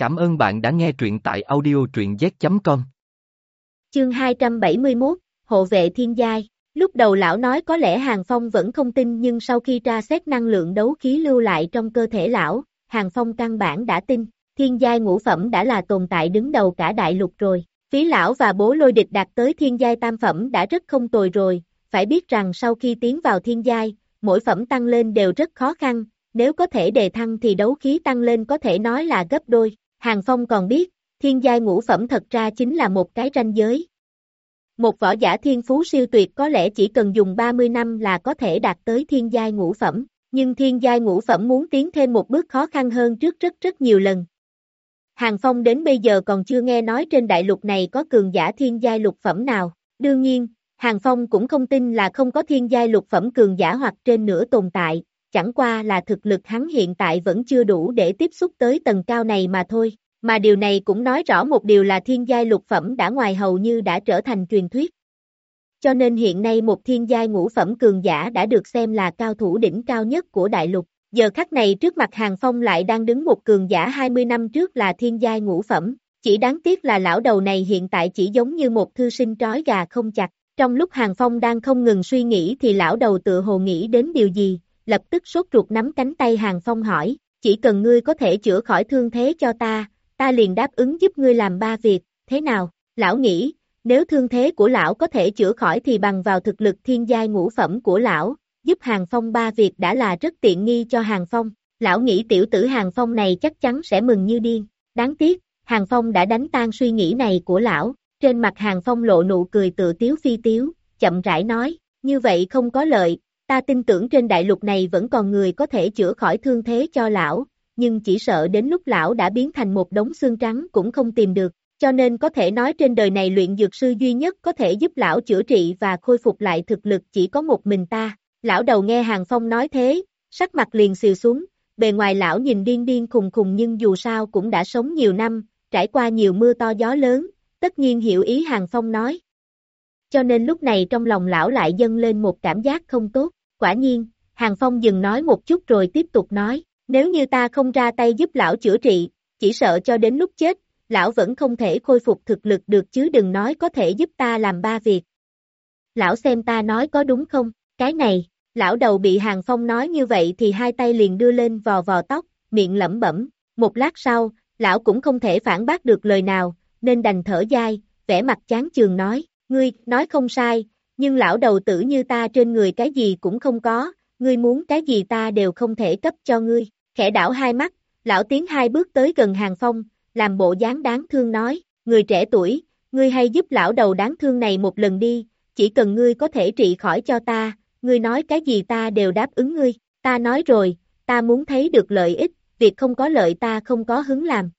Cảm ơn bạn đã nghe truyện tại audio truyện z.com. Chương 271, Hộ vệ thiên giai. Lúc đầu lão nói có lẽ Hàng Phong vẫn không tin nhưng sau khi tra xét năng lượng đấu khí lưu lại trong cơ thể lão, Hàng Phong căn bản đã tin, thiên giai ngũ phẩm đã là tồn tại đứng đầu cả đại lục rồi. Phí lão và bố lôi địch đạt tới thiên giai tam phẩm đã rất không tồi rồi, phải biết rằng sau khi tiến vào thiên giai, mỗi phẩm tăng lên đều rất khó khăn, nếu có thể đề thăng thì đấu khí tăng lên có thể nói là gấp đôi. Hàng Phong còn biết, thiên giai ngũ phẩm thật ra chính là một cái ranh giới. Một võ giả thiên phú siêu tuyệt có lẽ chỉ cần dùng 30 năm là có thể đạt tới thiên giai ngũ phẩm, nhưng thiên giai ngũ phẩm muốn tiến thêm một bước khó khăn hơn trước rất rất nhiều lần. Hàng Phong đến bây giờ còn chưa nghe nói trên đại lục này có cường giả thiên giai lục phẩm nào. Đương nhiên, Hàng Phong cũng không tin là không có thiên giai lục phẩm cường giả hoặc trên nửa tồn tại, chẳng qua là thực lực hắn hiện tại vẫn chưa đủ để tiếp xúc tới tầng cao này mà thôi. Mà điều này cũng nói rõ một điều là thiên giai lục phẩm đã ngoài hầu như đã trở thành truyền thuyết. Cho nên hiện nay một thiên giai ngũ phẩm cường giả đã được xem là cao thủ đỉnh cao nhất của đại lục. Giờ khắc này trước mặt Hàng Phong lại đang đứng một cường giả 20 năm trước là thiên giai ngũ phẩm. Chỉ đáng tiếc là lão đầu này hiện tại chỉ giống như một thư sinh trói gà không chặt. Trong lúc Hàng Phong đang không ngừng suy nghĩ thì lão đầu tự hồ nghĩ đến điều gì, lập tức sốt ruột nắm cánh tay Hàng Phong hỏi, chỉ cần ngươi có thể chữa khỏi thương thế cho ta, ta liền đáp ứng giúp ngươi làm ba việc, thế nào? Lão nghĩ, nếu thương thế của lão có thể chữa khỏi thì bằng vào thực lực thiên giai ngũ phẩm của lão, giúp Hàng Phong ba việc đã là rất tiện nghi cho Hàng Phong. Lão nghĩ tiểu tử Hàng Phong này chắc chắn sẽ mừng như điên. Đáng tiếc, Hàng Phong đã đánh tan suy nghĩ này của lão. Trên mặt Hàng Phong lộ nụ cười tự tiếu phi tiếu, chậm rãi nói, như vậy không có lợi, ta tin tưởng trên đại lục này vẫn còn người có thể chữa khỏi thương thế cho lão, nhưng chỉ sợ đến lúc lão đã biến thành một đống xương trắng cũng không tìm được, cho nên có thể nói trên đời này luyện dược sư duy nhất có thể giúp lão chữa trị và khôi phục lại thực lực chỉ có một mình ta. Lão đầu nghe Hàng Phong nói thế, sắc mặt liền xìu xuống, bề ngoài lão nhìn điên điên khùng khùng nhưng dù sao cũng đã sống nhiều năm, trải qua nhiều mưa to gió lớn, tất nhiên hiểu ý Hàng Phong nói. Cho nên lúc này trong lòng lão lại dâng lên một cảm giác không tốt, quả nhiên, Hàng Phong dừng nói một chút rồi tiếp tục nói, nếu như ta không ra tay giúp lão chữa trị, chỉ sợ cho đến lúc chết, lão vẫn không thể khôi phục thực lực được chứ đừng nói có thể giúp ta làm ba việc. Lão xem ta nói có đúng không, cái này, lão đầu bị Hàng Phong nói như vậy thì hai tay liền đưa lên vò vò tóc, miệng lẩm bẩm, một lát sau, lão cũng không thể phản bác được lời nào, nên đành thở dai, vẻ mặt chán chường nói, ngươi, nói không sai, nhưng lão đầu tử như ta trên người cái gì cũng không có, ngươi muốn cái gì ta đều không thể cấp cho ngươi, khẽ đảo hai mắt, lão tiến hai bước tới gần hàng phong, làm bộ dáng đáng thương nói, người trẻ tuổi, ngươi hay giúp lão đầu đáng thương này một lần đi, chỉ cần ngươi có thể trị khỏi cho ta, ngươi nói cái gì ta đều đáp ứng ngươi, ta nói rồi, ta muốn thấy được lợi ích, việc không có lợi ta không có hứng làm.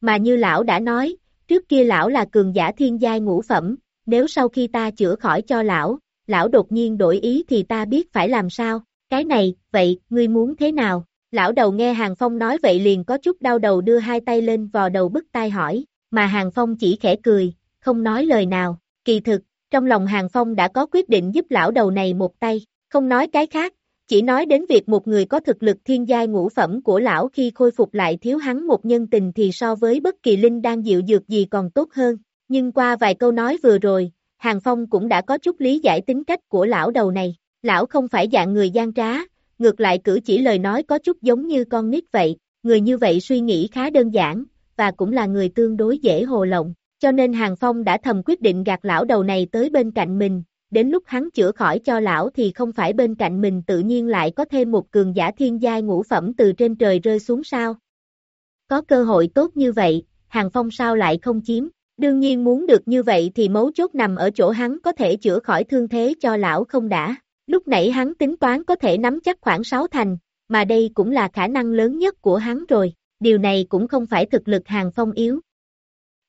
Mà như lão đã nói, trước kia lão là cường giả thiên giai ngũ phẩm, nếu sau khi ta chữa khỏi cho lão, lão đột nhiên đổi ý thì ta biết phải làm sao, cái này, vậy, ngươi muốn thế nào? Lão đầu nghe Hàng Phong nói vậy liền có chút đau đầu đưa hai tay lên vò đầu bức tai hỏi, mà Hàng Phong chỉ khẽ cười, không nói lời nào, kỳ thực, trong lòng Hàng Phong đã có quyết định giúp lão đầu này một tay, không nói cái khác, chỉ nói đến việc một người có thực lực thiên giai ngũ phẩm của lão khi khôi phục lại thiếu hắn một nhân tình thì so với bất kỳ linh đang dịu dược gì còn tốt hơn. Nhưng qua vài câu nói vừa rồi, Hàng Phong cũng đã có chút lý giải tính cách của lão đầu này. Lão không phải dạng người gian trá, ngược lại cử chỉ lời nói có chút giống như con nít vậy. Người như vậy suy nghĩ khá đơn giản, và cũng là người tương đối dễ hồ lộng. Cho nên Hàng Phong đã thầm quyết định gạt lão đầu này tới bên cạnh mình, đến lúc hắn chữa khỏi cho lão thì không phải bên cạnh mình tự nhiên lại có thêm một cường giả thiên giai ngũ phẩm từ trên trời rơi xuống sao. Có cơ hội tốt như vậy, Hàng Phong sao lại không chiếm, đương nhiên muốn được như vậy thì mấu chốt nằm ở chỗ hắn có thể chữa khỏi thương thế cho lão không đã. Lúc nãy hắn tính toán có thể nắm chắc khoảng 6 thành, mà đây cũng là khả năng lớn nhất của hắn rồi, điều này cũng không phải thực lực Hàng Phong yếu.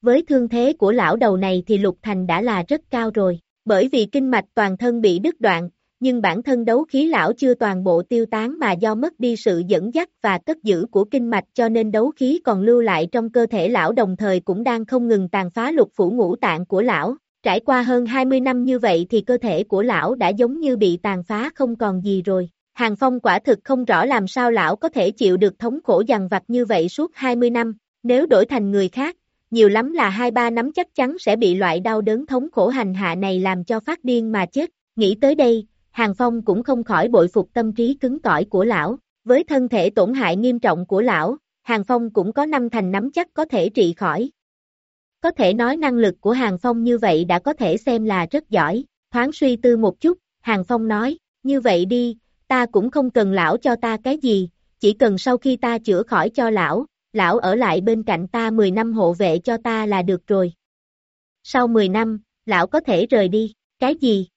Với thương thế của lão đầu này thì lục thành đã là rất cao rồi bởi vì kinh mạch toàn thân bị đứt đoạn, nhưng bản thân đấu khí lão chưa toàn bộ tiêu tán mà do mất đi sự dẫn dắt và cất giữ của kinh mạch cho nên đấu khí còn lưu lại trong cơ thể lão đồng thời cũng đang không ngừng tàn phá lục phủ ngũ tạng của lão. Trải qua hơn 20 năm như vậy thì cơ thể của lão đã giống như bị tàn phá không còn gì rồi. Hàng Phong quả thực không rõ làm sao lão có thể chịu được thống khổ dằn vặt như vậy suốt 20 năm, nếu đổi thành người khác, nhiều lắm là hai ba nắm chắc chắn sẽ bị loại đau đớn thống khổ hành hạ này làm cho phát điên mà chết. Nghĩ tới đây, Hàng Phong cũng không khỏi bội phục tâm trí cứng cỏi của lão, với thân thể tổn hại nghiêm trọng của lão, Hàng Phong cũng có năm thành nắm chắc có thể trị khỏi. Có thể nói năng lực của Hàng Phong như vậy đã có thể xem là rất giỏi, thoáng suy tư một chút, Hàng Phong nói, như vậy đi, ta cũng không cần lão cho ta cái gì, chỉ cần sau khi ta chữa khỏi cho lão, lão ở lại bên cạnh ta 10 năm hộ vệ cho ta là được rồi. Sau 10 năm, lão có thể rời đi, cái gì?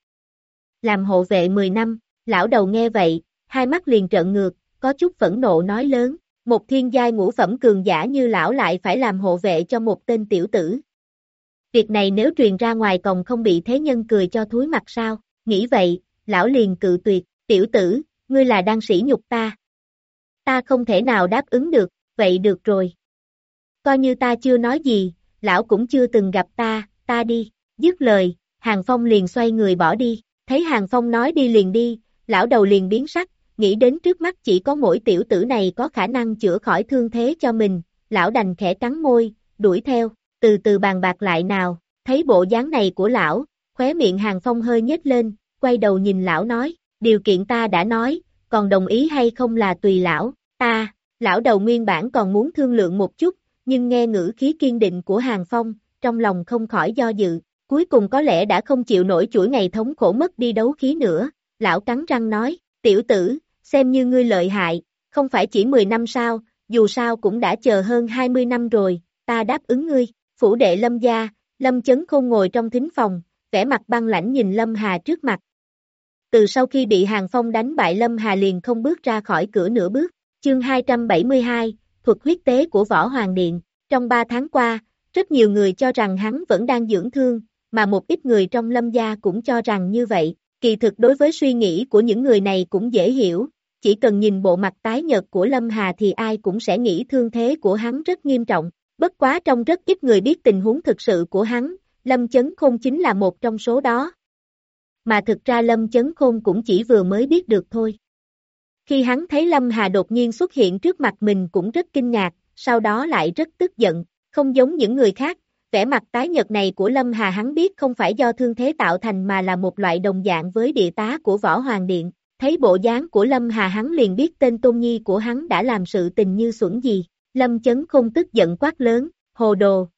Làm hộ vệ 10 năm, lão đầu nghe vậy, hai mắt liền trợn ngược, có chút phẫn nộ nói lớn, một thiên giai ngũ phẩm cường giả như lão lại phải làm hộ vệ cho một tên tiểu tử. Việc này nếu truyền ra ngoài còn không bị thế nhân cười cho thúi mặt sao, nghĩ vậy, lão liền cự tuyệt, tiểu tử, ngươi là đang sỉ nhục ta. Ta không thể nào đáp ứng được, vậy được rồi. Coi như ta chưa nói gì, lão cũng chưa từng gặp ta, ta đi, dứt lời, Hàng Phong liền xoay người bỏ đi, thấy Hàng Phong nói đi liền đi, lão đầu liền biến sắc, nghĩ đến trước mắt chỉ có mỗi tiểu tử này có khả năng chữa khỏi thương thế cho mình, lão đành khẽ cắn môi, đuổi theo, từ từ bàn bạc lại nào, thấy bộ dáng này của lão, khóe miệng Hàng Phong hơi nhếch lên, quay đầu nhìn lão nói, điều kiện ta đã nói, còn đồng ý hay không là tùy lão, ta, lão đầu nguyên bản còn muốn thương lượng một chút, nhưng nghe ngữ khí kiên định của Hàng Phong, trong lòng không khỏi do dự, cuối cùng có lẽ đã không chịu nổi chuỗi ngày thống khổ mất đi đấu khí nữa, lão cắn răng nói, tiểu tử, xem như ngươi lợi hại, không phải chỉ 10 năm sao, dù sao cũng đã chờ hơn 20 năm rồi, ta đáp ứng ngươi, phủ đệ lâm gia, lâm chấn khôn ngồi trong thính phòng, vẻ mặt băng lãnh nhìn lâm hà trước mặt. Từ sau khi bị hàng phong đánh bại lâm hà liền không bước ra khỏi cửa nửa bước, chương 272, thuật huyết tế của Võ Hoàng Điện, trong 3 tháng qua, rất nhiều người cho rằng hắn vẫn đang dưỡng thương, mà một ít người trong lâm gia cũng cho rằng như vậy, Kỳ thực đối với suy nghĩ của những người này cũng dễ hiểu, chỉ cần nhìn bộ mặt tái nhợt của Lâm Hà thì ai cũng sẽ nghĩ thương thế của hắn rất nghiêm trọng. Bất quá trong rất ít người biết tình huống thực sự của hắn, Lâm Chấn Khôn chính là một trong số đó. Mà thực ra Lâm Chấn Khôn cũng chỉ vừa mới biết được thôi. Khi hắn thấy Lâm Hà đột nhiên xuất hiện trước mặt mình cũng rất kinh ngạc, sau đó lại rất tức giận, không giống những người khác, Vẻ mặt tái nhật này của Lâm Hà hắn biết không phải do thương thế tạo thành mà là một loại đồng dạng với địa tá của Võ Hoàng Điện. Thấy bộ dáng của Lâm Hà hắn liền biết tên tôn nhi của hắn đã làm sự tình như xuẩn gì. Lâm chấn không tức giận quát lớn, hồ đồ.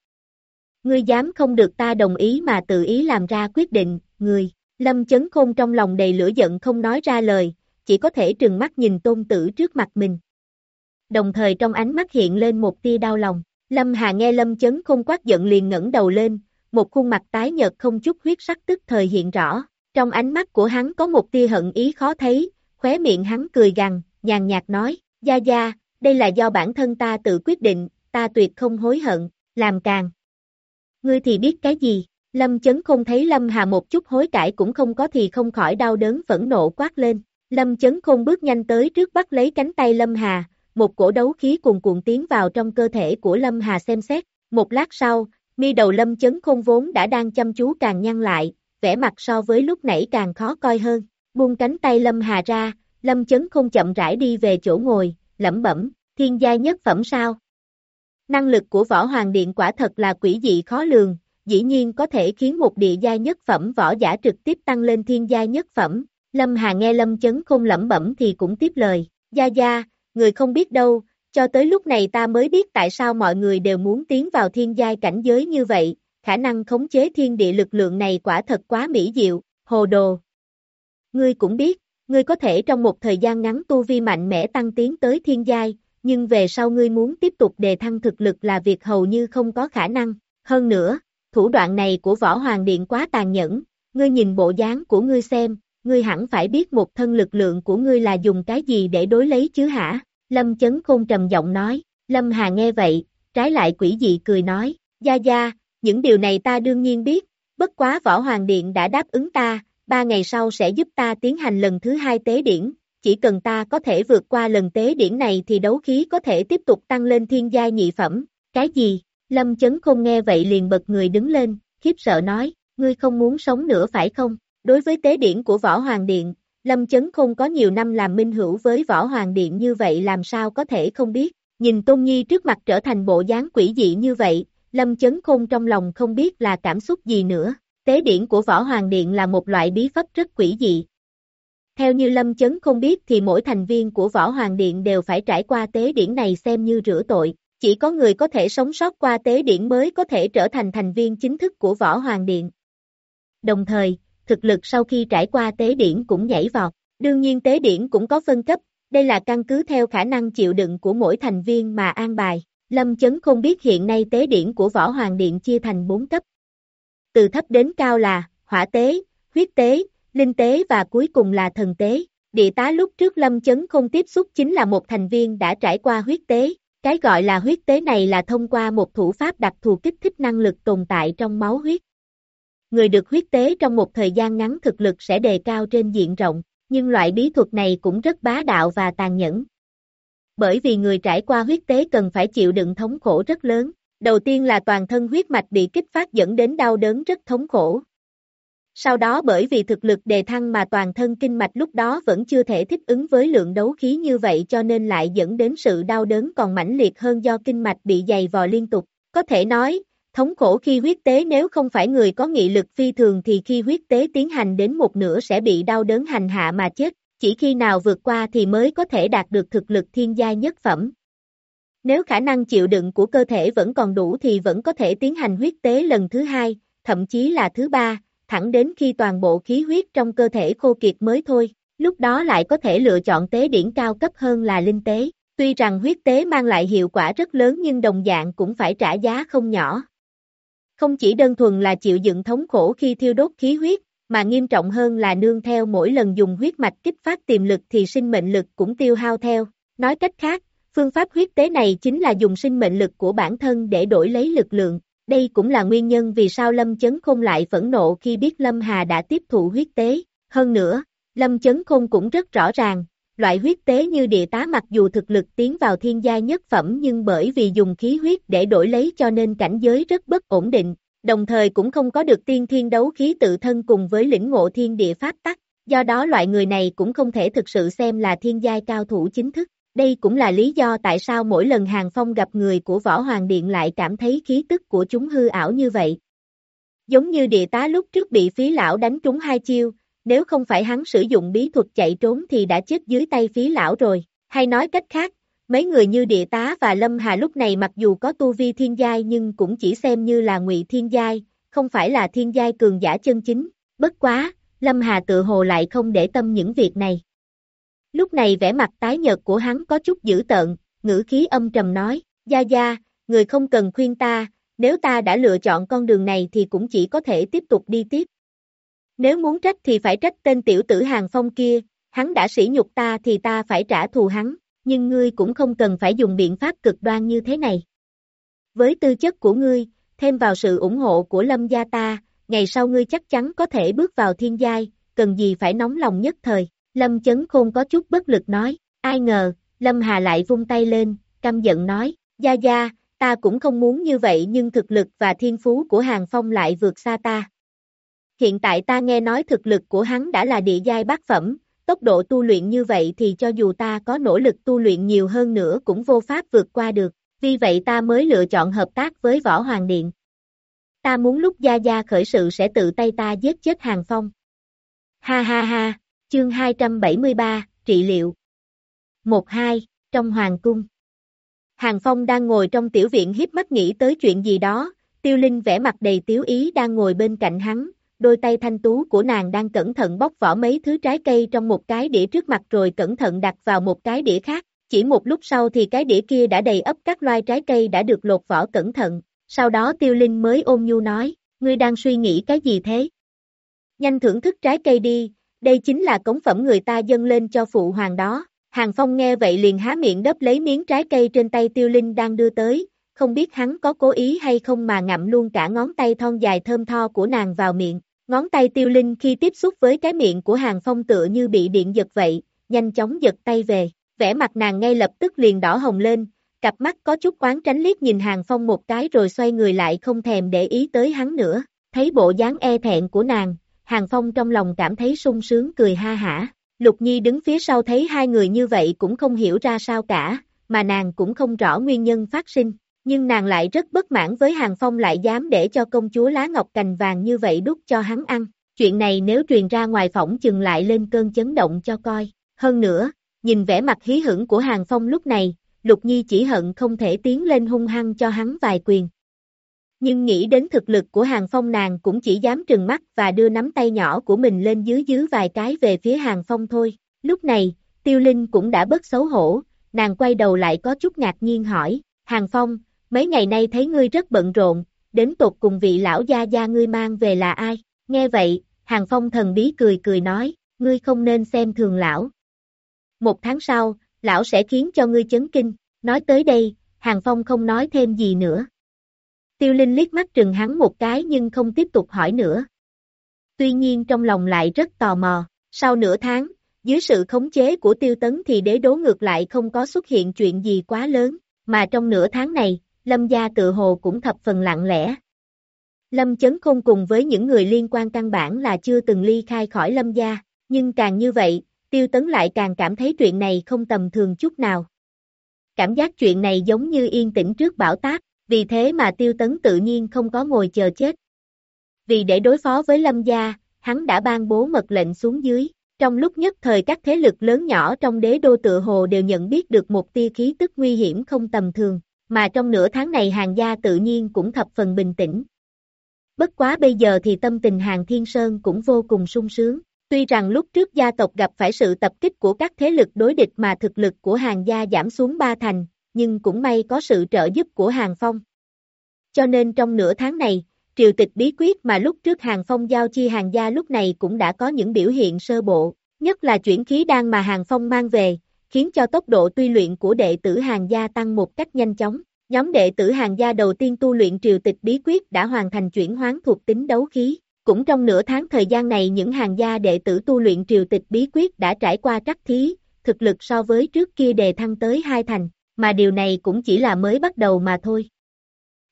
Ngươi dám không được ta đồng ý mà tự ý làm ra quyết định, người. Lâm chấn khôn trong lòng đầy lửa giận không nói ra lời, chỉ có thể trừng mắt nhìn tôn tử trước mặt mình. Đồng thời trong ánh mắt hiện lên một tia đau lòng. Lâm Hà nghe Lâm Chấn không quát giận liền ngẩng đầu lên, một khuôn mặt tái nhợt không chút huyết sắc tức thời hiện rõ, trong ánh mắt của hắn có một tia hận ý khó thấy, khóe miệng hắn cười gằn, nhàn nhạt nói, Gia Gia, đây là do bản thân ta tự quyết định, ta tuyệt không hối hận, làm càng. Ngươi thì biết cái gì, Lâm Chấn không thấy Lâm Hà một chút hối cải cũng không có thì không khỏi đau đớn phẫn nộ quát lên, Lâm Chấn Khôn bước nhanh tới trước bắt lấy cánh tay Lâm Hà, một cổ đấu khí cuồn cuộn tiến vào trong cơ thể của Lâm Hà xem xét, một lát sau, mi đầu Lâm chấn khôn vốn đã đang chăm chú càng nhăn lại, vẻ mặt so với lúc nãy càng khó coi hơn, buông cánh tay Lâm Hà ra, Lâm chấn khôn chậm rãi đi về chỗ ngồi, lẩm bẩm, thiên gia nhất phẩm sao? Năng lực của võ hoàng điện quả thật là quỷ dị khó lường, dĩ nhiên có thể khiến một địa gia nhất phẩm võ giả trực tiếp tăng lên thiên gia nhất phẩm. Lâm Hà nghe Lâm chấn khôn lẩm bẩm thì cũng tiếp lời, gia gia, người không biết đâu, cho tới lúc này ta mới biết tại sao mọi người đều muốn tiến vào thiên giai cảnh giới như vậy, khả năng khống chế thiên địa lực lượng này quả thật quá mỹ diệu, hồ đồ. Ngươi cũng biết, ngươi có thể trong một thời gian ngắn tu vi mạnh mẽ tăng tiến tới thiên giai, nhưng về sau ngươi muốn tiếp tục đề thăng thực lực là việc hầu như không có khả năng. Hơn nữa, thủ đoạn này của Võ Hoàng Điện quá tàn nhẫn, ngươi nhìn bộ dáng của ngươi xem, ngươi hẳn phải biết một thân lực lượng của ngươi là dùng cái gì để đối lấy chứ hả? Lâm chấn khôn trầm giọng nói, Lâm Hà nghe vậy, trái lại quỷ dị cười nói, Gia Gia, những điều này ta đương nhiên biết, bất quá Võ Hoàng Điện đã đáp ứng ta, ba ngày sau sẽ giúp ta tiến hành lần thứ hai tế điển, chỉ cần ta có thể vượt qua lần tế điển này thì đấu khí có thể tiếp tục tăng lên thiên gia nhị phẩm, cái gì? Lâm chấn khôn nghe vậy liền bật người đứng lên, khiếp sợ nói, ngươi không muốn sống nữa phải không? Đối với tế điển của Võ Hoàng Điện, Lâm Chấn không có nhiều năm làm minh hữu với Võ Hoàng Điện như vậy làm sao có thể không biết, Nhìn Tôn Nhi trước mặt trở thành bộ dáng quỷ dị như vậy, Lâm Chấn Khôn trong lòng không biết là cảm xúc gì nữa. Tế điển của Võ Hoàng Điện là một loại bí pháp rất quỷ dị. Theo như Lâm Chấn không biết thì mỗi thành viên của Võ Hoàng Điện đều phải trải qua tế điển này xem như rửa tội. Chỉ có người có thể sống sót qua tế điển mới có thể trở thành thành viên chính thức của Võ Hoàng Điện. Đồng thời, thực lực sau khi trải qua tế điển cũng nhảy vọt. Đương nhiên tế điển cũng có phân cấp, đây là căn cứ theo khả năng chịu đựng của mỗi thành viên mà an bài. Lâm Chấn không biết hiện nay tế điển của Võ Hoàng Điện chia thành 4 cấp. Từ thấp đến cao là hỏa tế, huyết tế, linh tế và cuối cùng là thần tế. Địa tá lúc trước Lâm Chấn không tiếp xúc chính là một thành viên đã trải qua huyết tế. Cái gọi là huyết tế này là thông qua một thủ pháp đặc thù kích thích năng lực tồn tại trong máu huyết. Người được huyết tế trong một thời gian ngắn thực lực sẽ đề cao trên diện rộng, nhưng loại bí thuật này cũng rất bá đạo và tàn nhẫn. Bởi vì người trải qua huyết tế cần phải chịu đựng thống khổ rất lớn. Đầu tiên là toàn thân huyết mạch bị kích phát dẫn đến đau đớn rất thống khổ. Sau đó bởi vì thực lực đề thăng mà toàn thân kinh mạch lúc đó vẫn chưa thể thích ứng với lượng đấu khí như vậy cho nên lại dẫn đến sự đau đớn còn mãnh liệt hơn do kinh mạch bị dày vò liên tục. Có thể nói, thống khổ khi huyết tế nếu không phải người có nghị lực phi thường thì khi huyết tế tiến hành đến một nửa sẽ bị đau đớn hành hạ mà chết, chỉ khi nào vượt qua thì mới có thể đạt được thực lực thiên gia nhất phẩm. Nếu khả năng chịu đựng của cơ thể vẫn còn đủ thì vẫn có thể tiến hành huyết tế lần thứ hai, thậm chí là thứ ba, thẳng đến khi toàn bộ khí huyết trong cơ thể khô kiệt mới thôi, lúc đó lại có thể lựa chọn tế điển cao cấp hơn là linh tế. Tuy rằng huyết tế mang lại hiệu quả rất lớn nhưng đồng dạng cũng phải trả giá không nhỏ. Không chỉ đơn thuần là chịu dựng thống khổ khi thiêu đốt khí huyết, mà nghiêm trọng hơn là nương theo mỗi lần dùng huyết mạch kích phát tiềm lực thì sinh mệnh lực cũng tiêu hao theo. Nói cách khác, phương pháp huyết tế này chính là dùng sinh mệnh lực của bản thân để đổi lấy lực lượng, đây cũng là nguyên nhân vì sao Lâm Chấn Khôn lại phẫn nộ khi biết Lâm Hà đã tiếp thụ huyết tế. Hơn nữa, Lâm Chấn Khôn cũng rất rõ ràng, loại huyết tế như địa tá mặc dù thực lực tiến vào thiên gia nhất phẩm nhưng bởi vì dùng khí huyết để đổi lấy cho nên cảnh giới rất bất ổn định, đồng thời cũng không có được tiên thiên đấu khí tự thân cùng với lĩnh ngộ thiên địa pháp tắc, do đó loại người này cũng không thể thực sự xem là thiên giai cao thủ chính thức. Đây cũng là lý do tại sao mỗi lần Hàng Phong gặp người của Võ Hoàng Điện lại cảm thấy khí tức của chúng hư ảo như vậy. Giống như địa tá lúc trước bị phí lão đánh trúng hai chiêu, nếu không phải hắn sử dụng bí thuật chạy trốn thì đã chết dưới tay phí lão rồi. Hay nói cách khác, mấy người như địa tá và Lâm Hà lúc này mặc dù có tu vi thiên giai nhưng cũng chỉ xem như là ngụy thiên giai, không phải là thiên giai cường giả chân chính. Bất quá, Lâm Hà tự hồ lại không để tâm những việc này. Lúc này vẻ mặt tái nhợt của hắn có chút dữ tợn, ngữ khí âm trầm nói, Gia Gia, người không cần khuyên ta, nếu ta đã lựa chọn con đường này thì cũng chỉ có thể tiếp tục đi tiếp. Nếu muốn trách thì phải trách tên tiểu tử hàng phong kia, hắn đã sỉ nhục ta thì ta phải trả thù hắn, nhưng ngươi cũng không cần phải dùng biện pháp cực đoan như thế này. Với tư chất của ngươi, thêm vào sự ủng hộ của lâm gia ta, ngày sau ngươi chắc chắn có thể bước vào thiên giai, cần gì phải nóng lòng nhất thời. Lâm chấn khôn có chút bất lực nói, ai ngờ, Lâm Hà lại vung tay lên, căm giận nói, Gia Gia, ta cũng không muốn như vậy nhưng thực lực và thiên phú của Hàng Phong lại vượt xa ta. Hiện tại ta nghe nói thực lực của hắn đã là địa giai bát phẩm, tốc độ tu luyện như vậy thì cho dù ta có nỗ lực tu luyện nhiều hơn nữa cũng vô pháp vượt qua được, vì vậy ta mới lựa chọn hợp tác với Võ Hoàng Điện. Ta muốn lúc Gia Gia khởi sự sẽ tự tay ta giết chết Hàng Phong. Ha ha ha, chương 273, trị liệu. 1-2, trong Hoàng Cung. Hàng Phong đang ngồi trong tiểu viện hiếp mắt nghĩ tới chuyện gì đó, tiêu linh vẻ mặt đầy tiếu ý đang ngồi bên cạnh hắn, đôi tay thanh tú của nàng đang cẩn thận bóc vỏ mấy thứ trái cây trong một cái đĩa trước mặt rồi cẩn thận đặt vào một cái đĩa khác, chỉ một lúc sau thì cái đĩa kia đã đầy ấp các loài trái cây đã được lột vỏ cẩn thận, sau đó tiêu linh mới ôm nhu nói, ngươi đang suy nghĩ cái gì thế? Nhanh thưởng thức trái cây đi, đây chính là cống phẩm người ta dâng lên cho phụ hoàng đó. Hàng Phong nghe vậy liền há miệng đớp lấy miếng trái cây trên tay tiêu linh đang đưa tới, không biết hắn có cố ý hay không mà ngậm luôn cả ngón tay thon dài thơm tho của nàng vào miệng. Ngón tay tiêu linh khi tiếp xúc với cái miệng của Hàng Phong tựa như bị điện giật vậy, nhanh chóng giật tay về. Vẻ mặt nàng ngay lập tức liền đỏ hồng lên, cặp mắt có chút oán tránh liếc nhìn Hàng Phong một cái rồi xoay người lại không thèm để ý tới hắn nữa. Thấy bộ dáng e thẹn của nàng, Hàng Phong trong lòng cảm thấy sung sướng cười ha hả. Lục Nhi đứng phía sau thấy hai người như vậy cũng không hiểu ra sao cả, mà nàng cũng không rõ nguyên nhân phát sinh, nhưng nàng lại rất bất mãn với Hàng Phong lại dám để cho công chúa lá ngọc cành vàng như vậy đút cho hắn ăn, chuyện này nếu truyền ra ngoài phỏng chừng lại lên cơn chấn động cho coi, hơn nữa, nhìn vẻ mặt hí hửng của Hàng Phong lúc này, Lục Nhi chỉ hận không thể tiến lên hung hăng cho hắn vài quyền. Nhưng nghĩ đến thực lực của Hàng Phong nàng cũng chỉ dám trừng mắt và đưa nắm tay nhỏ của mình lên dưới dưới vài cái về phía Hàng Phong thôi. Lúc này, Tiêu Linh cũng đã bớt xấu hổ, nàng quay đầu lại có chút ngạc nhiên hỏi, Hàng Phong, mấy ngày nay thấy ngươi rất bận rộn, đến tột cùng vị lão gia gia ngươi mang về là ai? Nghe vậy, Hàng Phong thần bí cười cười nói, ngươi không nên xem thường lão. Một tháng sau, lão sẽ khiến cho ngươi chấn kinh, nói tới đây, Hàng Phong không nói thêm gì nữa. Tiêu Linh liếc mắt trừng hắn một cái nhưng không tiếp tục hỏi nữa. Tuy nhiên trong lòng lại rất tò mò, sau nửa tháng, dưới sự khống chế của tiêu tấn thì đế đố ngược lại không có xuất hiện chuyện gì quá lớn, mà trong nửa tháng này, Lâm gia tự hồ cũng thập phần lặng lẽ. Lâm chấn khôn cùng với những người liên quan căn bản là chưa từng ly khai khỏi Lâm gia, nhưng càng như vậy, tiêu tấn lại càng cảm thấy chuyện này không tầm thường chút nào. Cảm giác chuyện này giống như yên tĩnh trước bão táp, vì thế mà tiêu tấn tự nhiên không có ngồi chờ chết. Vì để đối phó với Lâm gia, hắn đã ban bố mật lệnh xuống dưới, trong lúc nhất thời các thế lực lớn nhỏ trong đế đô tự hồ đều nhận biết được một tia khí tức nguy hiểm không tầm thường, mà trong nửa tháng này hàng gia tự nhiên cũng thập phần bình tĩnh. Bất quá bây giờ thì tâm tình hàng thiên sơn cũng vô cùng sung sướng, tuy rằng lúc trước gia tộc gặp phải sự tập kích của các thế lực đối địch mà thực lực của hàng gia giảm xuống ba thành, nhưng cũng may có sự trợ giúp của hàng phong. Cho nên trong nửa tháng này, triều tịch bí quyết mà lúc trước hàng phong giao chi hàng gia lúc này cũng đã có những biểu hiện sơ bộ, nhất là chuyển khí đan mà hàng phong mang về, khiến cho tốc độ tuy luyện của đệ tử hàng gia tăng một cách nhanh chóng. Nhóm đệ tử hàng gia đầu tiên tu luyện triều tịch bí quyết đã hoàn thành chuyển hoán thuộc tính đấu khí. Cũng trong nửa tháng thời gian này những hàng gia đệ tử tu luyện triều tịch bí quyết đã trải qua trắc thí, thực lực so với trước kia đề thăng tới hai thành, mà điều này cũng chỉ là mới bắt đầu mà thôi.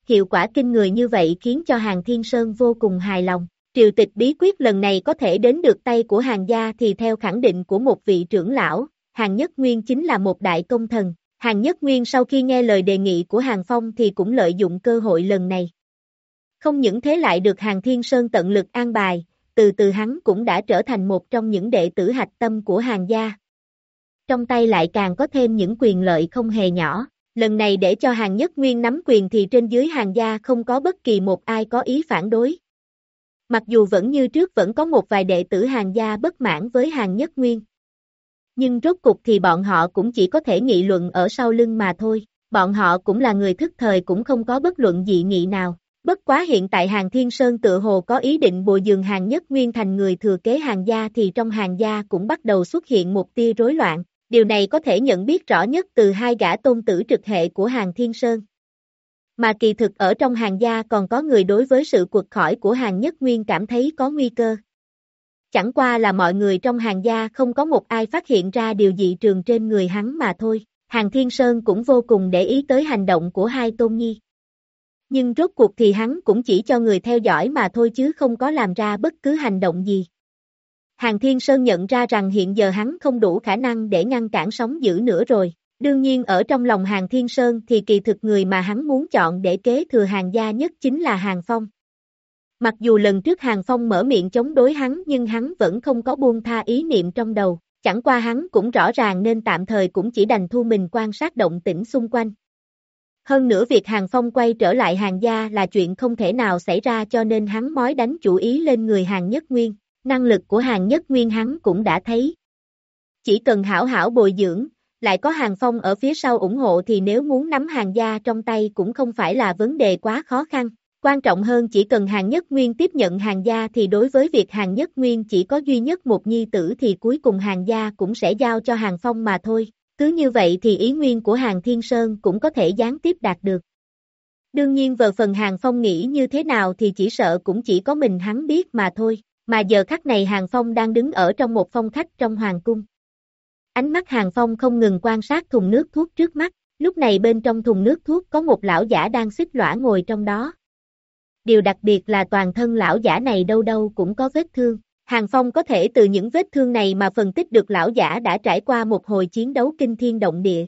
Hiệu quả kinh người như vậy khiến cho hàng thiên sơn vô cùng hài lòng. Triều tịch bí quyết lần này có thể đến được tay của hàng gia thì theo khẳng định của một vị trưởng lão, hàng nhất nguyên chính là một đại công thần. Hàng nhất nguyên sau khi nghe lời đề nghị của hàng phong thì cũng lợi dụng cơ hội lần này. Không những thế lại được hàng thiên sơn tận lực an bài, từ từ hắn cũng đã trở thành một trong những đệ tử hạch tâm của hàng gia. Trong tay lại càng có thêm những quyền lợi không hề nhỏ. Lần này để cho hàng nhất nguyên nắm quyền thì trên dưới hàng gia không có bất kỳ một ai có ý phản đối. Mặc dù vẫn như trước vẫn có một vài đệ tử hàng gia bất mãn với hàng nhất nguyên. Nhưng rốt cục thì bọn họ cũng chỉ có thể nghị luận ở sau lưng mà thôi, bọn họ cũng là người thức thời cũng không có bất luận dị nghị nào. Bất quá hiện tại hàng thiên sơn tự hồ có ý định bồi dường hàng nhất nguyên thành người thừa kế hàng gia thì trong hàng gia cũng bắt đầu xuất hiện một tia rối loạn, điều này có thể nhận biết rõ nhất từ hai gã tôn tử trực hệ của hàng thiên sơn. Mà kỳ thực ở trong hàng gia còn có người đối với sự cuộc khỏi của hàng nhất nguyên cảm thấy có nguy cơ. Chẳng qua là mọi người trong hàng gia không có một ai phát hiện ra điều dị trường trên người hắn mà thôi. Hàng Thiên Sơn cũng vô cùng để ý tới hành động của hai tôn nhi. Nhưng rốt cuộc thì hắn cũng chỉ cho người theo dõi mà thôi chứ không có làm ra bất cứ hành động gì. Hàng Thiên Sơn nhận ra rằng hiện giờ hắn không đủ khả năng để ngăn cản sóng dữ nữa rồi. Đương nhiên ở trong lòng Hàng Thiên Sơn thì kỳ thực người mà hắn muốn chọn để kế thừa hàng gia nhất chính là Hàng Phong. Mặc dù lần trước Hàng Phong mở miệng chống đối hắn nhưng hắn vẫn không có buông tha ý niệm trong đầu, chẳng qua hắn cũng rõ ràng nên tạm thời cũng chỉ đành thu mình quan sát động tĩnh xung quanh. Hơn nữa việc Hàng Phong quay trở lại hàng gia là chuyện không thể nào xảy ra cho nên hắn mói đánh chủ ý lên người hàng nhất nguyên, năng lực của hàng nhất nguyên hắn cũng đã thấy. Chỉ cần hảo hảo bồi dưỡng, lại có hàng phong ở phía sau ủng hộ thì nếu muốn nắm hàng gia trong tay cũng không phải là vấn đề quá khó khăn. Quan trọng hơn chỉ cần hàng nhất nguyên tiếp nhận hàng gia thì đối với việc hàng nhất nguyên chỉ có duy nhất một nhi tử thì cuối cùng hàng gia cũng sẽ giao cho hàng phong mà thôi. Cứ như vậy thì ý nguyên của hàng thiên sơn cũng có thể gián tiếp đạt được. Đương nhiên vợ phần hàng phong nghĩ như thế nào thì chỉ sợ cũng chỉ có mình hắn biết mà thôi, mà giờ khắc này hàng phong đang đứng ở trong một phong khách trong hoàng cung. Ánh mắt hàng phong không ngừng quan sát thùng nước thuốc trước mắt, lúc này bên trong thùng nước thuốc có một lão giả đang xích lõa ngồi trong đó. Điều đặc biệt là toàn thân lão giả này đâu đâu cũng có vết thương. Hàng Phong có thể từ những vết thương này mà phân tích được lão giả đã trải qua một hồi chiến đấu kinh thiên động địa.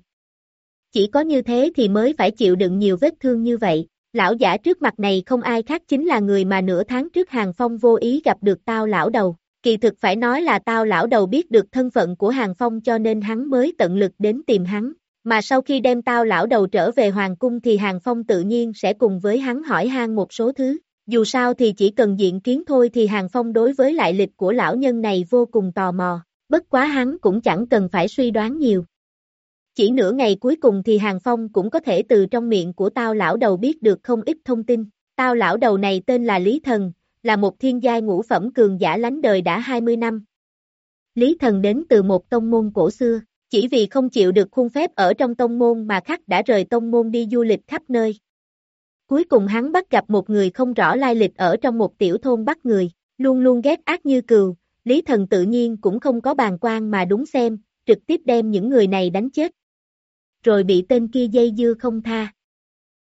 chỉ có như thế thì mới phải chịu đựng nhiều vết thương như vậy. Lão giả trước mặt này không ai khác chính là người mà nửa tháng trước Hàng Phong vô ý gặp được tao lão đầu. Kỳ thực phải nói là tao lão đầu biết được thân phận của Hàng Phong cho nên hắn mới tận lực đến tìm hắn. Mà sau khi đem tao lão đầu trở về Hoàng Cung thì Hàng Phong tự nhiên sẽ cùng với hắn hỏi han một số thứ. Dù sao thì chỉ cần diện kiến thôi thì Hàng Phong đối với lại lịch của lão nhân này vô cùng tò mò, bất quá hắn cũng chẳng cần phải suy đoán nhiều. Chỉ nửa ngày cuối cùng thì Hàng Phong cũng có thể từ trong miệng của tao lão đầu biết được không ít thông tin. Tao lão đầu này tên là Lý Thần, là một thiên giai ngũ phẩm cường giả lánh đời đã 20 năm. Lý Thần đến từ một tông môn cổ xưa, chỉ vì không chịu được khuôn phép ở trong tông môn mà khắc đã rời tông môn đi du lịch khắp nơi. Cuối cùng hắn bắt gặp một người không rõ lai lịch ở trong một tiểu thôn bắt người, luôn luôn ghét ác như cừu, Lý Thần tự nhiên cũng không có bàn quan mà đúng xem, trực tiếp đem những người này đánh chết. Rồi bị tên kia dây dưa không tha.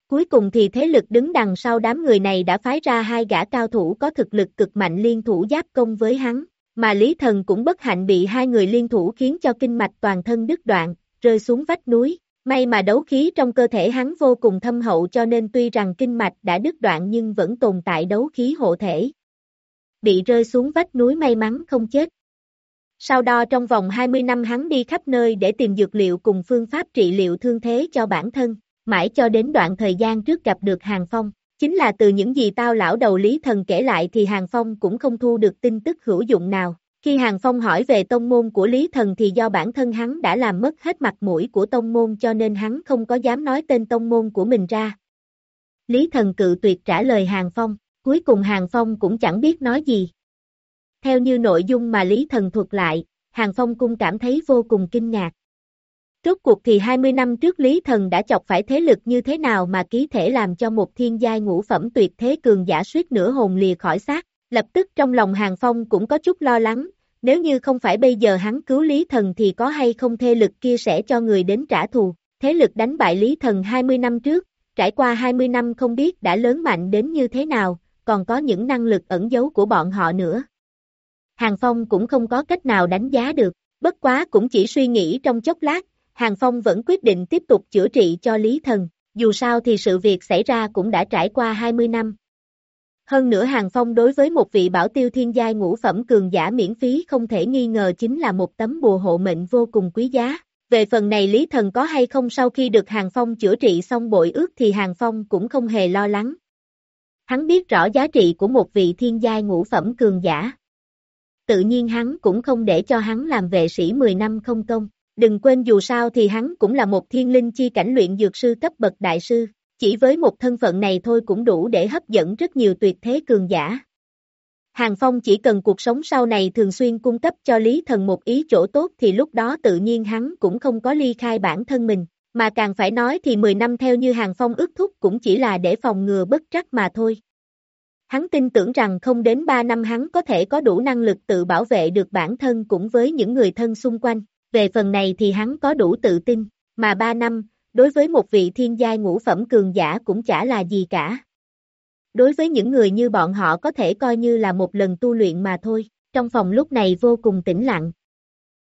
Cuối cùng thì thế lực đứng đằng sau đám người này đã phái ra hai gã cao thủ có thực lực cực mạnh liên thủ giáp công với hắn, mà Lý Thần cũng bất hạnh bị hai người liên thủ khiến cho kinh mạch toàn thân đứt đoạn, rơi xuống vách núi. May mà đấu khí trong cơ thể hắn vô cùng thâm hậu cho nên tuy rằng kinh mạch đã đứt đoạn nhưng vẫn tồn tại đấu khí hộ thể. Bị rơi xuống vách núi may mắn không chết. Sau đó trong vòng 20 năm hắn đi khắp nơi để tìm dược liệu cùng phương pháp trị liệu thương thế cho bản thân, mãi cho đến đoạn thời gian trước gặp được Hàng Phong. Chính là từ những gì tao lão đầu Lý Thần kể lại thì Hàng Phong cũng không thu được tin tức hữu dụng nào. Khi Hàng Phong hỏi về tông môn của Lý Thần thì do bản thân hắn đã làm mất hết mặt mũi của tông môn cho nên hắn không có dám nói tên tông môn của mình ra. Lý Thần cự tuyệt trả lời Hàng Phong, cuối cùng Hàng Phong cũng chẳng biết nói gì. Theo như nội dung mà Lý Thần thuật lại, Hàng Phong cũng cảm thấy vô cùng kinh ngạc. Rốt cuộc thì 20 năm trước Lý Thần đã chọc phải thế lực như thế nào mà ký thể làm cho một thiên giai ngũ phẩm tuyệt thế cường giả suýt nửa hồn lìa khỏi xác. Lập tức trong lòng Hàng Phong cũng có chút lo lắng, nếu như không phải bây giờ hắn cứu Lý Thần thì có hay không thế lực kia sẽ cho người đến trả thù. Thế lực đánh bại Lý Thần 20 năm trước, trải qua 20 năm không biết đã lớn mạnh đến như thế nào, còn có những năng lực ẩn giấu của bọn họ nữa. Hàng Phong cũng không có cách nào đánh giá được, bất quá cũng chỉ suy nghĩ trong chốc lát, Hàng Phong vẫn quyết định tiếp tục chữa trị cho Lý Thần, dù sao thì sự việc xảy ra cũng đã trải qua 20 năm. Hơn nữa Hàng Phong đối với một vị bảo tiêu thiên giai ngũ phẩm cường giả miễn phí không thể nghi ngờ chính là một tấm bùa hộ mệnh vô cùng quý giá. Về phần này Lý Thần có hay không sau khi được Hàng Phong chữa trị xong bội ước thì Hàng Phong cũng không hề lo lắng. Hắn biết rõ giá trị của một vị thiên giai ngũ phẩm cường giả. Tự nhiên hắn cũng không để cho hắn làm vệ sĩ 10 năm không công. Đừng quên dù sao thì hắn cũng là một thiên linh chi cảnh luyện dược sư cấp bậc đại sư, chỉ với một thân phận này thôi cũng đủ để hấp dẫn rất nhiều tuyệt thế cường giả. Hàng Phong chỉ cần cuộc sống sau này thường xuyên cung cấp cho Lý Thần một ý chỗ tốt thì lúc đó tự nhiên hắn cũng không có ly khai bản thân mình, mà càng phải nói thì 10 năm theo như Hàng Phong ước thúc cũng chỉ là để phòng ngừa bất trắc mà thôi. Hắn tin tưởng rằng không đến 3 năm hắn có thể có đủ năng lực tự bảo vệ được bản thân cũng với những người thân xung quanh về phần này thì hắn có đủ tự tin, mà ba năm, đối với một vị thiên giai ngũ phẩm cường giả cũng chả là gì cả. Đối với những người như bọn họ có thể coi như là một lần tu luyện mà thôi, trong phòng lúc này vô cùng tĩnh lặng.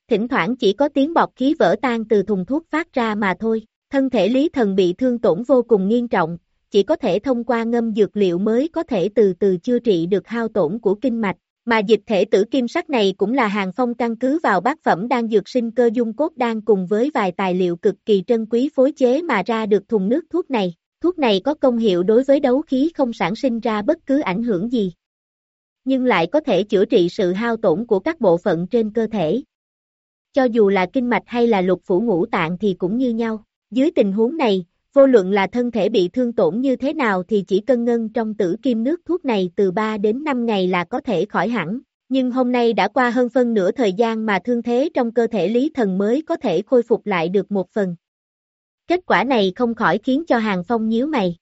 Thỉnh thoảng chỉ có tiếng bọt khí vỡ tan từ thùng thuốc phát ra mà thôi, thân thể lý thần bị thương tổn vô cùng nghiêm trọng, chỉ có thể thông qua ngâm dược liệu mới có thể từ từ chữa trị được hao tổn của kinh mạch, mà dịch thể tử kim sắc này cũng là hàng phong căn cứ vào bát phẩm đang dược sinh cơ dung cốt đang cùng với vài tài liệu cực kỳ trân quý phối chế mà ra được thùng nước thuốc này. Thuốc này có công hiệu đối với đấu khí không sản sinh ra bất cứ ảnh hưởng gì. Nhưng lại có thể chữa trị sự hao tổn của các bộ phận trên cơ thể. Cho dù là kinh mạch hay là lục phủ ngũ tạng thì cũng như nhau. Dưới tình huống này, Vô luận là thân thể bị thương tổn như thế nào thì chỉ cân ngân trong tử kim nước thuốc này từ 3 đến 5 ngày là có thể khỏi hẳn. Nhưng hôm nay đã qua hơn phân nửa thời gian mà thương thế trong cơ thể Lý Thần mới có thể khôi phục lại được một phần. Kết quả này không khỏi khiến cho Hàng Phong nhíu mày.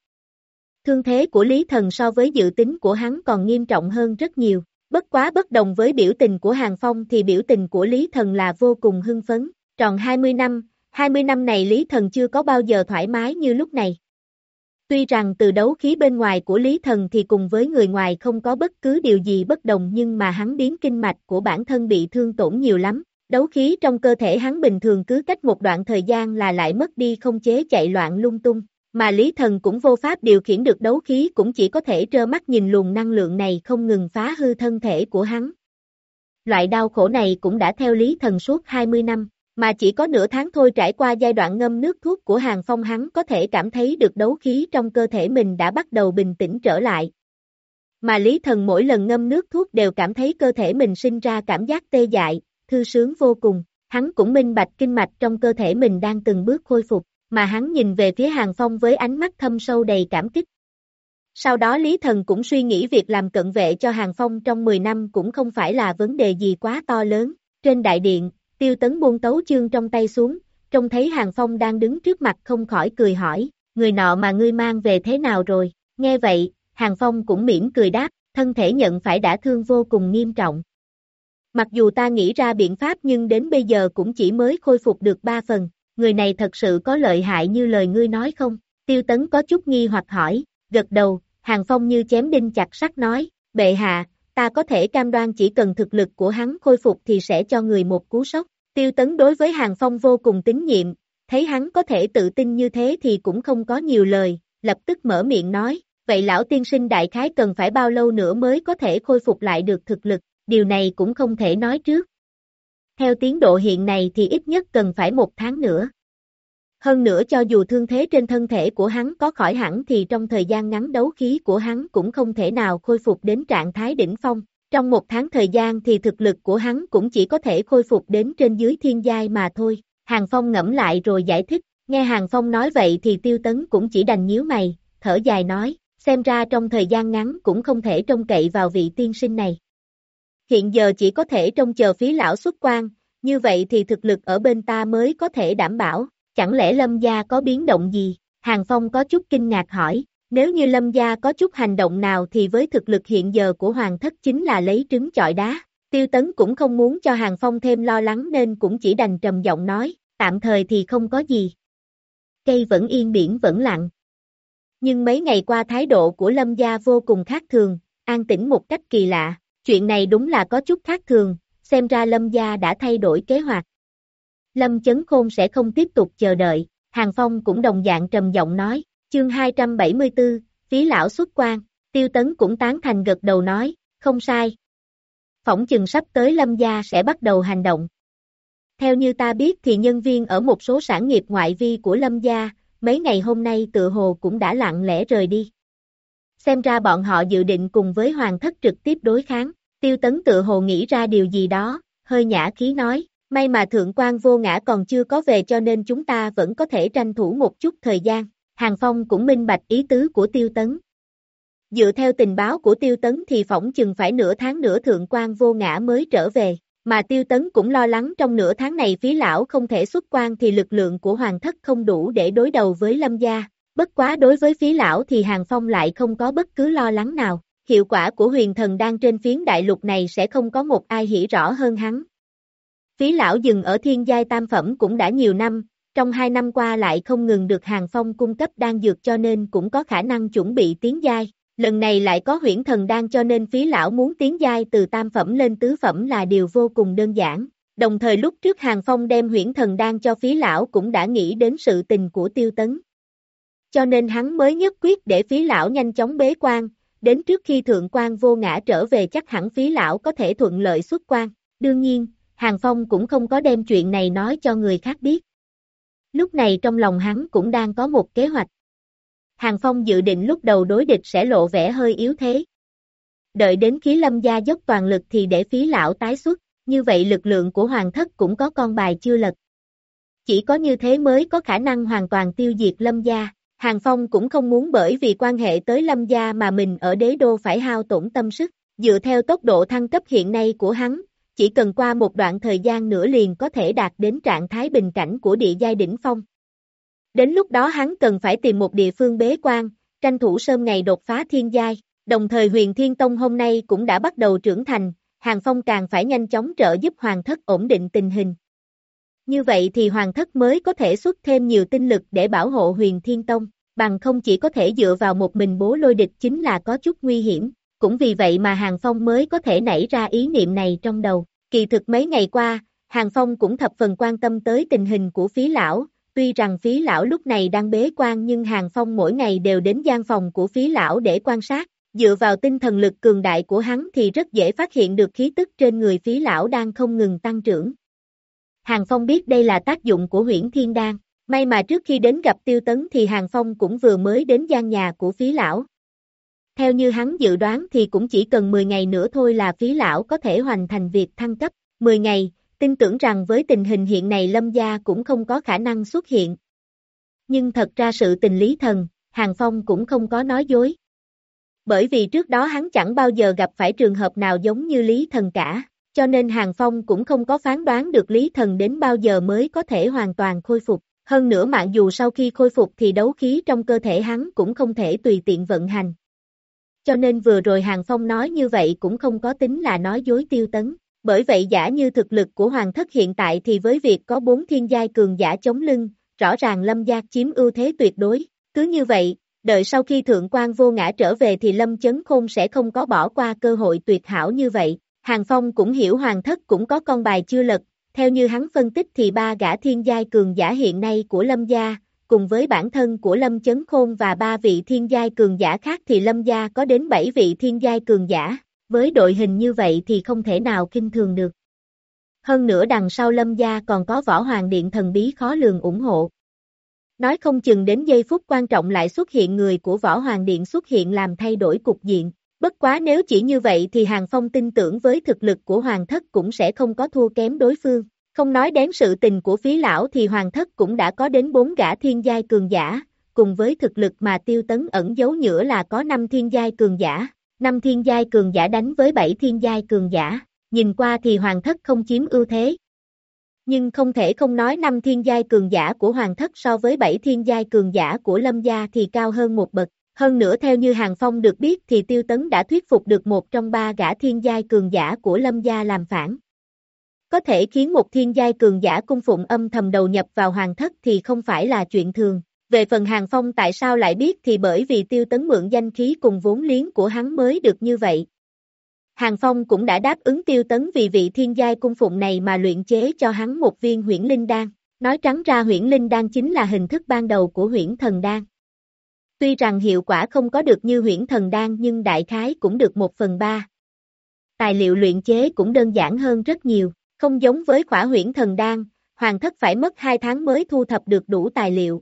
Thương thế của Lý Thần so với dự tính của hắn còn nghiêm trọng hơn rất nhiều. Bất quá bất đồng với biểu tình của Hàng Phong thì biểu tình của Lý Thần là vô cùng hưng phấn. Tròn 20 năm, 20 năm này Lý Thần chưa có bao giờ thoải mái như lúc này. Tuy rằng từ đấu khí bên ngoài của Lý Thần thì cùng với người ngoài không có bất cứ điều gì bất đồng nhưng mà hắn biến kinh mạch của bản thân bị thương tổn nhiều lắm, Đấu khí trong cơ thể hắn bình thường cứ cách một đoạn thời gian là lại mất đi không chế chạy loạn lung tung, mà Lý Thần cũng vô pháp điều khiển được đấu khí cũng chỉ có thể trơ mắt nhìn luồng năng lượng này không ngừng phá hư thân thể của hắn. Loại đau khổ này cũng đã theo Lý Thần suốt 20 năm, mà chỉ có nửa tháng thôi trải qua giai đoạn ngâm nước thuốc của Hàng Phong hắn có thể cảm thấy được đấu khí trong cơ thể mình đã bắt đầu bình tĩnh trở lại. Mà Lý Thần mỗi lần ngâm nước thuốc đều cảm thấy cơ thể mình sinh ra cảm giác tê dại, thư sướng vô cùng, hắn cũng minh bạch kinh mạch trong cơ thể mình đang từng bước khôi phục, mà hắn nhìn về phía Hàng Phong với ánh mắt thâm sâu đầy cảm kích. Sau đó Lý Thần cũng suy nghĩ việc làm cận vệ cho Hàng Phong trong 10 năm cũng không phải là vấn đề gì quá to lớn. Trên đại điện, tiêu tấn buông tấu chương trong tay xuống, trông thấy Hàng Phong đang đứng trước mặt không khỏi cười hỏi, người nọ mà ngươi mang về thế nào rồi? Nghe vậy, Hàng Phong cũng mỉm cười đáp, thân thể nhận phải đã thương vô cùng nghiêm trọng. Mặc dù ta nghĩ ra biện pháp nhưng đến bây giờ cũng chỉ mới khôi phục được ba phần, người này thật sự có lợi hại như lời ngươi nói không? Tiêu tấn có chút nghi hoặc hỏi, gật đầu, Hàng Phong như chém đinh chặt sắt nói, bệ hạ, ta có thể cam đoan chỉ cần thực lực của hắn khôi phục thì sẽ cho người một cú sốc. Tiêu tấn đối với Hàng Phong vô cùng tín nhiệm, thấy hắn có thể tự tin như thế thì cũng không có nhiều lời, lập tức mở miệng nói, vậy lão tiên sinh đại khái cần phải bao lâu nữa mới có thể khôi phục lại được thực lực, điều này cũng không thể nói trước. Theo tiến độ hiện này thì ít nhất cần phải một tháng nữa. Hơn nữa cho dù thương thế trên thân thể của hắn có khỏi hẳn thì trong thời gian ngắn đấu khí của hắn cũng không thể nào khôi phục đến trạng thái đỉnh phong. Trong một tháng thời gian thì thực lực của hắn cũng chỉ có thể khôi phục đến trên dưới thiên giai mà thôi. Hàng Phong ngẫm lại rồi giải thích, nghe Hàng Phong nói vậy thì tiêu tấn cũng chỉ đành nhíu mày, thở dài nói, xem ra trong thời gian ngắn cũng không thể trông cậy vào vị tiên sinh này. Hiện giờ chỉ có thể trông chờ phí lão xuất quan, như vậy thì thực lực ở bên ta mới có thể đảm bảo, chẳng lẽ lâm gia có biến động gì? Hàng Phong có chút kinh ngạc hỏi, nếu như lâm gia có chút hành động nào thì với thực lực hiện giờ của hoàng thất chính là lấy trứng chọi đá. Tiêu tấn cũng không muốn cho Hàng Phong thêm lo lắng nên cũng chỉ đành trầm giọng nói, tạm thời thì không có gì. Cây vẫn yên biển vẫn lặng. Nhưng mấy ngày qua thái độ của lâm gia vô cùng khác thường, an tĩnh một cách kỳ lạ, chuyện này đúng là có chút khác thường, xem ra lâm gia đã thay đổi kế hoạch. Lâm Chấn Khôn sẽ không tiếp tục chờ đợi, Hàng Phong cũng đồng dạng trầm giọng nói, chương 274, phí lão xuất quan, tiêu tấn cũng tán thành gật đầu nói, không sai. Phỏng chừng sắp tới Lâm gia sẽ bắt đầu hành động. Theo như ta biết thì nhân viên ở một số sản nghiệp ngoại vi của Lâm gia, mấy ngày hôm nay tự hồ cũng đã lặng lẽ rời đi. Xem ra bọn họ dự định cùng với hoàng thất trực tiếp đối kháng, tiêu tấn tự hồ nghĩ ra điều gì đó, hơi nhã khí nói, May mà thượng quan vô ngã còn chưa có về cho nên chúng ta vẫn có thể tranh thủ một chút thời gian. Hàng Phong cũng minh bạch ý tứ của tiêu tấn. Dựa theo tình báo của tiêu tấn thì phỏng chừng phải nửa tháng nữa thượng quan vô ngã mới trở về, mà tiêu tấn cũng lo lắng trong nửa tháng này phí lão không thể xuất quan thì lực lượng của hoàng thất không đủ để đối đầu với lâm gia. Bất quá đối với phí lão thì hàng phong lại không có bất cứ lo lắng nào, hiệu quả của huyền thần đang trên phiến đại lục này sẽ không có một ai hiểu rõ hơn hắn. Phí lão dừng ở thiên giai tam phẩm cũng đã nhiều năm, trong hai năm qua lại không ngừng được hàng phong cung cấp đan dược cho nên cũng có khả năng chuẩn bị tiến giai. Lần này lại có huyễn thần đan cho nên phí lão muốn tiến giai từ tam phẩm lên tứ phẩm là điều vô cùng đơn giản. Đồng thời lúc trước hàng phong đem huyễn thần đan cho phí lão cũng đã nghĩ đến sự tình của tiêu tấn. Cho nên hắn mới nhất quyết để phí lão nhanh chóng bế quan, đến trước khi thượng quan vô ngã trở về chắc hẳn phí lão có thể thuận lợi xuất quan. Đương nhiên, Hàng Phong cũng không có đem chuyện này nói cho người khác biết. Lúc này trong lòng hắn cũng đang có một kế hoạch. Hàng Phong dự định lúc đầu đối địch sẽ lộ vẻ hơi yếu thế. Đợi đến khí lâm gia dốc toàn lực thì để phí lão tái xuất, như vậy lực lượng của hoàng thất cũng có con bài chưa lật. Chỉ có như thế mới có khả năng hoàn toàn tiêu diệt lâm gia. Hàng Phong cũng không muốn bởi vì quan hệ tới lâm gia mà mình ở đế đô phải hao tổn tâm sức. Dựa theo tốc độ thăng cấp hiện nay của hắn, chỉ cần qua một đoạn thời gian nữa liền có thể đạt đến trạng thái bình cảnh của địa giai đỉnh phong. Đến lúc đó hắn cần phải tìm một địa phương bế quan, tranh thủ sớm ngày đột phá thiên giai, đồng thời huyền thiên tông hôm nay cũng đã bắt đầu trưởng thành, hàng phong càng phải nhanh chóng trợ giúp hoàng thất ổn định tình hình. Như vậy thì hoàng thất mới có thể xuất thêm nhiều tinh lực để bảo hộ huyền thiên tông, bằng không chỉ có thể dựa vào một mình bố lôi địch chính là có chút nguy hiểm cũng vì vậy mà Hàng Phong mới có thể nảy ra ý niệm này trong đầu. Kỳ thực mấy ngày qua, Hàng Phong cũng thập phần quan tâm tới tình hình của phí lão, tuy rằng phí lão lúc này đang bế quan nhưng Hàng Phong mỗi ngày đều đến gian phòng của phí lão để quan sát, dựa vào tinh thần lực cường đại của hắn thì rất dễ phát hiện được khí tức trên người phí lão đang không ngừng tăng trưởng. Hàng Phong biết đây là tác dụng của huyễn thiên đan, may mà trước khi đến gặp tiêu tấn thì Hàng Phong cũng vừa mới đến gian nhà của phí lão. Theo như hắn dự đoán thì cũng chỉ cần 10 ngày nữa thôi là phí lão có thể hoàn thành việc thăng cấp, 10 ngày, tin tưởng rằng với tình hình hiện này lâm gia cũng không có khả năng xuất hiện. Nhưng thật ra sự tình lý thần, Hàng Phong cũng không có nói dối. Bởi vì trước đó hắn chẳng bao giờ gặp phải trường hợp nào giống như Lý Thần cả, cho nên Hàng Phong cũng không có phán đoán được Lý Thần đến bao giờ mới có thể hoàn toàn khôi phục. Hơn nữa mạng dù sau khi khôi phục thì đấu khí trong cơ thể hắn cũng không thể tùy tiện vận hành. Cho nên vừa rồi Hàng Phong nói như vậy cũng không có tính là nói dối tiêu tấn. Bởi vậy giả như thực lực của Hoàng thất hiện tại thì với việc có bốn thiên giai cường giả chống lưng, rõ ràng Lâm Gia chiếm ưu thế tuyệt đối. Cứ như vậy, đợi sau khi Thượng quan vô ngã trở về thì Lâm Chấn Khôn sẽ không có bỏ qua cơ hội tuyệt hảo như vậy. Hàng Phong cũng hiểu Hoàng thất cũng có con bài chưa lật, theo như hắn phân tích thì ba gã thiên giai cường giả hiện nay của Lâm Gia, cùng với bản thân của Lâm Chấn Khôn và ba vị thiên giai cường giả khác thì Lâm Gia có đến bảy vị thiên giai cường giả, với đội hình như vậy thì không thể nào kinh thường được. Hơn nữa đằng sau Lâm Gia còn có võ hoàng điện thần bí khó lường ủng hộ. Nói không chừng đến giây phút quan trọng lại xuất hiện người của võ hoàng điện xuất hiện làm thay đổi cục diện. Bất quá nếu chỉ như vậy thì Hàng Phong tin tưởng với thực lực của hoàng thất cũng sẽ không có thua kém đối phương. Không nói đến sự tình của phí lão thì hoàng thất cũng đã có đến bốn gã thiên giai cường giả, cùng với thực lực mà tiêu tấn ẩn giấu nhửa là có năm thiên giai cường giả, năm thiên giai cường giả đánh với bảy thiên giai cường giả, nhìn qua thì hoàng thất không chiếm ưu thế. Nhưng không thể không nói năm thiên giai cường giả của hoàng thất so với bảy thiên giai cường giả của lâm gia thì cao hơn một bậc. Hơn nữa theo như Hàng Phong được biết thì Tiêu Tấn đã thuyết phục được một trong ba gã thiên giai cường giả của Lâm Gia làm phản. Có thể khiến một thiên giai cường giả cung phụng âm thầm đầu nhập vào hoàng thất thì không phải là chuyện thường. Về phần Hàng Phong tại sao lại biết thì bởi vì tiêu tấn mượn danh khí cùng vốn liếng của hắn mới được như vậy. Hàng Phong cũng đã đáp ứng tiêu tấn vì vị thiên giai cung phụng này mà luyện chế cho hắn một viên huyễn linh đan. Nói trắng ra huyễn linh đan chính là hình thức ban đầu của huyễn thần đan. Tuy rằng hiệu quả không có được như huyễn thần đan nhưng đại khái cũng được một phần ba. Tài liệu luyện chế cũng đơn giản hơn rất nhiều. Không giống với khỏa huyễn thần đan, hoàng thất phải mất 2 tháng mới thu thập được đủ tài liệu.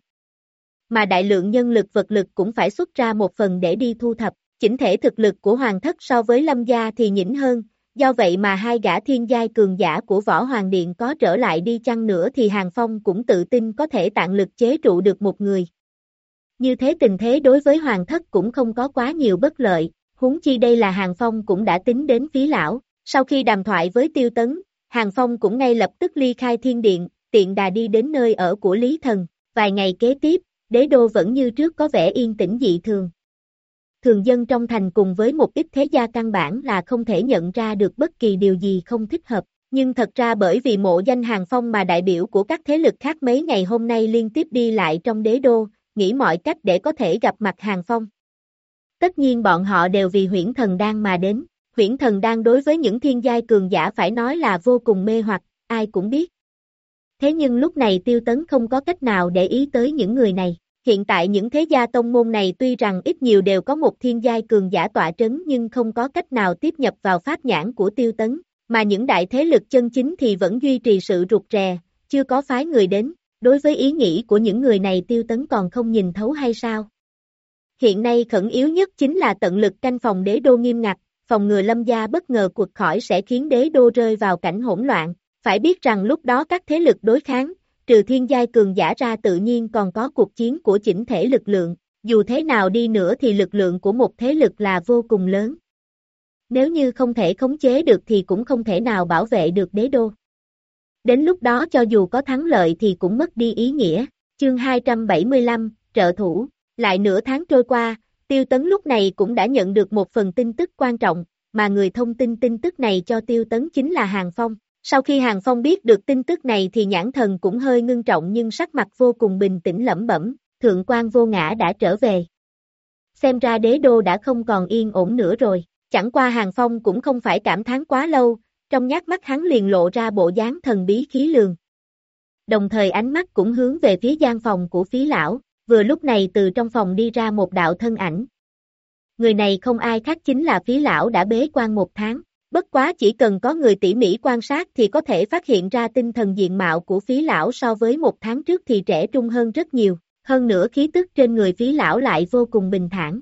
Mà đại lượng nhân lực vật lực cũng phải xuất ra một phần để đi thu thập, chỉnh thể thực lực của hoàng thất so với lâm gia thì nhỉnh hơn, do vậy mà hai gã thiên giai cường giả của võ hoàng điện có trở lại đi chăng nữa thì Hàng Phong cũng tự tin có thể tạng lực chế trụ được một người. Như thế tình thế đối với hoàng thất cũng không có quá nhiều bất lợi, huống chi đây là Hàng Phong cũng đã tính đến phí lão. Sau khi đàm thoại với tiêu tấn, Hàng Phong cũng ngay lập tức ly khai thiên điện, tiện đà đi đến nơi ở của Lý Thần. Vài ngày kế tiếp, đế đô vẫn như trước có vẻ yên tĩnh dị thường. Thường dân trong thành cùng với một ít thế gia căn bản là không thể nhận ra được bất kỳ điều gì không thích hợp. Nhưng thật ra bởi vì mộ danh Hàng Phong mà đại biểu của các thế lực khác mấy ngày hôm nay liên tiếp đi lại trong đế đô, nghĩ mọi cách để có thể gặp mặt Hàng Phong. Tất nhiên bọn họ đều vì huyễn thần đang mà đến huyễn thần đang đối với những thiên giai cường giả phải nói là vô cùng mê hoặc, ai cũng biết. Thế nhưng lúc này tiêu tấn không có cách nào để ý tới những người này. Hiện tại những thế gia tông môn này tuy rằng ít nhiều đều có một thiên giai cường giả tọa trấn nhưng không có cách nào tiếp nhập vào pháp nhãn của tiêu tấn, mà những đại thế lực chân chính thì vẫn duy trì sự rụt rè, chưa có phái người đến. Đối với ý nghĩ của những người này tiêu tấn còn không nhìn thấu hay sao? Hiện nay khẩn yếu nhất chính là tận lực canh phòng đế đô nghiêm ngặt, phòng ngừa lâm gia bất ngờ cuộc khỏi sẽ khiến đế đô rơi vào cảnh hỗn loạn. Phải biết rằng lúc đó các thế lực đối kháng, trừ thiên giai cường giả ra tự nhiên còn có cuộc chiến của chỉnh thể lực lượng, dù thế nào đi nữa thì lực lượng của một thế lực là vô cùng lớn. Nếu như không thể khống chế được thì cũng không thể nào bảo vệ được đế đô. Đến lúc đó cho dù có thắng lợi thì cũng mất đi ý nghĩa. Chương 275, trợ thủ, lại nửa tháng trôi qua, Tiêu Tấn lúc này cũng đã nhận được một phần tin tức quan trọng, mà người thông tin tin tức này cho Tiêu Tấn chính là Hàng Phong. Sau khi Hàng Phong biết được tin tức này thì nhãn thần cũng hơi ngưng trọng nhưng sắc mặt vô cùng bình tĩnh lẩm bẩm, thượng quan vô ngã đã trở về. Xem ra đế đô đã không còn yên ổn nữa rồi, chẳng qua Hàng Phong cũng không phải cảm thán quá lâu, trong nhát mắt hắn liền lộ ra bộ dáng thần bí khí lường. Đồng thời ánh mắt cũng hướng về phía gian phòng của phí lão, vừa lúc này từ trong phòng đi ra một đạo thân ảnh. Người này không ai khác chính là phí lão đã bế quan một tháng. Bất quá chỉ cần có người tỉ mỉ quan sát thì có thể phát hiện ra tinh thần diện mạo của phí lão so với một tháng trước thì trẻ trung hơn rất nhiều, hơn nữa khí tức trên người phí lão lại vô cùng bình thản.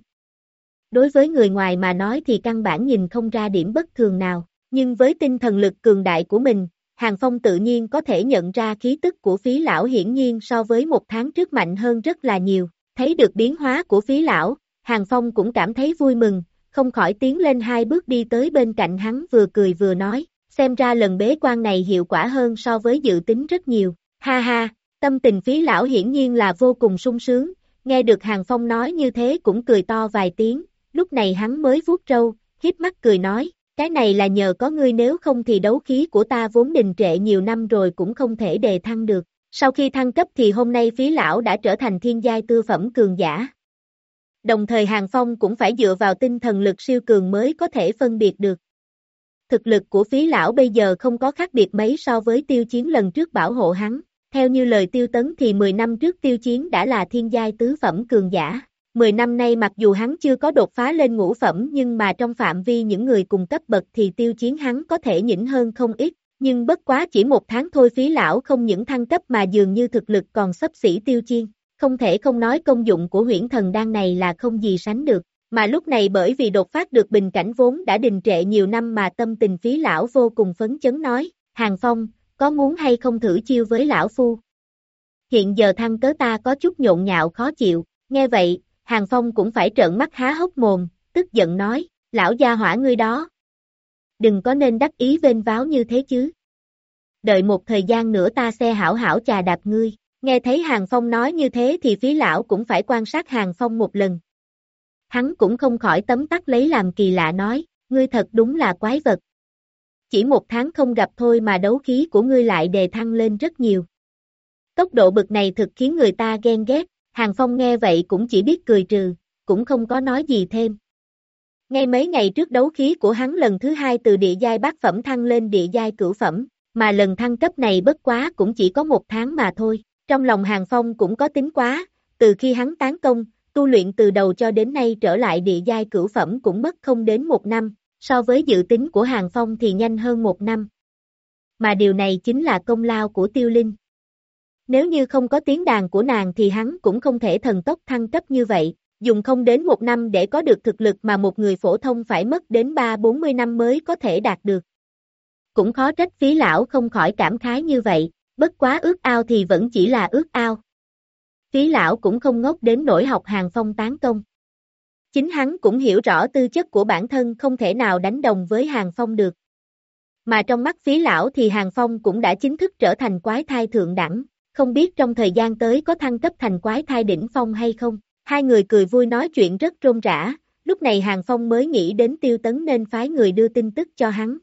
Đối với người ngoài mà nói thì căn bản nhìn không ra điểm bất thường nào, nhưng với tinh thần lực cường đại của mình, Hàng Phong tự nhiên có thể nhận ra khí tức của phí lão hiển nhiên so với một tháng trước mạnh hơn rất là nhiều, thấy được biến hóa của phí lão, Hàng Phong cũng cảm thấy vui mừng, không khỏi tiến lên hai bước đi tới bên cạnh hắn vừa cười vừa nói, xem ra lần bế quan này hiệu quả hơn so với dự tính rất nhiều, ha ha, tâm tình phí lão hiển nhiên là vô cùng sung sướng, nghe được Hàng Phong nói như thế cũng cười to vài tiếng, lúc này hắn mới vuốt râu, hiếp mắt cười nói, cái này là nhờ có ngươi, nếu không thì đấu khí của ta vốn đình trệ nhiều năm rồi cũng không thể đề thăng được. Sau khi thăng cấp thì hôm nay phí lão đã trở thành thiên giai tư phẩm cường giả. Đồng thời Hàng Phong cũng phải dựa vào tinh thần lực siêu cường mới có thể phân biệt được. Thực lực của phí lão bây giờ không có khác biệt mấy so với tiêu chiến lần trước bảo hộ hắn. Theo như lời tiêu tấn thì 10 năm trước tiêu chiến đã là thiên giai tứ phẩm cường giả. 10 năm nay mặc dù hắn chưa có đột phá lên ngũ phẩm nhưng mà trong phạm vi những người cùng cấp bậc thì tiêu chiến hắn có thể nhỉnh hơn không ít, nhưng bất quá chỉ một tháng thôi phí lão không những thăng cấp mà dường như thực lực còn sấp xỉ tiêu chiên, không thể không nói công dụng của huyễn thần đan này là không gì sánh được, mà lúc này bởi vì đột phát được bình cảnh vốn đã đình trệ nhiều năm mà tâm tình phí lão vô cùng phấn chấn nói, Hàng Phong, có muốn hay không thử chiêu với lão phu? Hiện giờ thăng cớ ta có chút nhộn nhạo khó chịu, nghe vậy, Hàng Phong cũng phải trợn mắt há hốc mồm, tức giận nói, lão gia hỏa ngươi đó. Đừng có nên đắc ý vênh váo như thế chứ. Đợi một thời gian nữa ta xe hảo hảo trà đạp ngươi. Nghe thấy Hàng Phong nói như thế thì phí lão cũng phải quan sát Hàng Phong một lần. Hắn cũng không khỏi tấm tắc lấy làm kỳ lạ nói, ngươi thật đúng là quái vật. Chỉ một tháng không gặp thôi mà đấu khí của ngươi lại đề thăng lên rất nhiều. Tốc độ bực này thực khiến người ta ghen ghét, Hàng Phong nghe vậy cũng chỉ biết cười trừ, cũng không có nói gì thêm. Ngay mấy ngày trước đấu khí của hắn lần thứ hai từ địa giai bát phẩm thăng lên địa giai cửu phẩm, mà lần thăng cấp này bất quá cũng chỉ có một tháng mà thôi. Trong lòng Hàng Phong cũng có tính quá, từ khi hắn tán công, tu luyện từ đầu cho đến nay trở lại địa giai cửu phẩm cũng mất không đến một năm, so với dự tính của Hàng Phong thì nhanh hơn một năm. Mà điều này chính là công lao của Tiêu Linh. Nếu như không có tiếng đàn của nàng thì hắn cũng không thể thần tốc thăng cấp như vậy, dùng không đến một năm để có được thực lực mà một người phổ thông phải mất đến 3-40 năm mới có thể đạt được. Cũng khó trách phí lão không khỏi cảm khái như vậy, bất quá ước ao thì vẫn chỉ là ước ao. Phí lão cũng không ngốc đến nỗi học hàng phong tán công. Chính hắn cũng hiểu rõ tư chất của bản thân không thể nào đánh đồng với hàng phong được. Mà trong mắt phí lão thì hàng phong cũng đã chính thức trở thành quái thai thượng đẳng, không biết trong thời gian tới có thăng cấp thành quái thai đỉnh phong hay không. Hai người cười vui nói chuyện rất rôm rã, lúc này Hàng Phong mới nghĩ đến tiêu tấn nên phái người đưa tin tức cho hắn.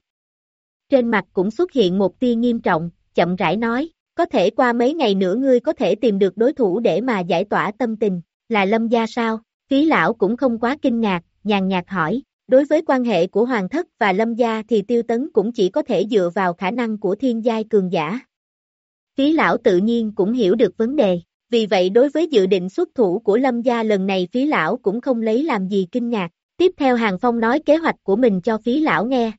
Trên mặt cũng xuất hiện một tia nghiêm trọng, chậm rãi nói, có thể qua mấy ngày nữa ngươi có thể tìm được đối thủ để mà giải tỏa tâm tình, là lâm gia sao? Phí lão cũng không quá kinh ngạc, nhàn nhạt hỏi, đối với quan hệ của Hoàng thất và lâm gia thì tiêu tấn cũng chỉ có thể dựa vào khả năng của thiên giai cường giả. Phí lão tự nhiên cũng hiểu được vấn đề, vì vậy đối với dự định xuất thủ của lâm gia lần này phí lão cũng không lấy làm gì kinh ngạc, tiếp theo Hàng Phong nói kế hoạch của mình cho phí lão nghe.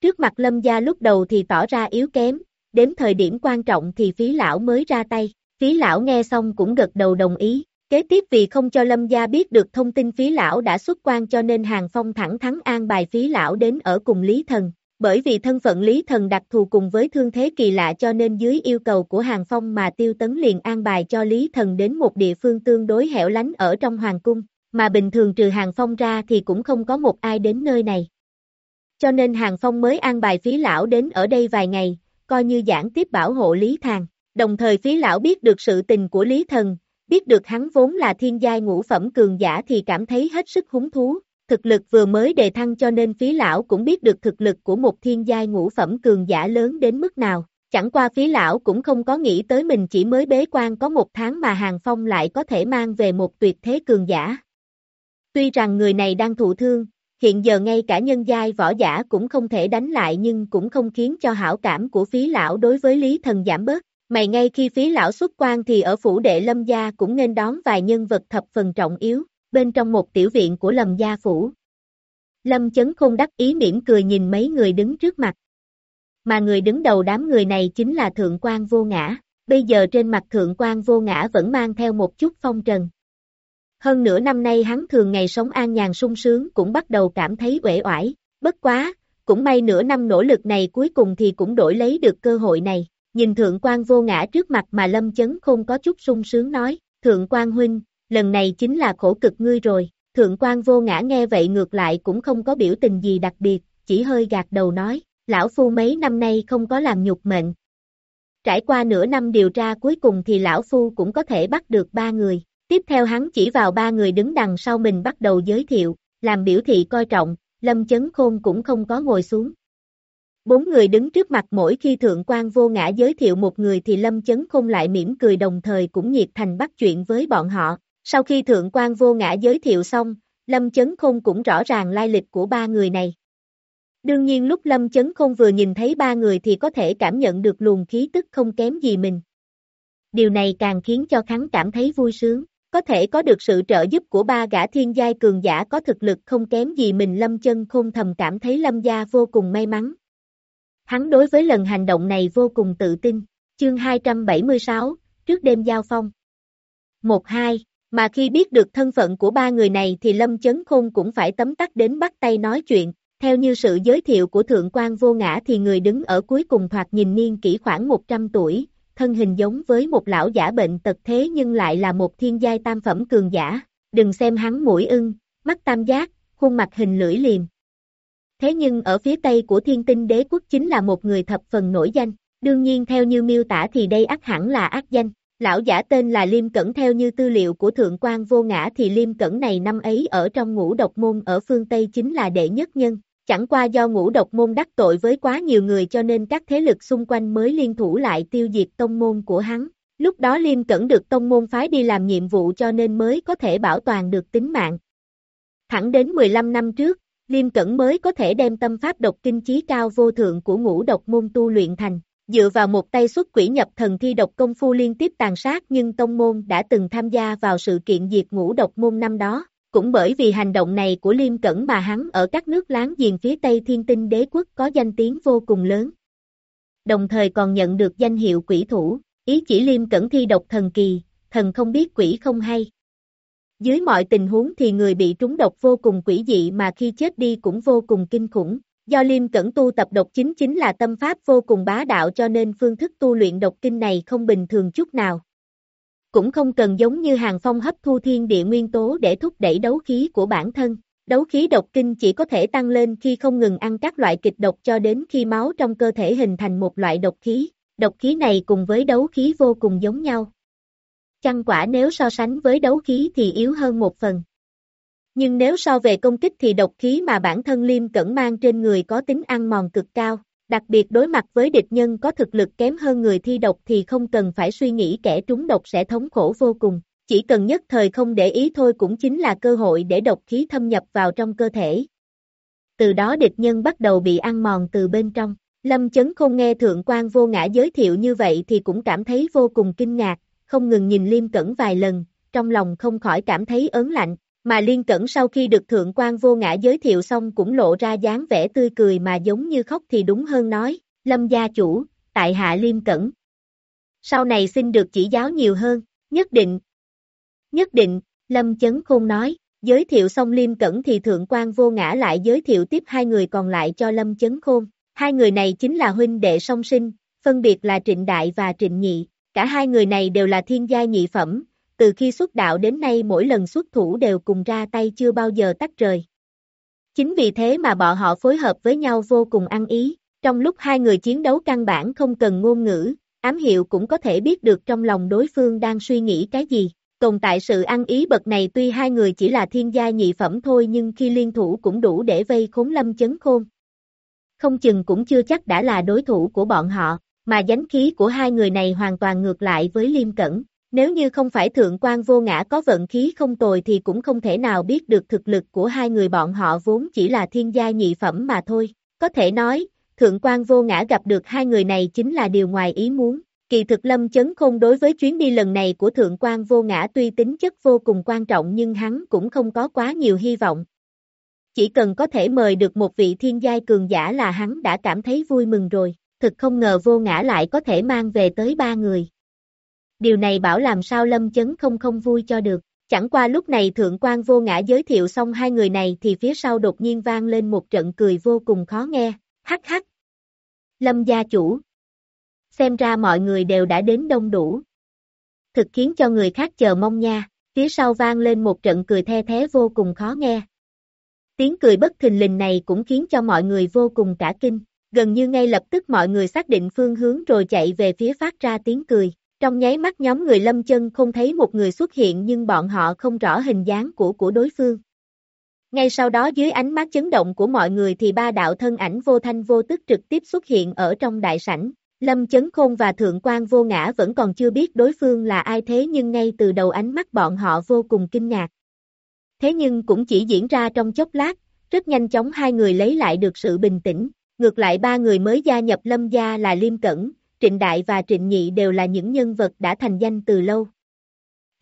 Trước mặt lâm gia lúc đầu thì tỏ ra yếu kém, đến thời điểm quan trọng thì phí lão mới ra tay, phí lão nghe xong cũng gật đầu đồng ý, kế tiếp vì không cho lâm gia biết được thông tin phí lão đã xuất quan cho nên Hàng Phong thẳng thắn an bài phí lão đến ở cùng Lý Thần, bởi vì thân phận Lý Thần đặc thù cùng với thương thế kỳ lạ cho nên dưới yêu cầu của Hàng Phong mà Tiêu Tấn liền an bài cho Lý Thần đến một địa phương tương đối hẻo lánh ở trong Hoàng Cung, mà bình thường trừ Hàng Phong ra thì cũng không có một ai đến nơi này. Cho nên Hàng Phong mới an bài phí lão đến ở đây vài ngày, coi như giảng tiếp bảo hộ Lý Thàng. Đồng thời phí lão biết được sự tình của Lý Thần, biết được hắn vốn là thiên giai ngũ phẩm cường giả thì cảm thấy hết sức húng thú, thực lực vừa mới đề thăng cho nên phí lão cũng biết được thực lực của một thiên giai ngũ phẩm cường giả lớn đến mức nào. Chẳng qua phí lão cũng không có nghĩ tới mình chỉ mới bế quan có một tháng mà Hàng Phong lại có thể mang về một tuyệt thế cường giả. Tuy rằng người này đang thụ thương, hiện giờ ngay cả nhân giai võ giả cũng không thể đánh lại nhưng cũng không khiến cho hảo cảm của phí lão đối với Lý Thần giảm bớt. Mày ngay khi phí lão xuất quan thì ở phủ đệ lâm gia cũng nên đón vài nhân vật thập phần trọng yếu, bên trong một tiểu viện của lâm gia phủ. Lâm chấn khôn đắc ý mỉm cười nhìn mấy người đứng trước mặt. Mà người đứng đầu đám người này chính là Thượng quan vô ngã, bây giờ trên mặt Thượng quan vô ngã vẫn mang theo một chút phong trần. Hơn nửa năm nay hắn thường ngày sống an nhàn sung sướng cũng bắt đầu cảm thấy uể oải, bất quá, cũng may nửa năm nỗ lực này cuối cùng thì cũng đổi lấy được cơ hội này. Nhìn thượng quan vô ngã trước mặt mà lâm chấn không có chút sung sướng nói, thượng quan huynh, lần này chính là khổ cực ngươi rồi, thượng quan vô ngã nghe vậy ngược lại cũng không có biểu tình gì đặc biệt, chỉ hơi gạt đầu nói, lão phu mấy năm nay không có làm nhục mệnh. Trải qua nửa năm điều tra cuối cùng thì lão phu cũng có thể bắt được ba người, tiếp theo hắn chỉ vào ba người đứng đằng sau mình bắt đầu giới thiệu, làm biểu thị coi trọng, lâm chấn khôn cũng không có ngồi xuống, Bốn người đứng trước mặt mỗi khi thượng quan vô ngã giới thiệu một người thì lâm chấn khôn lại mỉm cười đồng thời cũng nhiệt thành bắt chuyện với bọn họ. Sau khi thượng quan vô ngã giới thiệu xong, lâm chấn Khôn cũng rõ ràng lai lịch của ba người này. Đương nhiên lúc lâm chấn Khôn vừa nhìn thấy ba người thì có thể cảm nhận được luồng khí tức không kém gì mình. Điều này càng khiến cho hắn cảm thấy vui sướng. Có thể có được sự trợ giúp của ba gã thiên giai cường giả có thực lực không kém gì mình lâm chân Khôn thầm cảm thấy lâm gia vô cùng may mắn. Hắn đối với lần hành động này vô cùng tự tin. Chương 276, trước đêm giao phong. 1-2, mà khi biết được thân phận của ba người này thì Lâm Chấn Khôn cũng phải tấm tắc đến bắt tay nói chuyện. Theo như sự giới thiệu của Thượng quan Vô Ngã thì người đứng ở cuối cùng thoạt nhìn niên kỷ khoảng 100 tuổi, thân hình giống với một lão giả bệnh tật thế nhưng lại là một thiên giai tam phẩm cường giả. Đừng xem hắn mũi ưng, mắt tam giác, khuôn mặt hình lưỡi liềm, thế nhưng ở phía tây của thiên tinh đế quốc chính là một người thập phần nổi danh, đương nhiên theo như miêu tả thì đây ác hẳn là ác danh. Lão giả tên là Liêm Cẩn theo như tư liệu của Thượng quan Vô Ngã thì Liêm Cẩn này năm ấy ở trong ngũ độc môn ở phương Tây chính là đệ nhất nhân, chẳng qua do ngũ độc môn đắc tội với quá nhiều người cho nên các thế lực xung quanh mới liên thủ lại tiêu diệt tông môn của hắn. Lúc đó Liêm Cẩn được tông môn phái đi làm nhiệm vụ cho nên mới có thể bảo toàn được tính mạng. Thẳng đến 15 năm trước, Liêm Cẩn mới có thể đem tâm pháp độc kinh chí cao vô thượng của ngũ độc môn tu luyện thành. Dựa vào một tay xuất quỷ nhập thần thi độc công phu liên tiếp tàn sát nhưng tông môn đã từng tham gia vào sự kiện diệt ngũ độc môn năm đó. Cũng bởi vì hành động này của Liêm Cẩn mà hắn ở các nước láng giềng phía Tây Thiên Tinh Đế Quốc có danh tiếng vô cùng lớn. Đồng thời còn nhận được danh hiệu quỷ thủ, ý chỉ Liêm Cẩn thi độc thần kỳ, thần không biết quỷ không hay. Dưới mọi tình huống thì người bị trúng độc vô cùng quỷ dị mà khi chết đi cũng vô cùng kinh khủng. Do Liêm Cẩn tu tập độc chính chính là tâm pháp vô cùng bá đạo cho nên phương thức tu luyện độc kinh này không bình thường chút nào. Cũng không cần giống như hàng phong hấp thu thiên địa nguyên tố để thúc đẩy đấu khí của bản thân. Đấu khí độc kinh chỉ có thể tăng lên khi không ngừng ăn các loại kịch độc cho đến khi máu trong cơ thể hình thành một loại độc khí. Độc khí này cùng với đấu khí vô cùng giống nhau. Chăng quả nếu so sánh với đấu khí thì yếu hơn một phần. Nhưng nếu so về công kích thì độc khí mà bản thân Liêm Cẩn mang trên người có tính ăn mòn cực cao, đặc biệt đối mặt với địch nhân có thực lực kém hơn người thi độc thì không cần phải suy nghĩ kẻ trúng độc sẽ thống khổ vô cùng, chỉ cần nhất thời không để ý thôi cũng chính là cơ hội để độc khí thâm nhập vào trong cơ thể. Từ đó địch nhân bắt đầu bị ăn mòn từ bên trong. Lâm Chấn không nghe Thượng quan vô ngã giới thiệu như vậy thì cũng cảm thấy vô cùng kinh ngạc, không ngừng nhìn Liêm Cẩn vài lần, trong lòng không khỏi cảm thấy ớn lạnh, mà Liên Cẩn sau khi được Thượng quan vô ngã giới thiệu xong cũng lộ ra dáng vẻ tươi cười mà giống như khóc thì đúng hơn nói, Lâm gia chủ, tại hạ Liêm Cẩn. Sau này xin được chỉ giáo nhiều hơn, nhất định. Nhất định, Lâm Chấn Khôn nói, giới thiệu xong Liêm Cẩn thì Thượng quan vô ngã lại giới thiệu tiếp hai người còn lại cho Lâm Chấn Khôn. Hai người này chính là huynh đệ song sinh, phân biệt là Trịnh Đại và Trịnh Nhị, Cả hai người này đều là thiên gia nhị phẩm, từ khi xuất đạo đến nay mỗi lần xuất thủ đều cùng ra tay chưa bao giờ tách rời. Chính vì thế mà bọn họ phối hợp với nhau vô cùng ăn ý, trong lúc hai người chiến đấu căn bản không cần ngôn ngữ, ám hiệu cũng có thể biết được trong lòng đối phương đang suy nghĩ cái gì. Tồn tại sự ăn ý bậc này tuy hai người chỉ là thiên gia nhị phẩm thôi nhưng khi liên thủ cũng đủ để vây khốn lâm chấn khôn. Không chừng cũng chưa chắc đã là đối thủ của bọn họ, mà dánh khí của hai người này hoàn toàn ngược lại với Liêm Cẩn. Nếu như không phải thượng quan vô ngã có vận khí không tồi thì cũng không thể nào biết được thực lực của hai người bọn họ vốn chỉ là thiên gia nhị phẩm mà thôi. Có thể nói, thượng quan vô ngã gặp được hai người này chính là điều ngoài ý muốn. Kỳ thực lâm chấn khôn đối với chuyến đi lần này của thượng quan vô ngã tuy tính chất vô cùng quan trọng nhưng hắn cũng không có quá nhiều hy vọng. Chỉ cần có thể mời được một vị thiên giai cường giả là hắn đã cảm thấy vui mừng rồi, thực không ngờ vô ngã lại có thể mang về tới ba người. Điều này bảo làm sao lâm chấn không không vui cho được, chẳng qua lúc này thượng quan vô ngã giới thiệu xong hai người này thì phía sau đột nhiên vang lên một trận cười vô cùng khó nghe, hắc hắc. Lâm gia chủ. Xem ra mọi người đều đã đến đông đủ. Thực khiến cho người khác chờ mong nha, phía sau vang lên một trận cười the thế vô cùng khó nghe. Tiếng cười bất thình lình này cũng khiến cho mọi người vô cùng cả kinh, gần như ngay lập tức mọi người xác định phương hướng rồi chạy về phía phát ra tiếng cười. Trong nháy mắt nhóm người lâm chân không thấy một người xuất hiện nhưng bọn họ không rõ hình dáng của của đối phương. Ngay sau đó dưới ánh mắt chấn động của mọi người thì ba đạo thân ảnh vô thanh vô tức trực tiếp xuất hiện ở trong đại sảnh. Lâm Chấn Khôn và Thượng quan Vô Ngã vẫn còn chưa biết đối phương là ai thế nhưng ngay từ đầu ánh mắt bọn họ vô cùng kinh ngạc. Thế nhưng cũng chỉ diễn ra trong chốc lát, rất nhanh chóng hai người lấy lại được sự bình tĩnh, ngược lại ba người mới gia nhập Lâm gia là Liêm Cẩn, Trịnh Đại và Trịnh Nhị đều là những nhân vật đã thành danh từ lâu.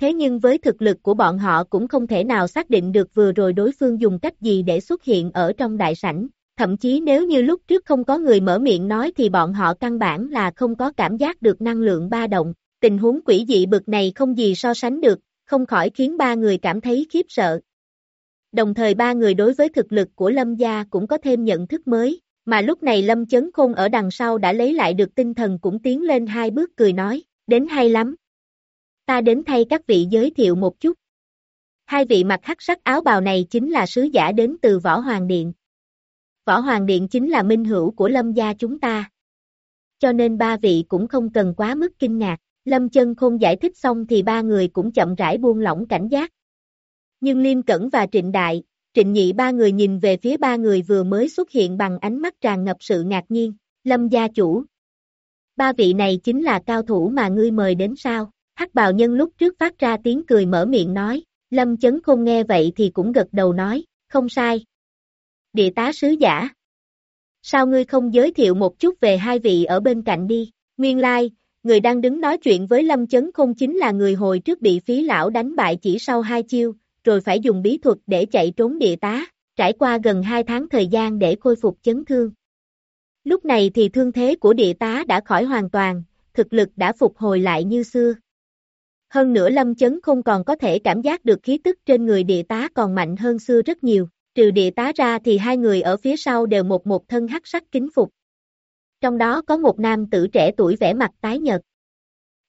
Thế nhưng với thực lực của bọn họ cũng không thể nào xác định được vừa rồi đối phương dùng cách gì để xuất hiện ở trong đại sảnh, thậm chí nếu như lúc trước không có người mở miệng nói thì bọn họ căn bản là không có cảm giác được năng lượng ba động, tình huống quỷ dị bực này không gì so sánh được, không khỏi khiến ba người cảm thấy khiếp sợ. Đồng thời ba người đối với thực lực của Lâm gia cũng có thêm nhận thức mới, mà lúc này Lâm Chấn Khôn ở đằng sau đã lấy lại được tinh thần cũng tiến lên hai bước cười nói, đến hay lắm. Ta đến thay các vị giới thiệu một chút. Hai vị mặc hắc sắc áo bào này chính là sứ giả đến từ Võ Hoàng Điện. Võ Hoàng Điện chính là minh hữu của Lâm gia chúng ta. Cho nên ba vị cũng không cần quá mức kinh ngạc. Lâm chân khôn giải thích xong thì ba người cũng chậm rãi buông lỏng cảnh giác. Nhưng Liêm Cẩn và Trịnh Đại, Trịnh Nhị ba người nhìn về phía ba người vừa mới xuất hiện bằng ánh mắt tràn ngập sự ngạc nhiên, Lâm gia chủ. Ba vị này chính là cao thủ mà ngươi mời đến sao? Hắc bào nhân lúc trước phát ra tiếng cười mở miệng nói, Lâm chấn không nghe vậy thì cũng gật đầu nói, không sai. Địa tá sứ giả. Sao ngươi không giới thiệu một chút về hai vị ở bên cạnh đi? Nguyên lai, người đang đứng nói chuyện với Lâm chấn không chính là người hồi trước bị phí lão đánh bại chỉ sau hai chiêu, rồi phải dùng bí thuật để chạy trốn địa tá, trải qua gần 2 tháng thời gian để khôi phục chấn thương. Lúc này thì thương thế của địa tá đã khỏi hoàn toàn, thực lực đã phục hồi lại như xưa. Hơn nữa lâm chấn không còn có thể cảm giác được khí tức trên người địa tá còn mạnh hơn xưa rất nhiều, trừ địa tá ra thì hai người ở phía sau đều một một thân hắc sắc kính phục. Trong đó có một nam tử trẻ tuổi vẻ mặt tái nhợt.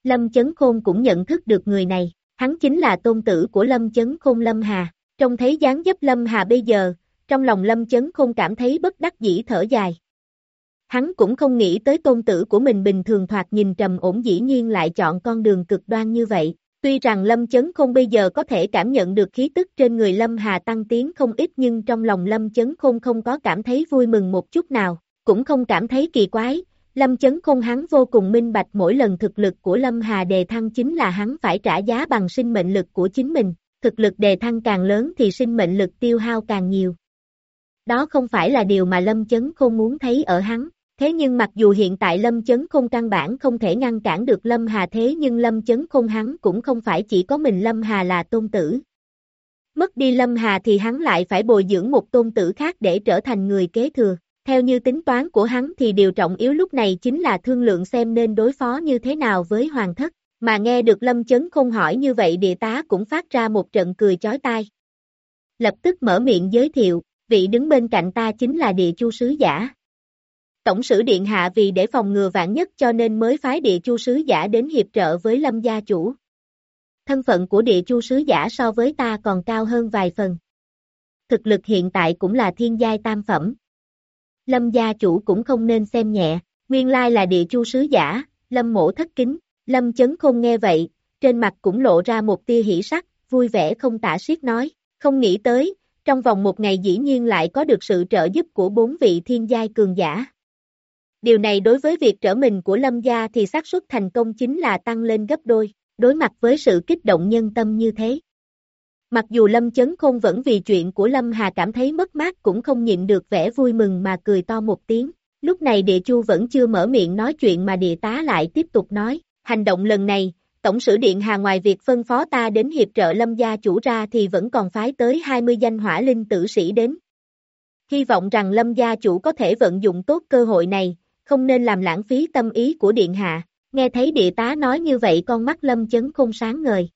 Lâm chấn khôn cũng nhận thức được người này. Hắn chính là tôn tử của Lâm Chấn Khôn Lâm Hà. Trông thấy dáng dấp Lâm Hà bây giờ, trong lòng Lâm Chấn Khôn cảm thấy bất đắc dĩ thở dài. Hắn cũng không nghĩ tới tôn tử của mình bình thường thoạt nhìn trầm ổn dĩ nhiên lại chọn con đường cực đoan như vậy. Tuy rằng Lâm Chấn Khôn bây giờ có thể cảm nhận được khí tức trên người Lâm Hà tăng tiến không ít nhưng trong lòng Lâm Chấn Khôn không có cảm thấy vui mừng một chút nào, cũng không cảm thấy kỳ quái, Lâm chấn khôn hắn vô cùng minh bạch mỗi lần thực lực của Lâm Hà đề thăng chính là hắn phải trả giá bằng sinh mệnh lực của chính mình, thực lực đề thăng càng lớn thì sinh mệnh lực tiêu hao càng nhiều. Đó không phải là điều mà Lâm chấn khôn muốn thấy ở hắn, thế nhưng mặc dù hiện tại Lâm chấn khôn căn bản không thể ngăn cản được Lâm Hà thế nhưng Lâm chấn khôn hắn cũng không phải chỉ có mình Lâm Hà là tôn tử. Mất đi Lâm Hà thì hắn lại phải bồi dưỡng một tôn tử khác để trở thành người kế thừa. Theo như tính toán của hắn thì điều trọng yếu lúc này chính là thương lượng xem nên đối phó như thế nào với hoàng thất, mà nghe được Lâm Chấn không hỏi như vậy địa tá cũng phát ra một trận cười chói tai. Lập tức mở miệng giới thiệu, vị đứng bên cạnh ta chính là địa chu sứ giả. Tổng sử điện hạ vì để phòng ngừa vạn nhất cho nên mới phái địa chu sứ giả đến hiệp trợ với lâm gia chủ. Thân phận của địa chu sứ giả so với ta còn cao hơn vài phần. Thực lực hiện tại cũng là thiên giai tam phẩm, Lâm gia chủ cũng không nên xem nhẹ, nguyên lai là địa chu sứ giả, Lâm mổ thất kính, Lâm chấn khôn nghe vậy, trên mặt cũng lộ ra một tia hỉ sắc, vui vẻ không tả xiết nói, không nghĩ tới, trong vòng một ngày dĩ nhiên lại có được sự trợ giúp của bốn vị thiên giai cường giả. Điều này đối với việc trở mình của Lâm gia thì xác suất thành công chính là tăng lên gấp đôi. đối mặt với sự kích động nhân tâm như thế. Mặc dù Lâm Chấn Khôn vẫn vì chuyện của Lâm Hà cảm thấy mất mát cũng không nhịn được vẻ vui mừng mà cười to một tiếng. Lúc này địa chu vẫn chưa mở miệng nói chuyện mà địa tá lại tiếp tục nói, hành động lần này, Tổng sử Điện Hà ngoài việc phân phó ta đến hiệp trợ Lâm gia chủ ra thì vẫn còn phái tới 20 danh hỏa linh tử sĩ đến. Hy vọng rằng Lâm gia chủ có thể vận dụng tốt cơ hội này, không nên làm lãng phí tâm ý của Điện Hạ. Nghe thấy địa tá nói như vậy con mắt Lâm chấn không sáng ngời.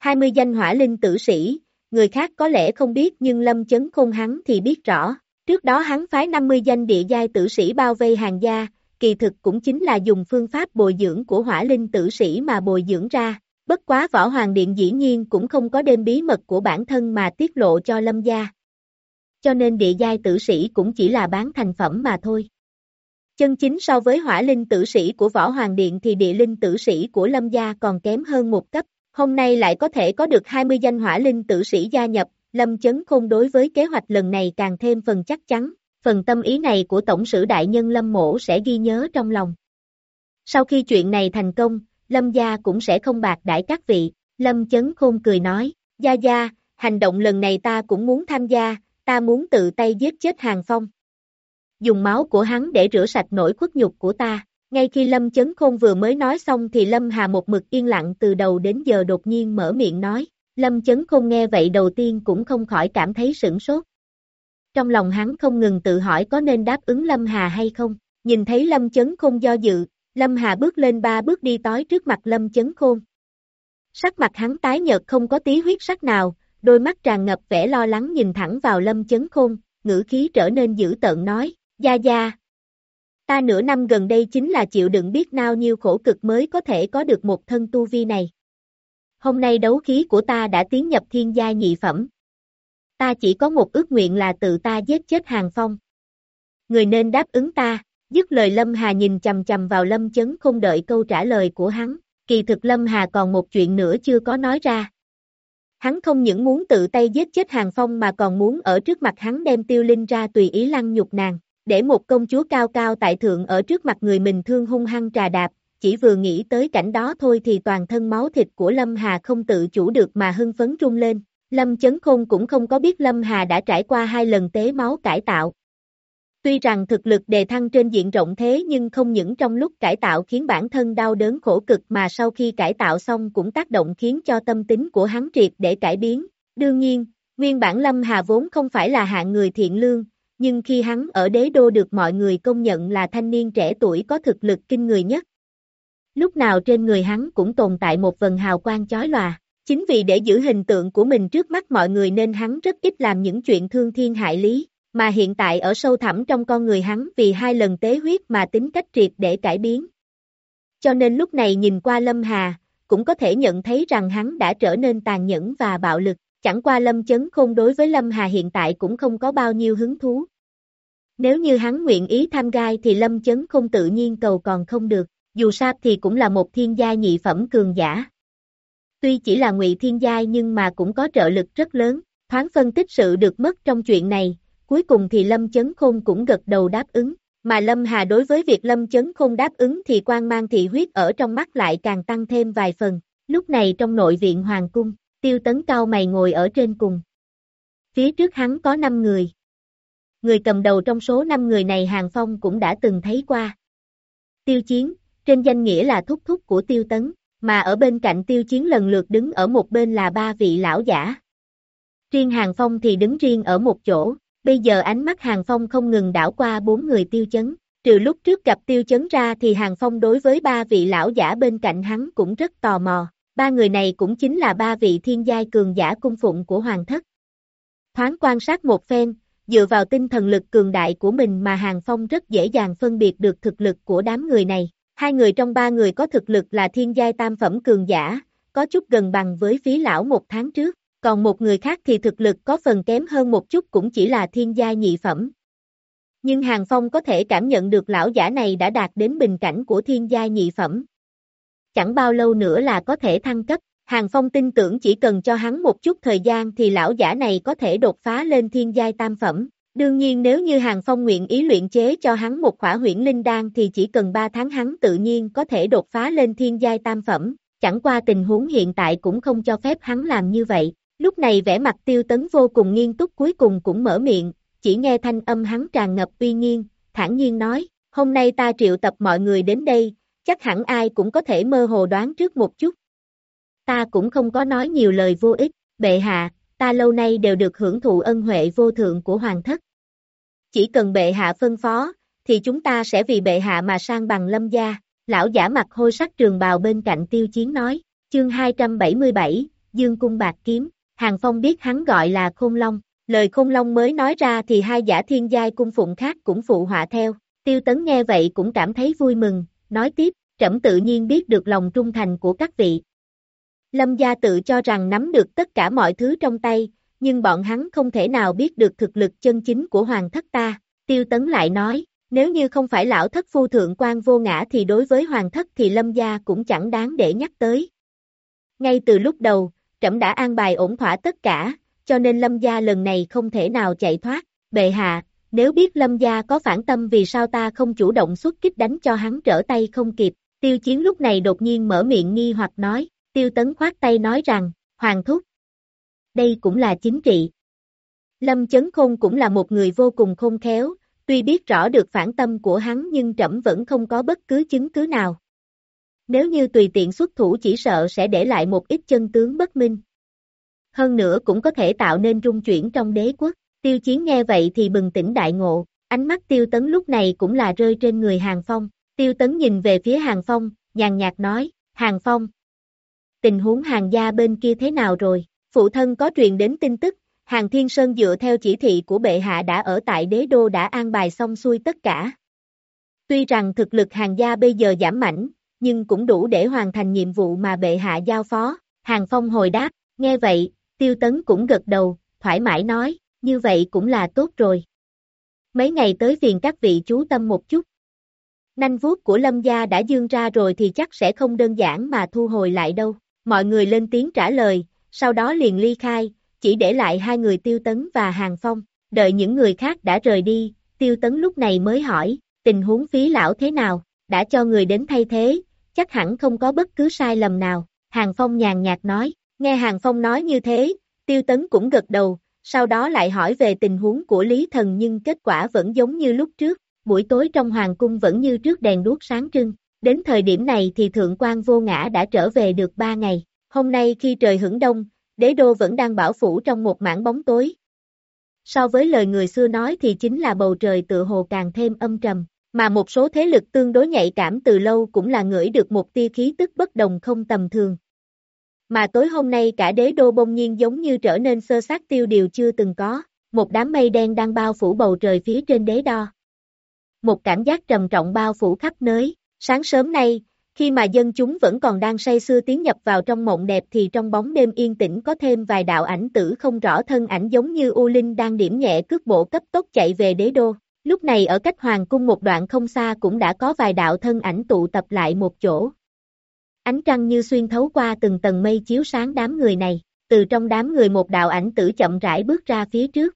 20 danh hỏa linh tử sĩ, người khác có lẽ không biết nhưng Lâm chấn khôn hắn thì biết rõ. Trước đó hắn phái 50 danh địa giai tử sĩ bao vây hàng gia, kỳ thực cũng chính là dùng phương pháp bồi dưỡng của hỏa linh tử sĩ mà bồi dưỡng ra. Bất quá võ hoàng điện dĩ nhiên cũng không có đêm bí mật của bản thân mà tiết lộ cho lâm gia. Cho nên địa giai tử sĩ cũng chỉ là bán thành phẩm mà thôi. Chân chính so với hỏa linh tử sĩ của võ hoàng điện thì địa linh tử sĩ của lâm gia còn kém hơn một cấp. Hôm nay lại có thể có được 20 danh hỏa linh tử sĩ gia nhập, lâm chấn khôn đối với kế hoạch lần này càng thêm phần chắc chắn phần tâm ý này của Tổng sử Đại Nhân Lâm Mổ sẽ ghi nhớ trong lòng. Sau khi chuyện này thành công, Lâm gia cũng sẽ không bạc đãi các vị, Lâm chấn khôn cười nói, Gia Gia, hành động lần này ta cũng muốn tham gia, ta muốn tự tay giết chết Hàng Phong. Dùng máu của hắn để rửa sạch nỗi khuất nhục của ta. Ngay khi Lâm Chấn Khôn vừa mới nói xong thì Lâm Hà một mực yên lặng từ đầu đến giờ đột nhiên mở miệng nói. Lâm Chấn Khôn nghe vậy đầu tiên cũng không khỏi cảm thấy sửng sốt. Trong lòng hắn không ngừng tự hỏi có nên đáp ứng Lâm Hà hay không. Nhìn thấy Lâm Chấn Khôn do dự, Lâm Hà bước lên ba bước đi tối trước mặt Lâm Chấn Khôn. Sắc mặt hắn tái nhợt không có tí huyết sắc nào, đôi mắt tràn ngập vẻ lo lắng nhìn thẳng vào Lâm Chấn Khôn, ngữ khí trở nên dữ tợn nói, Gia Gia. Ta nửa năm gần đây chính là chịu đựng biết nào nhiêu khổ cực mới có thể có được một thân tu vi này. Hôm nay đấu khí của ta đã tiến nhập thiên gia nhị phẩm, ta chỉ có một ước nguyện là tự ta giết chết Hàng Phong. Người nên đáp ứng ta, dứt lời Lâm Hà nhìn chầm chầm vào Lâm Chấn không đợi câu trả lời của hắn, kỳ thực Lâm Hà còn một chuyện nữa chưa có nói ra. Hắn không những muốn tự tay giết chết Hàng Phong mà còn muốn ở trước mặt hắn đem tiêu linh ra tùy ý lăng nhục nàng, để một công chúa cao cao tại thượng ở trước mặt người mình thương hung hăng trà đạp, chỉ vừa nghĩ tới cảnh đó thôi thì toàn thân máu thịt của Lâm Hà không tự chủ được mà hưng phấn trung lên. Lâm Chấn Khôn cũng không có biết Lâm Hà đã trải qua hai lần tế máu cải tạo. Tuy rằng thực lực đề thăng trên diện rộng thế nhưng không những trong lúc cải tạo khiến bản thân đau đớn khổ cực mà sau khi cải tạo xong cũng tác động khiến cho tâm tính của hắn triệt để cải biến. Đương nhiên, nguyên bản Lâm Hà vốn không phải là hạng người thiện lương, nhưng khi hắn ở đế đô được mọi người công nhận là thanh niên trẻ tuổi có thực lực kinh người nhất. Lúc nào trên người hắn cũng tồn tại một vần hào quang chói lòa. Chính vì để giữ hình tượng của mình trước mắt mọi người nên hắn rất ít làm những chuyện thương thiên hại lý, mà hiện tại ở sâu thẳm trong con người hắn vì hai lần tế huyết mà tính cách triệt để cải biến. Cho nên lúc này nhìn qua Lâm Hà, cũng có thể nhận thấy rằng hắn đã trở nên tàn nhẫn và bạo lực, chẳng qua Lâm Chấn Khôn đối với Lâm Hà hiện tại cũng không có bao nhiêu hứng thú. Nếu như hắn nguyện ý tham gai thì Lâm Chấn Khôn tự nhiên cầu còn không được, dù sao thì cũng là một thiên gia nhị phẩm cường giả. Tuy chỉ là ngụy thiên giai nhưng mà cũng có trợ lực rất lớn, thoáng phân tích sự được mất trong chuyện này, cuối cùng thì Lâm Chấn Khôn cũng gật đầu đáp ứng, mà Lâm Hà đối với việc Lâm Chấn Khôn đáp ứng thì quan mang thị huyết ở trong mắt lại càng tăng thêm vài phần, lúc này trong nội viện Hoàng Cung, tiêu tấn cao mày ngồi ở trên cùng. Phía trước hắn có 5 người. Người cầm đầu trong số 5 người này Hàng Phong cũng đã từng thấy qua. Tiêu Chiến, trên danh nghĩa là thúc thúc của Tiêu Tấn, mà ở bên cạnh tiêu chiến lần lượt đứng ở một bên là ba vị lão giả. Riêng Hàng Phong thì đứng riêng ở một chỗ, bây giờ ánh mắt Hàng Phong không ngừng đảo qua bốn người tiêu chấn, trừ lúc trước gặp tiêu chấn ra thì Hàng Phong đối với ba vị lão giả bên cạnh hắn cũng rất tò mò, ba người này cũng chính là ba vị thiên giai cường giả cung phụng của Hoàng thất. Thoáng quan sát một phen, dựa vào tinh thần lực cường đại của mình mà Hàng Phong rất dễ dàng phân biệt được thực lực của đám người này. Hai người trong ba người có thực lực là thiên giai tam phẩm cường giả, có chút gần bằng với phí lão một tháng trước, còn một người khác thì thực lực có phần kém hơn một chút cũng chỉ là thiên giai nhị phẩm. Nhưng Hàng Phong có thể cảm nhận được lão giả này đã đạt đến bình cảnh của thiên giai nhị phẩm. Chẳng bao lâu nữa là có thể thăng cấp, Hàng Phong tin tưởng chỉ cần cho hắn một chút thời gian thì lão giả này có thể đột phá lên thiên giai tam phẩm. Đương nhiên nếu như Hàng Phong nguyện ý luyện chế cho hắn một khỏa huyễn linh đan thì chỉ cần 3 tháng hắn tự nhiên có thể đột phá lên thiên giai tam phẩm. chẳng qua tình huống hiện tại cũng không cho phép hắn làm như vậy. Lúc này vẻ mặt tiêu tấn vô cùng nghiêm túc cuối cùng cũng mở miệng, chỉ nghe thanh âm hắn tràn ngập uy nghiêng, thản nhiên nói, hôm nay ta triệu tập mọi người đến đây, chắc hẳn ai cũng có thể mơ hồ đoán trước một chút. Ta cũng không có nói nhiều lời vô ích, bệ hạ, ta lâu nay đều được hưởng thụ ân huệ vô thượng của hoàng thất. Chỉ cần bệ hạ phân phó, thì chúng ta sẽ vì bệ hạ mà sang bằng lâm gia, lão giả mặt hôi sắc trường bào bên cạnh tiêu chiến nói, chương 277, Dương Cung Bạc Kiếm, Hàng Phong biết hắn gọi là Khôn Long, lời Khôn Long mới nói ra thì hai giả thiên giai cung phụng khác cũng phụ họa theo, tiêu tấn nghe vậy cũng cảm thấy vui mừng, nói tiếp, trẫm tự nhiên biết được lòng trung thành của các vị. Lâm gia tự cho rằng nắm được tất cả mọi thứ trong tay, nhưng bọn hắn không thể nào biết được thực lực chân chính của hoàng thất ta, tiêu tấn lại nói, nếu như không phải lão thất phu thượng quan vô ngã thì đối với hoàng thất thì lâm gia cũng chẳng đáng để nhắc tới. Ngay từ lúc đầu, trẫm đã an bài ổn thỏa tất cả, cho nên lâm gia lần này không thể nào chạy thoát, bệ hạ, nếu biết lâm gia có phản tâm vì sao ta không chủ động xuất kích đánh cho hắn trở tay không kịp, tiêu chiến lúc này đột nhiên mở miệng nghi hoặc nói, tiêu tấn khoát tay nói rằng, hoàng thúc. Đây cũng là chính trị. Lâm Chấn Khôn cũng là một người vô cùng khôn khéo, tuy biết rõ được phản tâm của hắn nhưng trẫm vẫn không có bất cứ chứng cứ nào. Nếu như tùy tiện xuất thủ chỉ sợ sẽ để lại một ít chân tướng bất minh. Hơn nữa cũng có thể tạo nên rung chuyển trong đế quốc. Tiêu chiến nghe vậy thì bừng tỉnh đại ngộ, ánh mắt tiêu tấn lúc này cũng là rơi trên người Hàng Phong. Tiêu tấn nhìn về phía Hàng Phong, nhàn nhạt nói, Hàng Phong. Tình huống hàng gia bên kia thế nào rồi? Phụ thân có truyền đến tin tức, Hàng Thiên Sơn dựa theo chỉ thị của bệ hạ đã ở tại đế đô đã an bài xong xuôi tất cả. Tuy rằng thực lực hàng gia bây giờ giảm mạnh, nhưng cũng đủ để hoàn thành nhiệm vụ mà bệ hạ giao phó. Hàng Phong hồi đáp, nghe vậy, tiêu tấn cũng gật đầu, thoải mái nói, như vậy cũng là tốt rồi. Mấy ngày tới phiền các vị chú tâm một chút. Nanh vuốt của lâm gia đã dương ra rồi thì chắc sẽ không đơn giản mà thu hồi lại đâu. Mọi người lên tiếng trả lời, sau đó liền ly khai, chỉ để lại hai người tiêu tấn và hàng phong. Đợi những người khác đã rời đi, tiêu tấn lúc này mới hỏi, tình huống phí lão thế nào, đã cho người đến thay thế, chắc hẳn không có bất cứ sai lầm nào. Hàng phong nhàn nhạt nói, nghe hàng phong nói như thế, tiêu tấn cũng gật đầu, sau đó lại hỏi về tình huống của Lý Thần nhưng kết quả vẫn giống như lúc trước, buổi tối trong hoàng cung vẫn như trước đèn đuốc sáng trưng. Đến thời điểm này thì thượng quan vô ngã đã trở về được ba ngày. Hôm nay khi trời hưởng đông, đế đô vẫn đang bảo phủ trong một mảng bóng tối. So với lời người xưa nói thì chính là bầu trời tự hồ càng thêm âm trầm, mà một số thế lực tương đối nhạy cảm từ lâu cũng là ngửi được một tia khí tức bất đồng không tầm thường. Mà tối hôm nay cả đế đô bông nhiên giống như trở nên sơ sát tiêu điều chưa từng có, một đám mây đen đang bao phủ bầu trời phía trên đế đo. Một cảm giác trầm trọng bao phủ khắp nơi, sáng sớm nay, khi mà dân chúng vẫn còn đang say sưa tiến nhập vào trong mộng đẹp thì trong bóng đêm yên tĩnh có thêm vài đạo ảnh tử không rõ thân ảnh giống như U Linh đang điểm nhẹ cước bộ cấp tốc chạy về đế đô. Lúc này ở cách hoàng cung một đoạn không xa cũng đã có vài đạo thân ảnh tụ tập lại một chỗ. Ánh trăng như xuyên thấu qua từng tầng mây chiếu sáng đám người này, từ trong đám người một đạo ảnh tử chậm rãi bước ra phía trước.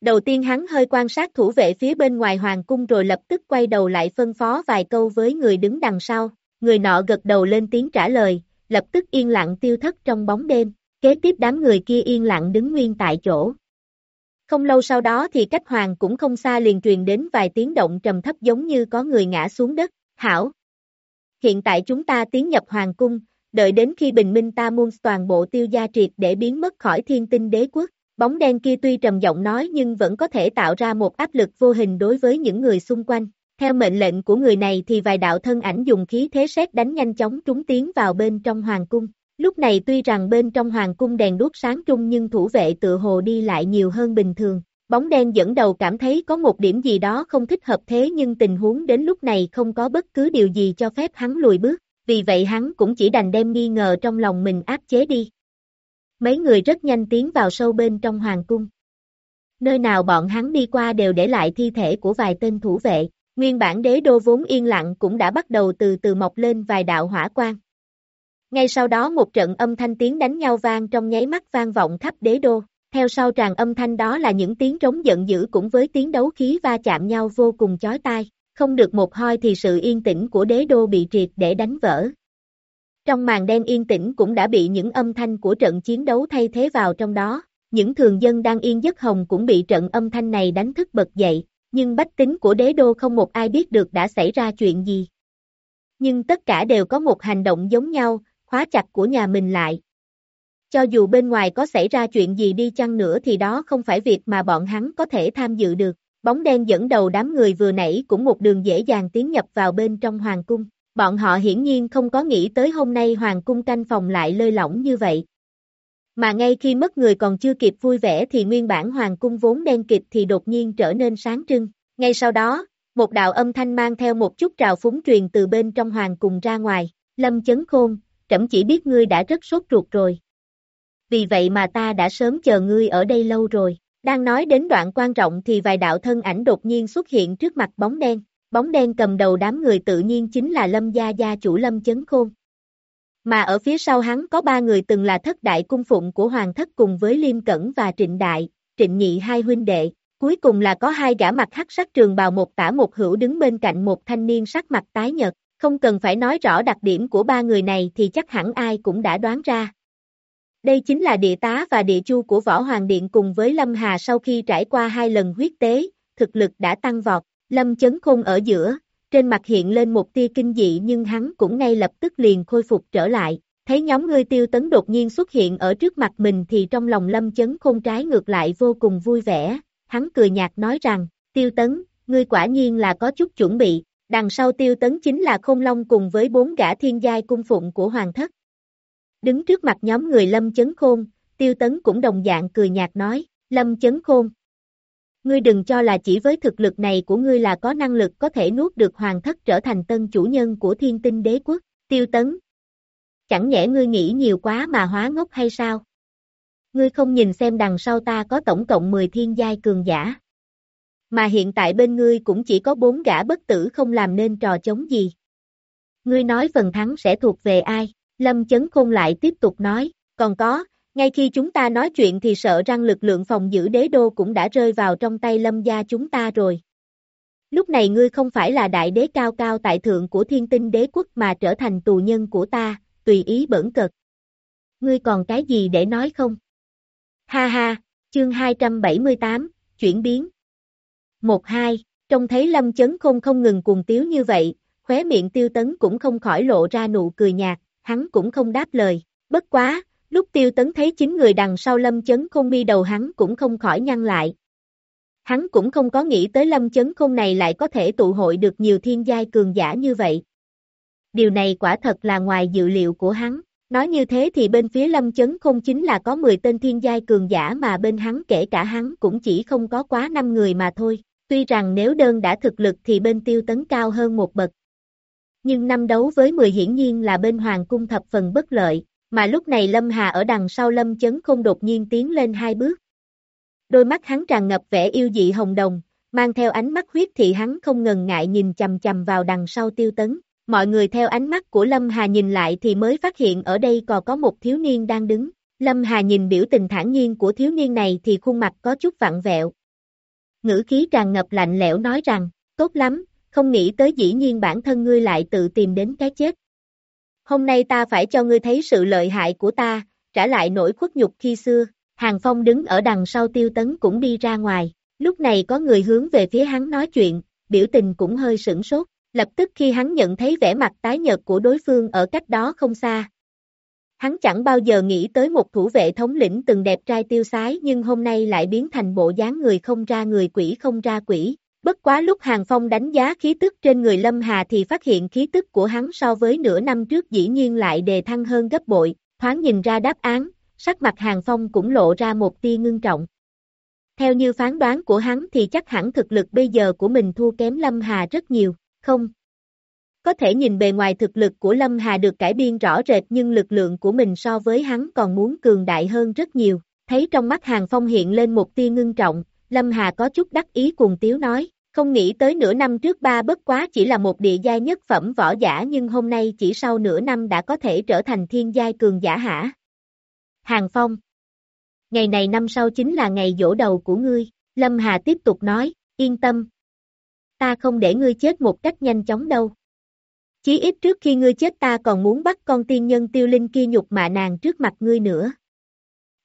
Đầu tiên hắn hơi quan sát thủ vệ phía bên ngoài hoàng cung rồi lập tức quay đầu lại phân phó vài câu với người đứng đằng sau, người nọ gật đầu lên tiếng trả lời, lập tức yên lặng tiêu thất trong bóng đêm, kế tiếp đám người kia yên lặng đứng nguyên tại chỗ. Không lâu sau đó thì cách hoàng cũng không xa liền truyền đến vài tiếng động trầm thấp giống như có người ngã xuống đất, hảo. Hiện tại chúng ta tiến nhập hoàng cung, đợi đến khi bình minh ta muôn toàn bộ tiêu gia triệt để biến mất khỏi thiên tinh đế quốc. Bóng đen kia tuy trầm giọng nói nhưng vẫn có thể tạo ra một áp lực vô hình đối với những người xung quanh. Theo mệnh lệnh của người này thì vài đạo thân ảnh dùng khí thế sét đánh nhanh chóng trúng tiến vào bên trong hoàng cung. Lúc này tuy rằng bên trong hoàng cung đèn đuốc sáng trung nhưng thủ vệ tự hồ đi lại nhiều hơn bình thường. Bóng đen dẫn đầu cảm thấy có một điểm gì đó không thích hợp thế nhưng tình huống đến lúc này không có bất cứ điều gì cho phép hắn lùi bước, vì vậy hắn cũng chỉ đành đem nghi ngờ trong lòng mình áp chế đi. Mấy người rất nhanh tiến vào sâu bên trong hoàng cung. Nơi nào bọn hắn đi qua đều để lại thi thể của vài tên thủ vệ, nguyên bản đế đô vốn yên lặng cũng đã bắt đầu từ từ mọc lên vài đạo hỏa quang. Ngay sau đó một trận âm thanh tiếng đánh nhau vang trong nháy mắt vang vọng khắp đế đô, theo sau tràn âm thanh đó là những tiếng trống giận dữ cũng với tiếng đấu khí va chạm nhau vô cùng chói tai, không được một hoi thì sự yên tĩnh của đế đô bị triệt để đánh vỡ. Trong màn đen yên tĩnh cũng đã bị những âm thanh của trận chiến đấu thay thế vào trong đó. Những thường dân đang yên giấc hồng cũng bị trận âm thanh này đánh thức bật dậy, nhưng bách tính của đế đô không một ai biết được đã xảy ra chuyện gì. Nhưng tất cả đều có một hành động giống nhau, khóa chặt của nhà mình lại. Cho dù bên ngoài có xảy ra chuyện gì đi chăng nữa thì đó không phải việc mà bọn hắn có thể tham dự được. Bóng đen dẫn đầu đám người vừa nãy cũng một đường dễ dàng tiến nhập vào bên trong hoàng cung. Bọn họ hiển nhiên không có nghĩ tới hôm nay hoàng cung canh phòng lại lơi lỏng như vậy. Mà ngay khi mất người còn chưa kịp vui vẻ thì nguyên bản hoàng cung vốn đen kịch thì đột nhiên trở nên sáng trưng. Ngay sau đó, một đạo âm thanh mang theo một chút trào phúng truyền từ bên trong hoàng cung ra ngoài. Lâm chấn khôn, trẫm chỉ biết ngươi đã rất sốt ruột rồi. Vì vậy mà ta đã sớm chờ ngươi ở đây lâu rồi. Đang nói đến đoạn quan trọng thì vài đạo thân ảnh đột nhiên xuất hiện trước mặt bóng đen. Bóng đen cầm đầu đám người tự nhiên chính là Lâm Gia Gia chủ Lâm Chấn Khôn. Mà ở phía sau hắn có ba người từng là thất đại cung phụng của Hoàng thất cùng với Liêm Cẩn và Trịnh Đại, Trịnh Nhị hai huynh đệ. Cuối cùng là có hai gã mặt hắc sắc trường bào một tả một hữu đứng bên cạnh một thanh niên sắc mặt tái nhợt. Không cần phải nói rõ đặc điểm của ba người này thì chắc hẳn ai cũng đã đoán ra. Đây chính là địa tá và địa chu của Võ Hoàng Điện cùng với Lâm Hà sau khi trải qua hai lần huyết tế, thực lực đã tăng vọt, Lâm chấn khôn ở giữa, trên mặt hiện lên một tia kinh dị nhưng hắn cũng ngay lập tức liền khôi phục trở lại. Thấy nhóm ngươi tiêu tấn đột nhiên xuất hiện ở trước mặt mình thì trong lòng lâm chấn khôn trái ngược lại vô cùng vui vẻ, hắn cười nhạt nói rằng, tiêu tấn, ngươi quả nhiên là có chút chuẩn bị, đằng sau tiêu tấn chính là khôn long cùng với bốn gã thiên giai cung phụng của hoàng thất. Đứng trước mặt nhóm người lâm chấn khôn, tiêu tấn cũng đồng dạng cười nhạt nói, lâm chấn khôn, ngươi đừng cho là chỉ với thực lực này của ngươi là có năng lực có thể nuốt được hoàng thất trở thành tân chủ nhân của thiên tinh đế quốc, tiêu tấn. Chẳng nhẽ ngươi nghĩ nhiều quá mà hóa ngốc hay sao? Ngươi không nhìn xem đằng sau ta có tổng cộng 10 thiên giai cường giả. Mà hiện tại bên ngươi cũng chỉ có bốn gã bất tử không làm nên trò chống gì. Ngươi nói phần thắng sẽ thuộc về ai? Lâm Chấn Khôn lại tiếp tục nói, còn có, ngay khi chúng ta nói chuyện thì sợ rằng lực lượng phòng giữ đế đô cũng đã rơi vào trong tay lâm gia chúng ta rồi. Lúc này ngươi không phải là đại đế cao cao tại thượng của thiên tinh đế quốc mà trở thành tù nhân của ta, tùy ý bẩn cực. Ngươi còn cái gì để nói không? Ha ha, chương 278, chuyển biến. Một hai, trông thấy lâm chấn khôn không ngừng cuồng tiếu như vậy, khóe miệng tiêu tấn cũng không khỏi lộ ra nụ cười nhạt, hắn cũng không đáp lời, bất quá, Lúc tiêu tấn thấy chính người đằng sau lâm chấn không mi đầu hắn cũng không khỏi nhăn lại. Hắn cũng không có nghĩ tới lâm chấn không này lại có thể tụ hội được nhiều thiên giai cường giả như vậy. Điều này quả thật là ngoài dự liệu của hắn. Nói như thế thì bên phía lâm chấn không chính là có 10 tên thiên giai cường giả mà bên hắn kể cả hắn cũng chỉ không có quá 5 người mà thôi. Tuy rằng nếu đơn đã thực lực thì bên tiêu tấn cao hơn một bậc. Nhưng năm đấu với 10 hiển nhiên là bên hoàng cung thập phần bất lợi, mà lúc này Lâm Hà ở đằng sau Lâm Chấn không đột nhiên tiến lên hai bước. Đôi mắt hắn tràn ngập vẻ yêu dị hồng đồng, mang theo ánh mắt huyết thị hắn không ngần ngại nhìn chầm chầm vào đằng sau tiêu tấn. Mọi người theo ánh mắt của Lâm Hà nhìn lại thì mới phát hiện ở đây còn có một thiếu niên đang đứng. Lâm Hà nhìn biểu tình thản nhiên của thiếu niên này thì khuôn mặt có chút vặn vẹo. Ngữ khí tràn ngập lạnh lẽo nói rằng, tốt lắm, không nghĩ tới dĩ nhiên bản thân ngươi lại tự tìm đến cái chết hôm nay ta phải cho ngươi thấy sự lợi hại của ta, trả lại nỗi khuất nhục khi xưa. Hàng Phong đứng ở đằng sau tiêu tấn cũng đi ra ngoài, lúc này có người hướng về phía hắn nói chuyện, biểu tình cũng hơi sửng sốt, lập tức khi hắn nhận thấy vẻ mặt tái nhợt của đối phương ở cách đó không xa. Hắn chẳng bao giờ nghĩ tới một thủ vệ thống lĩnh từng đẹp trai tiêu sái nhưng hôm nay lại biến thành bộ dáng người không ra người quỷ không ra quỷ, Bất quá lúc Hàng Phong đánh giá khí tức trên người Lâm Hà thì phát hiện khí tức của hắn so với nửa năm trước dĩ nhiên lại đề thăng hơn gấp bội, thoáng nhìn ra đáp án, sắc mặt Hàng Phong cũng lộ ra một tia ngưng trọng. Theo như phán đoán của hắn thì chắc hẳn thực lực bây giờ của mình thua kém Lâm Hà rất nhiều, không? Có thể nhìn bề ngoài thực lực của Lâm Hà được cải biên rõ rệt nhưng lực lượng của mình so với hắn còn muốn cường đại hơn rất nhiều. Thấy trong mắt Hàng Phong hiện lên một tia ngưng trọng, Lâm Hà có chút đắc ý cuồng tiếu nói, không nghĩ tới nửa năm trước ba bất quá chỉ là một địa giai nhất phẩm võ giả nhưng hôm nay chỉ sau nửa năm đã có thể trở thành thiên giai cường giả hả? Hàng Phong Ngày này năm sau chính là ngày dỗ đầu của ngươi, Lâm Hà tiếp tục nói, yên tâm. Ta không để ngươi chết một cách nhanh chóng đâu. Chí ít trước khi ngươi chết ta còn muốn bắt con tiên nhân tiêu linh kia nhục mạ nàng trước mặt ngươi nữa.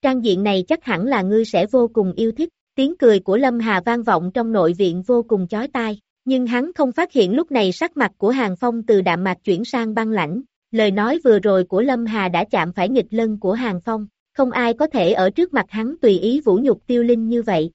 Trang diện này chắc hẳn là ngươi sẽ vô cùng yêu thích, tiếng cười của Lâm Hà vang vọng trong nội viện vô cùng chói tai, nhưng hắn không phát hiện lúc này sắc mặt của Hàng Phong từ đạm mạc chuyển sang băng lãnh, lời nói vừa rồi của Lâm Hà đã chạm phải nghịch lân của Hàng Phong, không ai có thể ở trước mặt hắn tùy ý vũ nhục tiêu linh như vậy.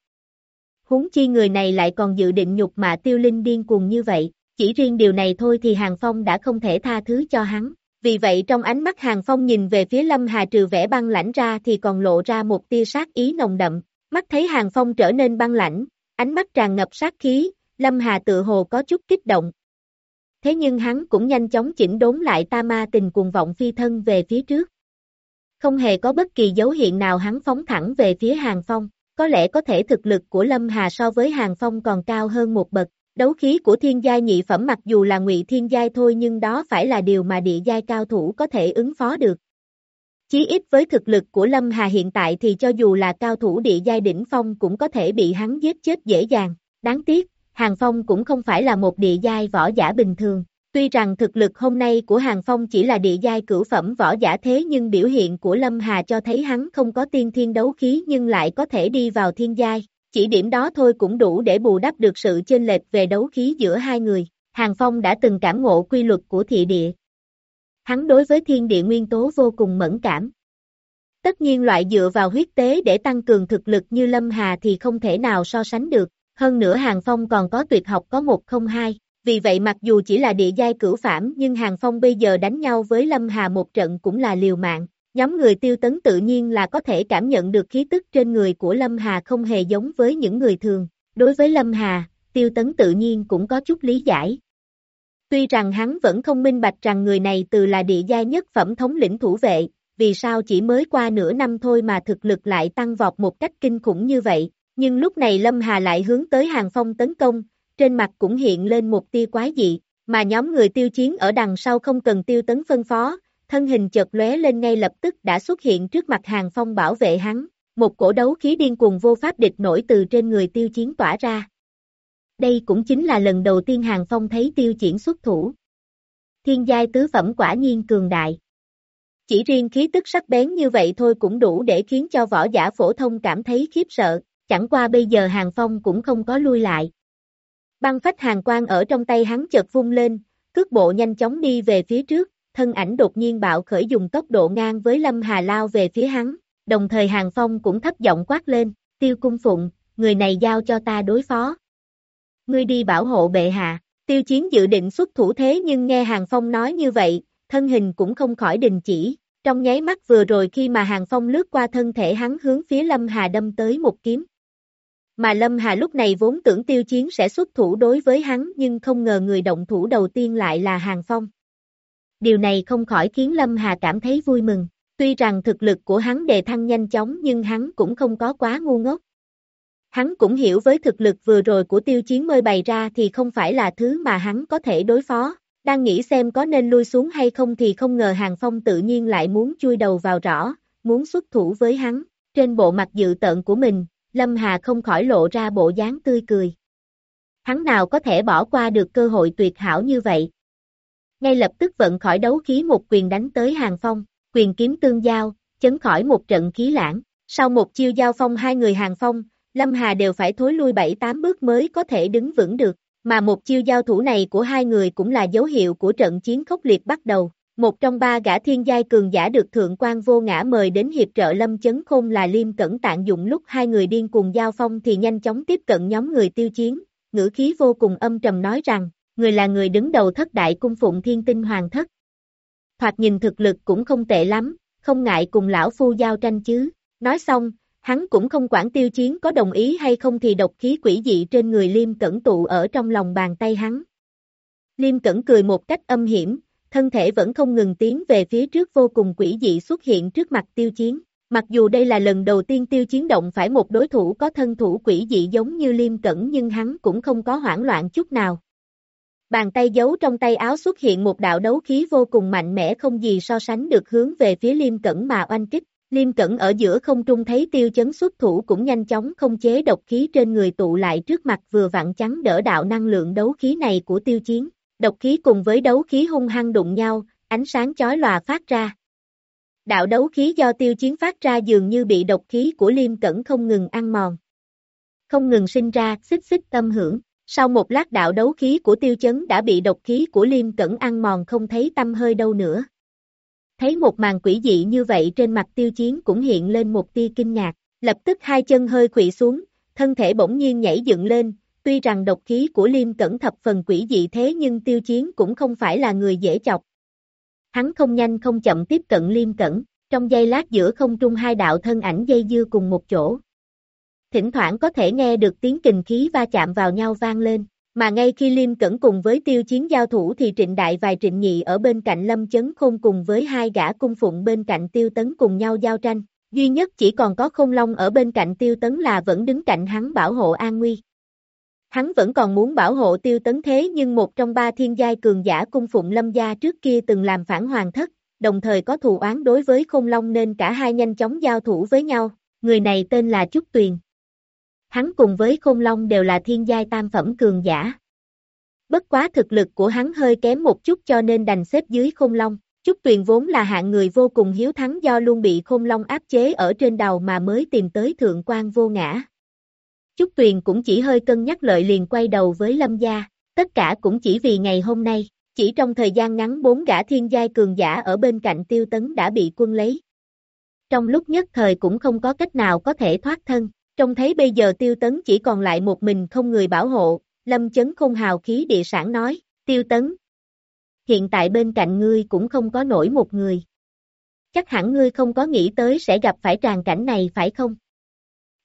Huống chi người này lại còn dự định nhục mạ tiêu linh điên cuồng như vậy, chỉ riêng điều này thôi thì Hàng Phong đã không thể tha thứ cho hắn. Vì vậy trong ánh mắt Hàng Phong nhìn về phía Lâm Hà trừ vẻ băng lãnh ra thì còn lộ ra một tia sát ý nồng đậm. Mắt thấy Hàng Phong trở nên băng lãnh, ánh mắt tràn ngập sát khí, Lâm Hà tự hồ có chút kích động. Thế nhưng hắn cũng nhanh chóng chỉnh đốn lại ta ma tình cuồng vọng phi thân về phía trước. Không hề có bất kỳ dấu hiện nào hắn phóng thẳng về phía Hàng Phong. Có lẽ có thể thực lực của Lâm Hà so với Hàng Phong còn cao hơn một bậc, Đấu khí của thiên giai nhị phẩm mặc dù là ngụy thiên giai thôi nhưng đó phải là điều mà địa giai cao thủ có thể ứng phó được. Chí ít với thực lực của Lâm Hà hiện tại thì cho dù là cao thủ địa giai đỉnh phong cũng có thể bị hắn giết chết dễ dàng. Đáng tiếc, Hàng Phong cũng không phải là một địa giai võ giả bình thường. Tuy rằng thực lực hôm nay của Hàng Phong chỉ là địa giai cửu phẩm võ giả thế nhưng biểu hiện của Lâm Hà cho thấy hắn không có tiên thiên đấu khí nhưng lại có thể đi vào thiên giai. Chỉ điểm đó thôi cũng đủ để bù đắp được sự chênh lệch về đấu khí giữa hai người. Hàng Phong đã từng cảm ngộ quy luật của thị địa. Hắn đối với thiên địa nguyên tố vô cùng mẫn cảm. Tất nhiên loại dựa vào huyết tế để tăng cường thực lực như Lâm Hà thì không thể nào so sánh được. Hơn nữa Hàng Phong còn có tuyệt học có một không hai. Vì vậy mặc dù chỉ là địa giai cửu phạm nhưng Hàng Phong bây giờ đánh nhau với Lâm Hà một trận cũng là liều mạng. Nhóm người tiêu tấn tự nhiên là có thể cảm nhận được khí tức trên người của Lâm Hà không hề giống với những người thường. Đối với Lâm Hà, tiêu tấn tự nhiên cũng có chút lý giải. Tuy rằng hắn vẫn không minh bạch rằng người này từ là địa gia nhất phẩm thống lĩnh thủ vệ, vì sao chỉ mới qua nửa năm thôi mà thực lực lại tăng vọt một cách kinh khủng như vậy, nhưng lúc này Lâm Hà lại hướng tới hàng phong tấn công, trên mặt cũng hiện lên một tia quái dị, mà nhóm người tiêu chiến ở đằng sau không cần tiêu tấn phân phó, thân hình chợt lóe lên ngay lập tức đã xuất hiện trước mặt hàng phong bảo vệ hắn, một cổ đấu khí điên cuồng vô pháp địch nổi từ trên người tiêu chiến tỏa ra. Đây cũng chính là lần đầu tiên hàng phong thấy tiêu triển xuất thủ. Thiên giai tứ phẩm quả nhiên cường đại. Chỉ riêng khí tức sắc bén như vậy thôi cũng đủ để khiến cho võ giả phổ thông cảm thấy khiếp sợ, chẳng qua bây giờ hàng phong cũng không có lui lại. Băng phách hàng quang ở trong tay hắn chợt vung lên, cước bộ nhanh chóng đi về phía trước, thân ảnh đột nhiên bạo khởi dùng tốc độ ngang với Lâm Hà lao về phía hắn, đồng thời Hàng Phong cũng thấp giọng quát lên, tiêu cung phụng, người này giao cho ta đối phó. Ngươi đi bảo hộ bệ hạ, tiêu chiến dự định xuất thủ thế nhưng nghe Hàng Phong nói như vậy, thân hình cũng không khỏi đình chỉ, trong nháy mắt vừa rồi khi mà Hàng Phong lướt qua thân thể hắn hướng phía Lâm Hà đâm tới một kiếm. Mà Lâm Hà lúc này vốn tưởng tiêu chiến sẽ xuất thủ đối với hắn nhưng không ngờ người động thủ đầu tiên lại là Hàng Phong điều này không khỏi khiến Lâm Hà cảm thấy vui mừng. Tuy rằng thực lực của hắn đề thăng nhanh chóng nhưng hắn cũng không có quá ngu ngốc. Hắn cũng hiểu với thực lực vừa rồi của tiêu chiến mơi bày ra thì không phải là thứ mà hắn có thể đối phó. Đang nghĩ xem có nên lui xuống hay không thì không ngờ Hàng Phong tự nhiên lại muốn chui đầu vào rõ, muốn xuất thủ với hắn. Trên bộ mặt dự tợn của mình, Lâm Hà không khỏi lộ ra bộ dáng tươi cười. Hắn nào có thể bỏ qua được cơ hội tuyệt hảo như vậy ngay lập tức vận khỏi đấu khí một quyền đánh tới hàng phong, quyền kiếm tương giao, chấn khỏi một trận khí lãng. Sau một chiêu giao phong hai người hàng phong, Lâm Hà đều phải thối lui bảy tám bước mới có thể đứng vững được, mà một chiêu giao thủ này của hai người cũng là dấu hiệu của trận chiến khốc liệt bắt đầu. Một trong ba gã thiên giai cường giả được thượng quan vô ngã mời đến hiệp trợ Lâm Chấn Khôn là Liêm Cẩn Tạng dụng lúc hai người điên cùng giao phong thì nhanh chóng tiếp cận nhóm người tiêu chiến, ngữ khí vô cùng âm trầm nói rằng, người là người đứng đầu thất đại cung phụng thiên tinh hoàng thất. Thoạt nhìn thực lực cũng không tệ lắm, không ngại cùng lão phu giao tranh chứ. Nói xong, hắn cũng không quản tiêu chiến có đồng ý hay không thì độc khí quỷ dị trên người Liêm Cẩn tụ ở trong lòng bàn tay hắn. Liêm Cẩn cười một cách âm hiểm, thân thể vẫn không ngừng tiến về phía trước vô cùng quỷ dị xuất hiện trước mặt tiêu chiến. Mặc dù đây là lần đầu tiên tiêu chiến động phải một đối thủ có thân thủ quỷ dị giống như Liêm Cẩn nhưng hắn cũng không có hoảng loạn chút nào. Bàn tay giấu trong tay áo xuất hiện một đạo đấu khí vô cùng mạnh mẽ không gì so sánh được hướng về phía Liêm Cẩn mà oanh kích. Liêm Cẩn ở giữa không trung thấy tiêu chấn xuất thủ cũng nhanh chóng không chế độc khí trên người tụ lại trước mặt vừa vặn chắn đỡ đạo năng lượng đấu khí này của tiêu chiến. độc khí cùng với đấu khí hung hăng đụng nhau, ánh sáng chói lòa phát ra. Đạo đấu khí do tiêu chiến phát ra dường như bị độc khí của liêm cẩn không ngừng ăn mòn. Không ngừng sinh ra, xích xích tâm hưởng. Sau một lát đạo đấu khí của tiêu chấn đã bị độc khí của liêm cẩn ăn mòn không thấy tâm hơi đâu nữa. Thấy một màn quỷ dị như vậy trên mặt tiêu chiến cũng hiện lên một tia kinh ngạc, lập tức hai chân hơi quỵ xuống, thân thể bỗng nhiên nhảy dựng lên, tuy rằng độc khí của liêm cẩn thập phần quỷ dị thế nhưng tiêu chiến cũng không phải là người dễ chọc. Hắn không nhanh không chậm tiếp cận liêm cẩn, trong giây lát giữa không trung hai đạo thân ảnh dây dưa cùng một chỗ. Thỉnh thoảng có thể nghe được tiếng kình khí va chạm vào nhau vang lên, mà ngay khi Liêm Cẩn cùng với tiêu chiến giao thủ thì Trịnh Đại và Trịnh Nhị ở bên cạnh Lâm Chấn Khôn cùng với hai gã cung phụng bên cạnh tiêu tấn cùng nhau giao tranh, duy nhất chỉ còn có không Long ở bên cạnh tiêu tấn là vẫn đứng cạnh hắn bảo hộ an nguy. Hắn vẫn còn muốn bảo hộ tiêu tấn thế nhưng một trong ba thiên giai cường giả cung phụng lâm gia trước kia từng làm phản hoàng thất, đồng thời có thù oán đối với không Long nên cả hai nhanh chóng giao thủ với nhau, người này tên là Trúc Tuyền. Hắn cùng với Khôn Long đều là thiên giai tam phẩm cường giả. Bất quá thực lực của hắn hơi kém một chút cho nên đành xếp dưới Khôn Long. Trúc Tuyền vốn là hạng người vô cùng hiếu thắng do luôn bị Khôn Long áp chế ở trên đầu mà mới tìm tới thượng quan vô ngã. Trúc Tuyền cũng chỉ hơi cân nhắc lợi liền quay đầu với Lâm Gia, tất cả cũng chỉ vì ngày hôm nay, chỉ trong thời gian ngắn bốn gã thiên giai cường giả ở bên cạnh tiêu tấn đã bị quân lấy. Trong lúc nhất thời cũng không có cách nào có thể thoát thân, trông thấy bây giờ tiêu tấn chỉ còn lại một mình không người bảo hộ, lâm chấn không hào khí địa sản nói, tiêu tấn. Hiện tại bên cạnh ngươi cũng không có nổi một người. Chắc hẳn ngươi không có nghĩ tới sẽ gặp phải tràn cảnh này phải không?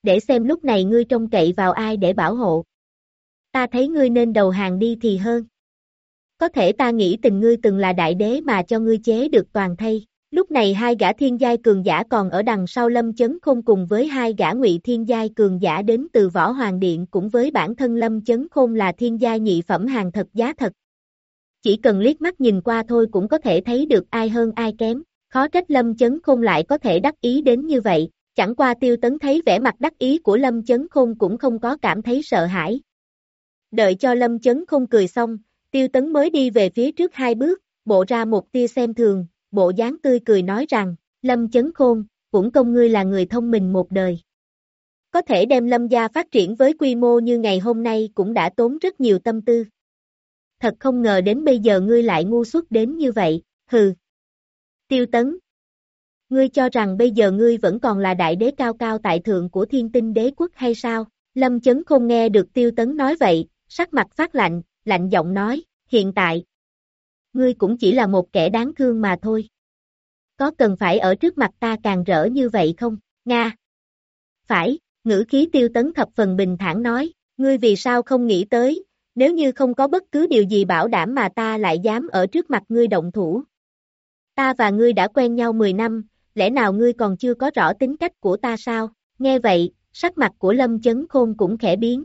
Để xem lúc này ngươi trông cậy vào ai để bảo hộ. Ta thấy ngươi nên đầu hàng đi thì hơn. Có thể ta nghĩ tình ngươi từng là đại đế mà cho ngươi chế được toàn thay. Lúc này hai gã thiên giai cường giả còn ở đằng sau lâm chấn khôn cùng với hai gã ngụy thiên giai cường giả đến từ võ hoàng điện cũng với bản thân lâm chấn khôn là thiên giai nhị phẩm hàng thật giá thật. Chỉ cần liếc mắt nhìn qua thôi cũng có thể thấy được ai hơn ai kém, khó trách lâm chấn khôn lại có thể đắc ý đến như vậy, chẳng qua tiêu tấn thấy vẻ mặt đắc ý của lâm chấn khôn cũng không có cảm thấy sợ hãi. Đợi cho lâm chấn khôn cười xong, tiêu tấn mới đi về phía trước hai bước, bộ ra một tia xem thường, bộ dáng tươi cười nói rằng, Lâm Chấn Khôn, cũng công ngươi là người thông minh một đời. Có thể đem Lâm gia phát triển với quy mô như ngày hôm nay cũng đã tốn rất nhiều tâm tư. Thật không ngờ đến bây giờ ngươi lại ngu xuất đến như vậy, hừ. Tiêu tấn. Ngươi cho rằng bây giờ ngươi vẫn còn là đại đế cao cao tại thượng của thiên tinh đế quốc hay sao? Lâm chấn không nghe được tiêu tấn nói vậy, sắc mặt phát lạnh, lạnh giọng nói, hiện tại, ngươi cũng chỉ là một kẻ đáng thương mà thôi. Có cần phải ở trước mặt ta càng rỡ như vậy không, Nga? Phải, ngữ khí tiêu tấn thập phần bình thản nói, ngươi vì sao không nghĩ tới, nếu như không có bất cứ điều gì bảo đảm mà ta lại dám ở trước mặt ngươi động thủ. Ta và ngươi đã quen nhau 10 năm, lẽ nào ngươi còn chưa có rõ tính cách của ta sao? Nghe vậy, sắc mặt của Lâm Chấn Khôn cũng khẽ biến.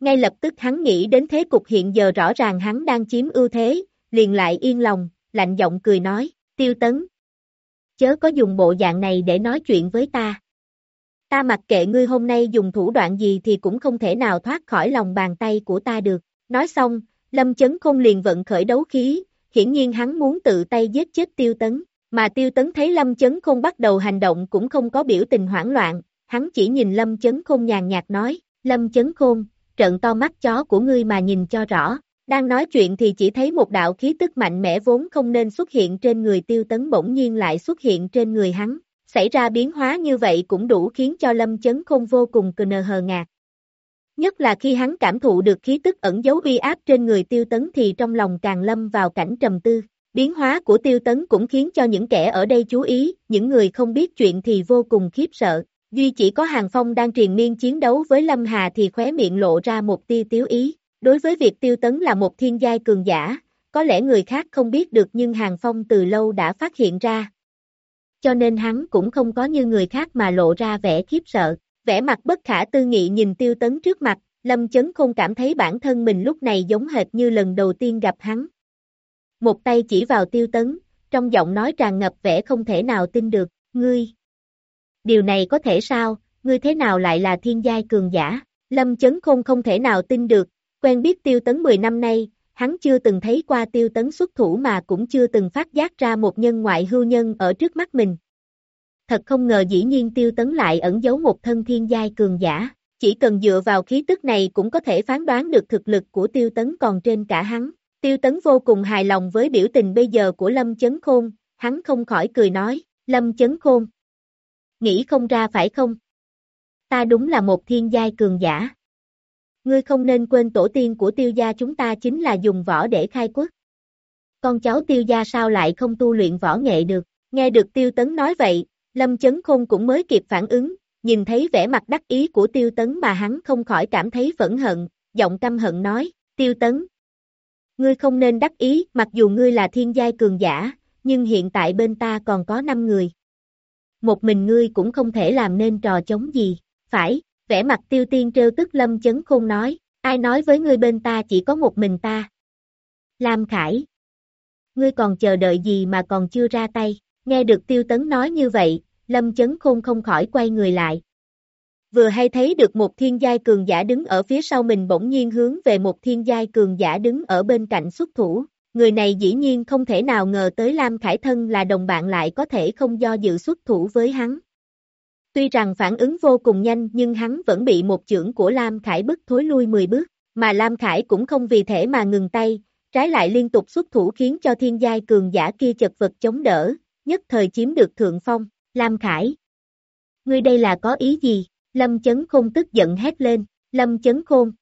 Ngay lập tức hắn nghĩ đến thế cục hiện giờ rõ ràng hắn đang chiếm ưu thế, liền lại yên lòng, lạnh giọng cười nói, tiêu tấn. Chớ có dùng bộ dạng này để nói chuyện với ta. Ta mặc kệ ngươi hôm nay dùng thủ đoạn gì thì cũng không thể nào thoát khỏi lòng bàn tay của ta được. Nói xong, Lâm Chấn Khôn liền vận khởi đấu khí, hiển nhiên hắn muốn tự tay giết chết tiêu tấn. Mà tiêu tấn thấy Lâm Chấn Khôn bắt đầu hành động cũng không có biểu tình hoảng loạn, hắn chỉ nhìn Lâm Chấn Khôn nhàn nhạt nói, Lâm Chấn Khôn, trận to mắt chó của ngươi mà nhìn cho rõ, đang nói chuyện thì chỉ thấy một đạo khí tức mạnh mẽ vốn không nên xuất hiện trên người tiêu tấn bỗng nhiên lại xuất hiện trên người hắn. Xảy ra biến hóa như vậy cũng đủ khiến cho lâm chấn không vô cùng cờ hờ ngạc. Nhất là khi hắn cảm thụ được khí tức ẩn dấu uy áp trên người tiêu tấn thì trong lòng càng lâm vào cảnh trầm tư. Biến hóa của tiêu tấn cũng khiến cho những kẻ ở đây chú ý, những người không biết chuyện thì vô cùng khiếp sợ. Duy chỉ có Hàng Phong đang triền miên chiến đấu với Lâm Hà thì khóe miệng lộ ra một tia tiếu ý. Đối với việc tiêu tấn là một thiên giai cường giả, có lẽ người khác không biết được nhưng Hàng Phong từ lâu đã phát hiện ra. Cho nên hắn cũng không có như người khác mà lộ ra vẻ khiếp sợ, vẻ mặt bất khả tư nghị nhìn tiêu tấn trước mặt, Lâm Chấn không cảm thấy bản thân mình lúc này giống hệt như lần đầu tiên gặp hắn. Một tay chỉ vào tiêu tấn, trong giọng nói tràn ngập vẻ không thể nào tin được, ngươi. Điều này có thể sao, ngươi thế nào lại là thiên giai cường giả? Lâm Chấn Khôn không thể nào tin được, Quen biết tiêu tấn 10 năm nay, hắn chưa từng thấy qua tiêu tấn xuất thủ mà cũng chưa từng phát giác ra một nhân ngoại hưu nhân ở trước mắt mình. Thật không ngờ dĩ nhiên tiêu tấn lại ẩn giấu một thân thiên giai cường giả, chỉ cần dựa vào khí tức này cũng có thể phán đoán được thực lực của tiêu tấn còn trên cả hắn. Tiêu tấn vô cùng hài lòng với biểu tình bây giờ của Lâm Chấn Khôn, hắn không khỏi cười nói, Lâm Chấn Khôn. Nghĩ không ra phải không? Ta đúng là một thiên giai cường giả. Ngươi không nên quên tổ tiên của tiêu gia chúng ta chính là dùng võ để khai quốc. Con cháu tiêu gia sao lại không tu luyện võ nghệ được, nghe được tiêu tấn nói vậy, lâm chấn khôn cũng mới kịp phản ứng, nhìn thấy vẻ mặt đắc ý của tiêu tấn mà hắn không khỏi cảm thấy phẫn hận, giọng căm hận nói, tiêu tấn. Ngươi không nên đắc ý, mặc dù ngươi là thiên giai cường giả, nhưng hiện tại bên ta còn có 5 người. Một mình ngươi cũng không thể làm nên trò chống gì, phải, vẻ mặt tiêu tiên trêu tức lâm chấn khôn nói, ai nói với ngươi bên ta chỉ có một mình ta. Lam Khải. Ngươi còn chờ đợi gì mà còn chưa ra tay, nghe được tiêu tấn nói như vậy, lâm chấn khôn không khỏi quay người lại. Vừa hay thấy được một thiên giai cường giả đứng ở phía sau mình bỗng nhiên hướng về một thiên giai cường giả đứng ở bên cạnh xuất thủ. Người này dĩ nhiên không thể nào ngờ tới Lam Khải Thân là đồng bạn lại có thể không do dự xuất thủ với hắn. Tuy rằng phản ứng vô cùng nhanh nhưng hắn vẫn bị một chưởng của Lam Khải bức thối lui 10 bước, mà Lam Khải cũng không vì thể mà ngừng tay, trái lại liên tục xuất thủ khiến cho thiên giai cường giả kia chật vật chống đỡ, nhất thời chiếm được thượng phong, Lam Khải. Ngươi đây là có ý gì? Lâm Chấn Khôn tức giận hét lên, Lâm Chấn Khôn.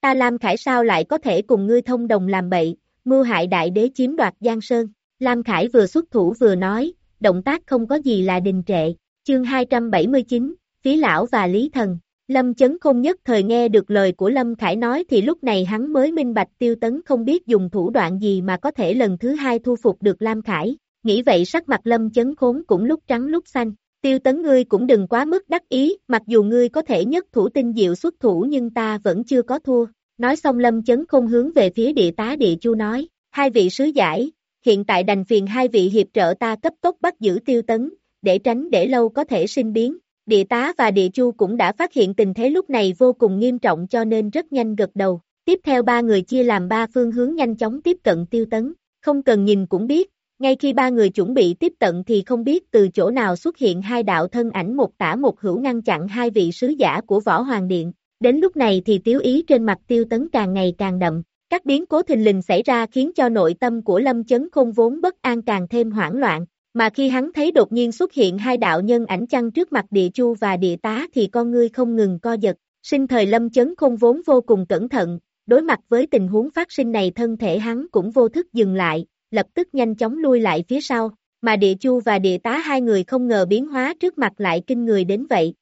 Ta Lam Khải sao lại có thể cùng ngươi thông đồng làm bậy, mưu hại đại đế chiếm đoạt Giang Sơn. Lam Khải vừa xuất thủ vừa nói, động tác không có gì là đình trệ, Chương 279, Phí Lão và Lý Thần Lâm Chấn không nhất thời nghe được lời của Lâm Khải nói thì lúc này hắn mới minh bạch tiêu tấn không biết dùng thủ đoạn gì mà có thể lần thứ hai thu phục được Lam Khải. Nghĩ vậy sắc mặt Lâm Chấn khốn cũng lúc trắng lúc xanh. Tiêu tấn ngươi cũng đừng quá mức đắc ý, mặc dù ngươi có thể nhất thủ tinh diệu xuất thủ nhưng ta vẫn chưa có thua. Nói xong Lâm Chấn không hướng về phía địa tá địa chu nói, hai vị sứ giải, hiện tại đành phiền hai vị hiệp trợ ta cấp tốc bắt giữ tiêu tấn, để tránh để lâu có thể sinh biến. Địa tá và địa chu cũng đã phát hiện tình thế lúc này vô cùng nghiêm trọng cho nên rất nhanh gật đầu. Tiếp theo ba người chia làm ba phương hướng nhanh chóng tiếp cận tiêu tấn. Không cần nhìn cũng biết, ngay khi ba người chuẩn bị tiếp cận thì không biết từ chỗ nào xuất hiện hai đạo thân ảnh một tả một hữu ngăn chặn hai vị sứ giả của Võ Hoàng Điện. Đến lúc này thì tiếu ý trên mặt tiêu tấn càng ngày càng đậm. Các biến cố thình lình xảy ra khiến cho nội tâm của Lâm Chấn Khôn vốn bất an càng thêm hoảng loạn, mà khi hắn thấy đột nhiên xuất hiện hai đạo nhân ảnh chăng trước mặt địa chu và địa tá thì con ngươi không ngừng co giật, sinh thời lâm chấn không vốn vô cùng cẩn thận, đối mặt với tình huống phát sinh này thân thể hắn cũng vô thức dừng lại, lập tức nhanh chóng lui lại phía sau, mà địa chu và địa tá hai người không ngờ biến hóa trước mặt lại kinh người đến vậy.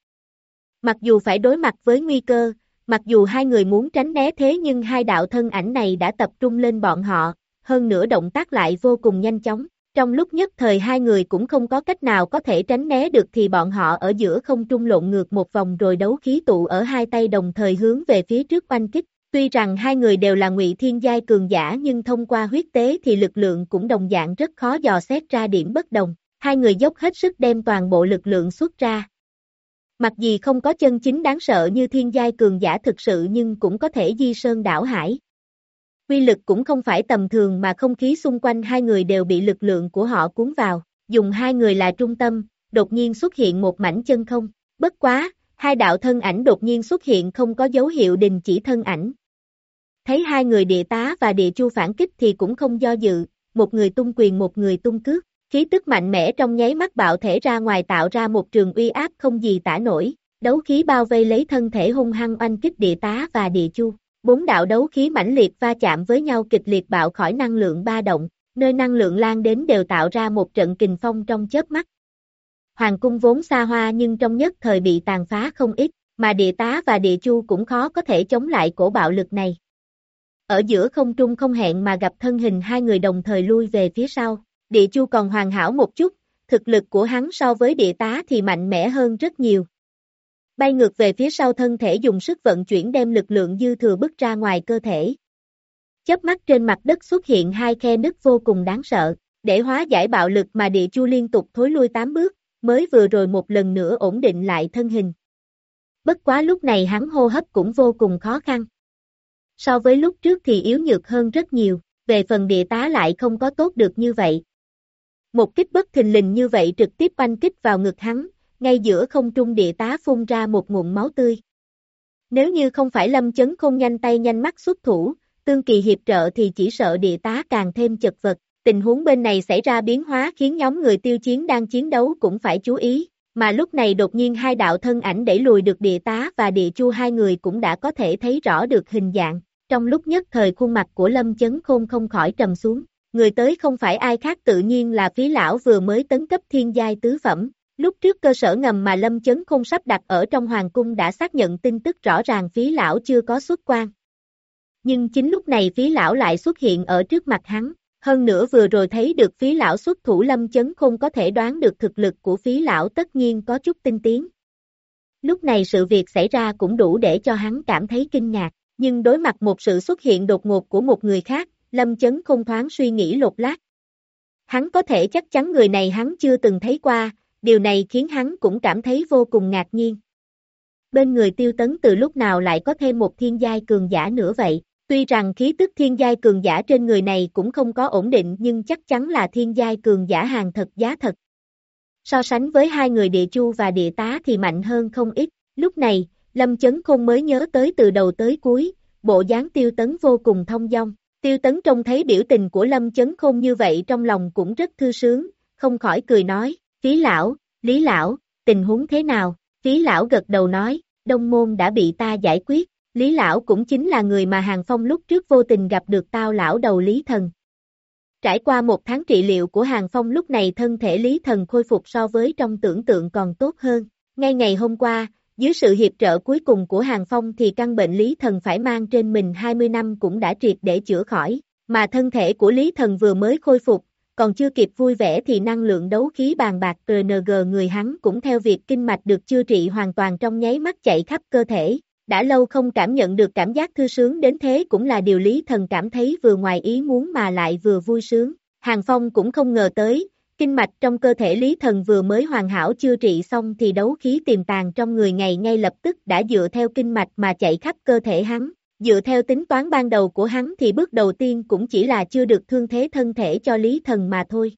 Mặc dù phải đối mặt với nguy cơ, mặc dù hai người muốn tránh né thế nhưng hai đạo thân ảnh này đã tập trung lên bọn họ, hơn nữa động tác lại vô cùng nhanh chóng. Trong lúc nhất thời hai người cũng không có cách nào có thể tránh né được thì bọn họ ở giữa không trung lộn ngược một vòng rồi đấu khí tụ ở hai tay đồng thời hướng về phía trước oanh kích. Tuy rằng hai người đều là ngụy thiên giai cường giả nhưng thông qua huyết tế thì lực lượng cũng đồng dạng rất khó dò xét ra điểm bất đồng. Hai người dốc hết sức đem toàn bộ lực lượng xuất ra. Mặc gì không có chân chính đáng sợ như thiên giai cường giả thực sự nhưng cũng có thể di sơn đảo hải. Quy lực cũng không phải tầm thường mà không khí xung quanh hai người đều bị lực lượng của họ cuốn vào, dùng hai người là trung tâm, đột nhiên xuất hiện một mảnh chân không, bất quá, hai đạo thân ảnh đột nhiên xuất hiện không có dấu hiệu đình chỉ thân ảnh. Thấy hai người địa tá và địa chu phản kích thì cũng không do dự, một người tung quyền một người tung cước, khí tức mạnh mẽ trong nháy mắt bạo thể ra ngoài tạo ra một trường uy áp không gì tả nổi, đấu khí bao vây lấy thân thể hung hăng oanh kích địa tá và địa chu. Bốn đạo đấu khí mãnh liệt va chạm với nhau kịch liệt bạo khỏi năng lượng ba động, nơi năng lượng lan đến đều tạo ra một trận kình phong trong chớp mắt. Hoàng cung vốn xa hoa nhưng trong nhất thời bị tàn phá không ít, mà địa tá và địa chu cũng khó có thể chống lại cổ bạo lực này. Ở giữa không trung không hẹn mà gặp thân hình hai người đồng thời lui về phía sau, địa chu còn hoàn hảo một chút, thực lực của hắn so với địa tá thì mạnh mẽ hơn rất nhiều, bay ngược về phía sau thân thể dùng sức vận chuyển đem lực lượng dư thừa bức ra ngoài cơ thể. Chớp mắt trên mặt đất xuất hiện hai khe nứt vô cùng đáng sợ, để hóa giải bạo lực mà địa chu liên tục thối lui tám bước, mới vừa rồi một lần nữa ổn định lại thân hình. Bất quá lúc này hắn hô hấp cũng vô cùng khó khăn. so với lúc trước thì yếu nhược hơn rất nhiều, về phần địa tá lại không có tốt được như vậy. Một kích bất thình lình như vậy trực tiếp oanh kích vào ngực hắn, ngay giữa không trung địa tá phun ra một nguồn máu tươi. Nếu như không phải lâm chấn không nhanh tay nhanh mắt xuất thủ, tương kỳ hiệp trợ thì chỉ sợ địa tá càng thêm chật vật. Tình huống bên này xảy ra biến hóa khiến nhóm người tiêu chiến đang chiến đấu cũng phải chú ý, mà lúc này đột nhiên hai đạo thân ảnh đẩy lùi được địa tá và địa chu hai người cũng đã có thể thấy rõ được hình dạng. Trong lúc nhất thời khuôn mặt của Lâm Chấn Khôn không khỏi trầm xuống, người tới không phải ai khác tự nhiên là phí lão vừa mới tấn cấp thiên giai tứ phẩm. Lúc trước cơ sở ngầm mà Lâm Chấn Khôn sắp đặt ở trong Hoàng Cung đã xác nhận tin tức rõ ràng phí lão chưa có xuất quan. Nhưng chính lúc này phí lão lại xuất hiện ở trước mặt hắn, hơn nữa vừa rồi thấy được phí lão xuất thủ Lâm Chấn Khôn có thể đoán được thực lực của phí lão tất nhiên có chút tinh tiến. Lúc này sự việc xảy ra cũng đủ để cho hắn cảm thấy kinh ngạc, nhưng đối mặt một sự xuất hiện đột ngột của một người khác, Lâm Chấn không thoáng suy nghĩ lột lát. Hắn có thể chắc chắn người này hắn chưa từng thấy qua, điều này khiến hắn cũng cảm thấy vô cùng ngạc nhiên. Bên người tiêu tấn từ lúc nào lại có thêm một thiên giai cường giả nữa vậy, tuy rằng khí tức thiên giai cường giả trên người này cũng không có ổn định nhưng chắc chắn là thiên giai cường giả hàng thật giá thật. So sánh với hai người địa chu và địa tá thì mạnh hơn không ít, lúc này, Lâm Chấn Khôn mới nhớ tới từ đầu tới cuối, bộ dáng tiêu tấn vô cùng thông dong. Tiêu tấn trông thấy biểu tình của Lâm Chấn Khôn như vậy trong lòng cũng rất thư sướng, không khỏi cười nói, phí lão, lý lão, tình huống thế nào, phí lão gật đầu nói, đông môn đã bị ta giải quyết, lý lão cũng chính là người mà Hàng Phong lúc trước vô tình gặp được tao lão đầu lý thần. Trải qua một tháng trị liệu của Hàng Phong lúc này thân thể lý thần khôi phục so với trong tưởng tượng còn tốt hơn, ngay ngày hôm qua, dưới sự hiệp trợ cuối cùng của Hàng Phong thì căn bệnh Lý Thần phải mang trên mình 20 năm cũng đã triệt để chữa khỏi, mà thân thể của Lý Thần vừa mới khôi phục, còn chưa kịp vui vẻ thì năng lượng đấu khí bàn bạc RNG người hắn cũng theo việc kinh mạch được chữa trị hoàn toàn trong nháy mắt chạy khắp cơ thể. Đã lâu không cảm nhận được cảm giác thư sướng đến thế cũng là điều Lý Thần cảm thấy vừa ngoài ý muốn mà lại vừa vui sướng. Hàng Phong cũng không ngờ tới, Kinh mạch trong cơ thể Lý Thần vừa mới hoàn hảo chữa trị xong thì đấu khí tiềm tàng trong người ngày ngay lập tức đã dựa theo kinh mạch mà chạy khắp cơ thể hắn. Dựa theo tính toán ban đầu của hắn thì bước đầu tiên cũng chỉ là chưa được thương thế thân thể cho Lý Thần mà thôi.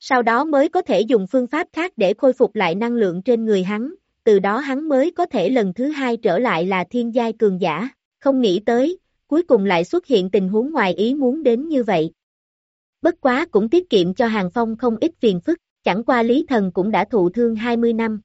Sau đó mới có thể dùng phương pháp khác để khôi phục lại năng lượng trên người hắn, từ đó hắn mới có thể lần thứ hai trở lại là thiên giai cường giả, không nghĩ tới, cuối cùng lại xuất hiện tình huống ngoài ý muốn đến như vậy bất quá cũng tiết kiệm cho Hàng Phong không ít phiền phức, chẳng qua Lý Thần cũng đã thụ thương 20 năm.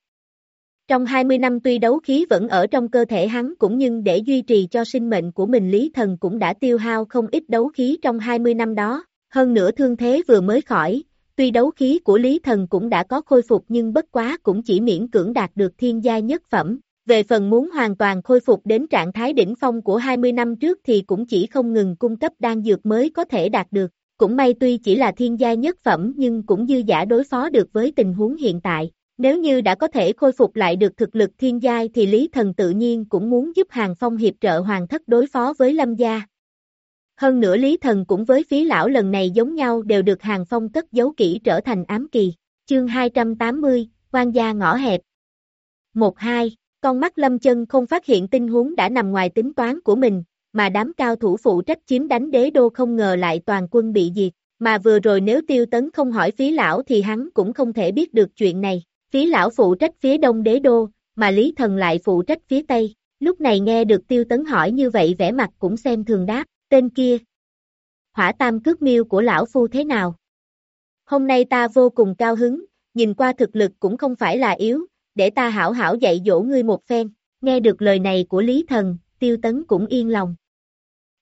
Trong 20 năm tuy đấu khí vẫn ở trong cơ thể hắn cũng nhưng để duy trì cho sinh mệnh của mình Lý Thần cũng đã tiêu hao không ít đấu khí trong 20 năm đó, hơn nữa thương thế vừa mới khỏi, tuy đấu khí của Lý Thần cũng đã có khôi phục nhưng bất quá cũng chỉ miễn cưỡng đạt được thiên gia nhất phẩm. Về phần muốn hoàn toàn khôi phục đến trạng thái đỉnh phong của 20 năm trước thì cũng chỉ không ngừng cung cấp đan dược mới có thể đạt được. Cũng may tuy chỉ là thiên gia nhất phẩm nhưng cũng dư giả đối phó được với tình huống hiện tại. Nếu như đã có thể khôi phục lại được thực lực thiên giai thì Lý Thần tự nhiên cũng muốn giúp Hàng Phong hiệp trợ hoàng thất đối phó với Lâm gia. Hơn nữa Lý Thần cũng với phí lão lần này giống nhau đều được Hàng Phong cất giấu kỹ trở thành ám kỳ. Chương 280, quan gia ngõ hẹp. 1-2, con mắt Lâm chân không phát hiện tình huống đã nằm ngoài tính toán của mình, mà đám cao thủ phụ trách chiếm đánh đế đô không ngờ lại toàn quân bị diệt, mà vừa rồi nếu tiêu tấn không hỏi phí lão thì hắn cũng không thể biết được chuyện này, Phía lão phụ trách phía đông đế đô, mà lý thần lại phụ trách phía tây, lúc này nghe được tiêu tấn hỏi như vậy vẻ mặt cũng xem thường đáp, tên kia. Hỏa tam cước miêu của lão phu thế nào? Hôm nay ta vô cùng cao hứng, nhìn qua thực lực cũng không phải là yếu, để ta hảo hảo dạy dỗ ngươi một phen, nghe được lời này của Lý Thần, Tiêu Tấn cũng yên lòng.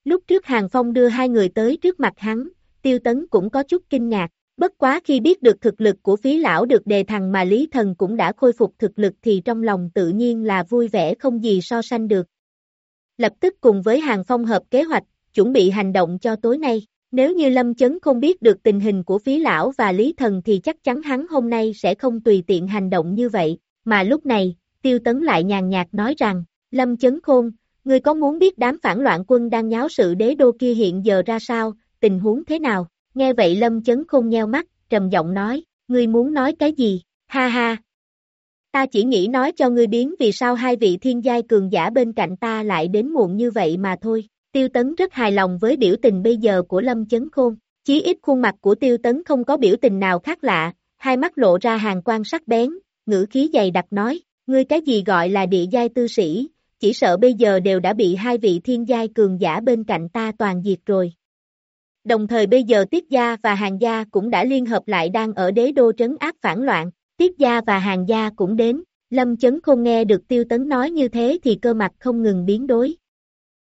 Lúc trước Hàng Phong đưa hai người tới trước mặt hắn, Tiêu Tấn cũng có chút kinh ngạc, bất quá khi biết được thực lực của phí lão được đề thằng mà Lý Thần cũng đã khôi phục thực lực thì trong lòng tự nhiên là vui vẻ không gì so sánh được. Lập tức cùng với Hàng Phong hợp kế hoạch, chuẩn bị hành động cho tối nay. Nếu như Lâm Chấn không biết được tình hình của phí lão và Lý Thần thì chắc chắn hắn hôm nay sẽ không tùy tiện hành động như vậy, mà lúc này, Tiêu Tấn lại nhàn nhạt nói rằng, Lâm Chấn Khôn, Ngươi có muốn biết đám phản loạn quân đang nháo sự đế đô kia hiện giờ ra sao, tình huống thế nào? Nghe vậy Lâm Chấn Khôn nheo mắt, trầm giọng nói, ngươi muốn nói cái gì? Ha ha! Ta chỉ nghĩ nói cho ngươi biến vì sao hai vị thiên giai cường giả bên cạnh ta lại đến muộn như vậy mà thôi. Tiêu Tấn rất hài lòng với biểu tình bây giờ của Lâm Chấn Khôn, chí ít khuôn mặt của Tiêu Tấn không có biểu tình nào khác lạ, hai mắt lộ ra hàng quan sắc bén, ngữ khí dày đặc nói, ngươi cái gì gọi là địa giai tư sĩ, chỉ sợ bây giờ đều đã bị hai vị thiên giai cường giả bên cạnh ta toàn diệt rồi. Đồng thời bây giờ Tiết Gia và Hàng Gia cũng đã liên hợp lại đang ở đế đô trấn áp phản loạn, Tiết Gia và Hàng Gia cũng đến, Lâm Chấn Khôn nghe được Tiêu Tấn nói như thế thì cơ mặt không ngừng biến đối.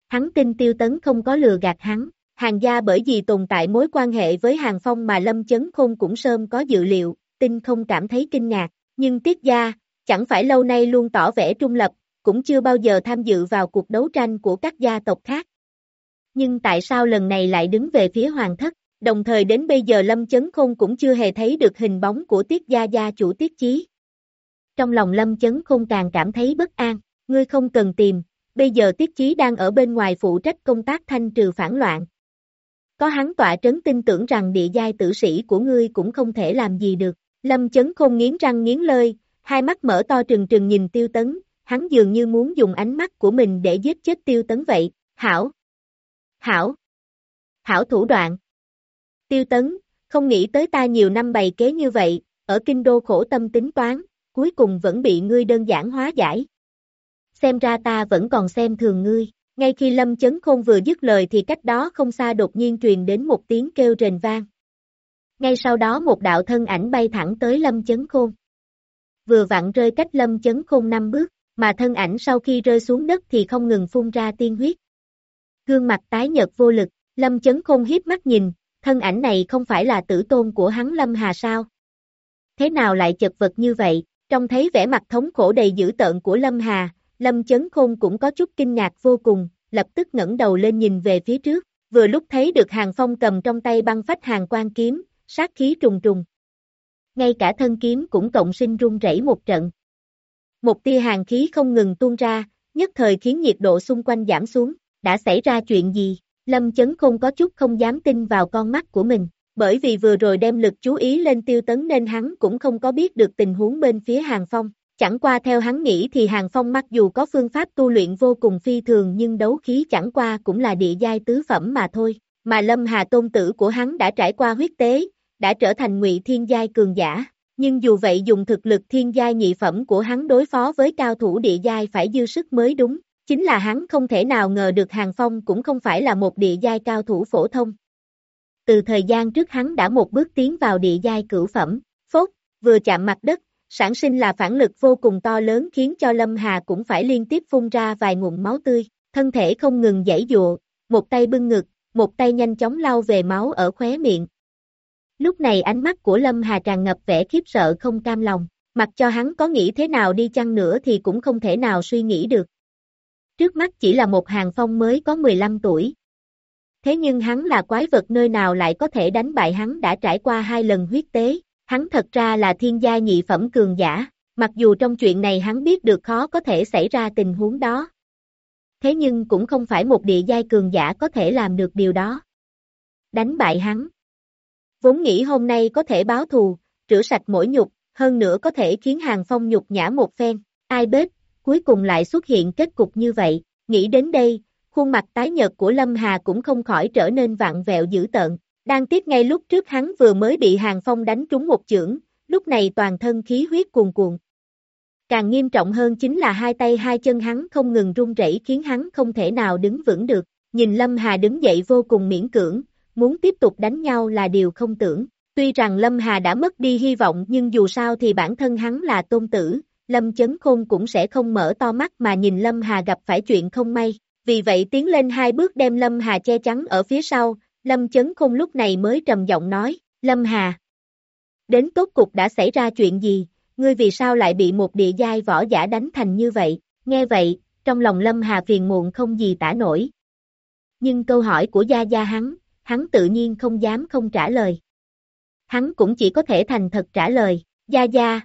Hắn tin Tiêu Tấn không có lừa gạt hắn, Hàng Gia bởi vì tồn tại mối quan hệ với Hàng Phong mà Lâm Chấn Khôn cũng sớm có dự liệu, tin không cảm thấy kinh ngạc, nhưng Tiết Gia, chẳng phải lâu nay luôn tỏ vẻ trung lập, cũng chưa bao giờ tham dự vào cuộc đấu tranh của các gia tộc khác. Nhưng tại sao lần này lại đứng về phía hoàng thất, đồng thời đến bây giờ Lâm Chấn Khôn cũng chưa hề thấy được hình bóng của Tiết Gia Gia chủ Tiết Chí. Trong lòng Lâm Chấn Khôn càng cảm thấy bất an, ngươi không cần tìm, bây giờ Tiết Chí đang ở bên ngoài phụ trách công tác thanh trừ phản loạn. Có hắn tọa trấn tin tưởng rằng địa giai tử sĩ của ngươi cũng không thể làm gì được. Lâm Chấn Khôn nghiến răng nghiến lợi, hai mắt mở to trừng trừng nhìn Tiêu Tấn, hắn dường như muốn dùng ánh mắt của mình để giết chết Tiêu Tấn vậy. Hảo! Hảo! Hảo thủ đoạn! Tiêu Tấn, không nghĩ tới ta nhiều năm bày kế như vậy, ở kinh đô khổ tâm tính toán, cuối cùng vẫn bị ngươi đơn giản hóa giải. Xem ra ta vẫn còn xem thường ngươi. Ngay khi Lâm Chấn Khôn vừa dứt lời thì cách đó không xa đột nhiên truyền đến một tiếng kêu rền vang. Ngay sau đó một đạo thân ảnh bay thẳng tới Lâm Chấn Khôn. Vừa vặn rơi cách Lâm Chấn Khôn năm bước, mà thân ảnh sau khi rơi xuống đất thì không ngừng phun ra tiên huyết. Gương mặt tái nhợt vô lực, Lâm Chấn Khôn hiếp mắt nhìn, thân ảnh này không phải là tử tôn của hắn Lâm Hà sao? Thế nào lại chật vật như vậy? Trong thấy vẻ mặt thống khổ đầy dữ tợn của Lâm Hà, Lâm Chấn Khôn cũng có chút kinh ngạc vô cùng, lập tức ngẩng đầu lên nhìn về phía trước, vừa lúc thấy được Hàng Phong cầm trong tay băng phách hàng quan kiếm, sát khí trùng trùng. Ngay cả thân kiếm cũng cộng sinh run rẩy một trận. Một tia hàng khí không ngừng tuôn ra, nhất thời khiến nhiệt độ xung quanh giảm xuống, đã xảy ra chuyện gì? Lâm Chấn Khôn có chút không dám tin vào con mắt của mình, bởi vì vừa rồi đem lực chú ý lên tiêu tấn nên hắn cũng không có biết được tình huống bên phía Hàng Phong. Chẳng qua theo hắn nghĩ thì Hàng Phong mặc dù có phương pháp tu luyện vô cùng phi thường nhưng đấu khí chẳng qua cũng là địa giai tứ phẩm mà thôi, mà Lâm Hà tôn tử của hắn đã trải qua huyết tế, đã trở thành ngụy thiên giai cường giả. Nhưng dù vậy dùng thực lực thiên giai nhị phẩm của hắn đối phó với cao thủ địa giai phải dư sức mới đúng, chính là hắn không thể nào ngờ được Hàng Phong cũng không phải là một địa giai cao thủ phổ thông. Từ thời gian trước hắn đã một bước tiến vào địa giai cửu phẩm, phốt, vừa chạm mặt đất, sản sinh là phản lực vô cùng to lớn khiến cho Lâm Hà cũng phải liên tiếp phun ra vài ngụm máu tươi, thân thể không ngừng giãy dụa, một tay bưng ngực, một tay nhanh chóng lau về máu ở khóe miệng. Lúc này ánh mắt của Lâm Hà tràn ngập vẻ khiếp sợ không cam lòng, mặc cho hắn có nghĩ thế nào đi chăng nữa thì cũng không thể nào suy nghĩ được. Trước mắt chỉ là một hàng phong mới có 15 tuổi. Thế nhưng hắn là quái vật nơi nào lại có thể đánh bại hắn đã trải qua hai lần huyết tế, hắn thật ra là thiên gia nhị phẩm cường giả, mặc dù trong chuyện này hắn biết được khó có thể xảy ra tình huống đó. Thế nhưng cũng không phải một địa giai cường giả có thể làm được điều đó. Đánh bại hắn. Vốn nghĩ hôm nay có thể báo thù, rửa sạch mỗi nhục, hơn nữa có thể khiến hàng phong nhục nhã một phen, ai biết, cuối cùng lại xuất hiện kết cục như vậy, nghĩ đến đây, khuôn mặt tái nhợt của Lâm Hà cũng không khỏi trở nên vặn vẹo dữ tợn, đang tiếp ngay lúc trước hắn vừa mới bị Hàng Phong đánh trúng một chưởng, lúc này toàn thân khí huyết cuồn cuộn. Càng nghiêm trọng hơn chính là hai tay hai chân hắn không ngừng run rẩy khiến hắn không thể nào đứng vững được. Nhìn Lâm Hà đứng dậy vô cùng miễn cưỡng, muốn tiếp tục đánh nhau là điều không tưởng. Tuy rằng Lâm Hà đã mất đi hy vọng nhưng dù sao thì bản thân hắn là tôn tử, Lâm Chấn Khôn cũng sẽ không mở to mắt mà nhìn Lâm Hà gặp phải chuyện không may. Vì vậy tiến lên hai bước đem Lâm Hà che chắn ở phía sau, Lâm Chấn Khôn lúc này mới trầm giọng nói, Lâm Hà. Đến tốt cục đã xảy ra chuyện gì, ngươi vì sao lại bị một địa giai võ giả đánh thành như vậy, nghe vậy, trong lòng Lâm Hà phiền muộn không gì tả nổi. Nhưng câu hỏi của Gia Gia hắn, hắn tự nhiên không dám không trả lời. Hắn cũng chỉ có thể thành thật trả lời, Gia Gia.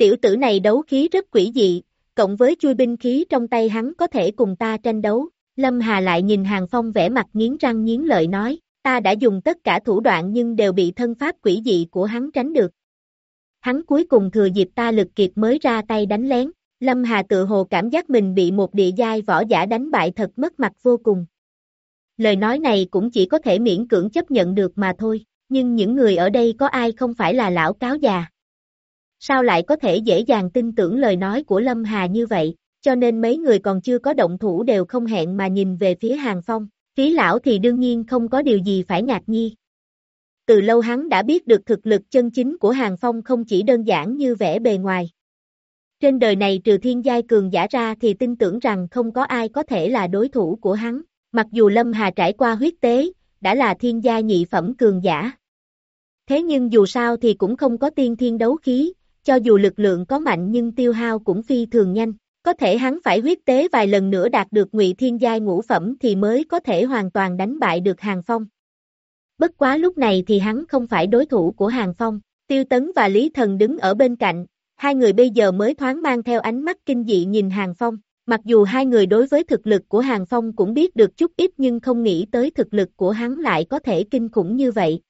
Tiểu tử này đấu khí rất quỷ dị, cộng với chui binh khí trong tay hắn có thể cùng ta tranh đấu, Lâm Hà lại nhìn Hàng Phong vẻ mặt nghiến răng nghiến lợi nói, ta đã dùng tất cả thủ đoạn nhưng đều bị thân pháp quỷ dị của hắn tránh được. Hắn cuối cùng thừa dịp ta lực kiệt mới ra tay đánh lén, Lâm Hà tự hồ cảm giác mình bị một địa giai võ giả đánh bại thật mất mặt vô cùng. Lời nói này cũng chỉ có thể miễn cưỡng chấp nhận được mà thôi, nhưng những người ở đây có ai không phải là lão cáo già. Sao lại có thể dễ dàng tin tưởng lời nói của Lâm Hà như vậy, cho nên mấy người còn chưa có động thủ đều không hẹn mà nhìn về phía Hàng Phong, phí lão thì đương nhiên không có điều gì phải ngạc nhi. Từ lâu hắn đã biết được thực lực chân chính của Hàng Phong không chỉ đơn giản như vẻ bề ngoài. Trên đời này trừ thiên giai cường giả ra thì tin tưởng rằng không có ai có thể là đối thủ của hắn, mặc dù Lâm Hà trải qua huyết tế, đã là thiên gia nhị phẩm cường giả. Thế nhưng dù sao thì cũng không có tiên thiên đấu khí, cho dù lực lượng có mạnh nhưng tiêu hao cũng phi thường nhanh. Có thể hắn phải huyết tế vài lần nữa đạt được ngụy thiên giai ngũ phẩm thì mới có thể hoàn toàn đánh bại được Hàng Phong. Bất quá lúc này thì hắn không phải đối thủ của Hàng Phong, Tiêu Tấn và Lý Thần đứng ở bên cạnh, hai người bây giờ mới thoáng mang theo ánh mắt kinh dị nhìn Hàng Phong, mặc dù hai người đối với thực lực của Hàng Phong cũng biết được chút ít nhưng không nghĩ tới thực lực của hắn lại có thể kinh khủng như vậy.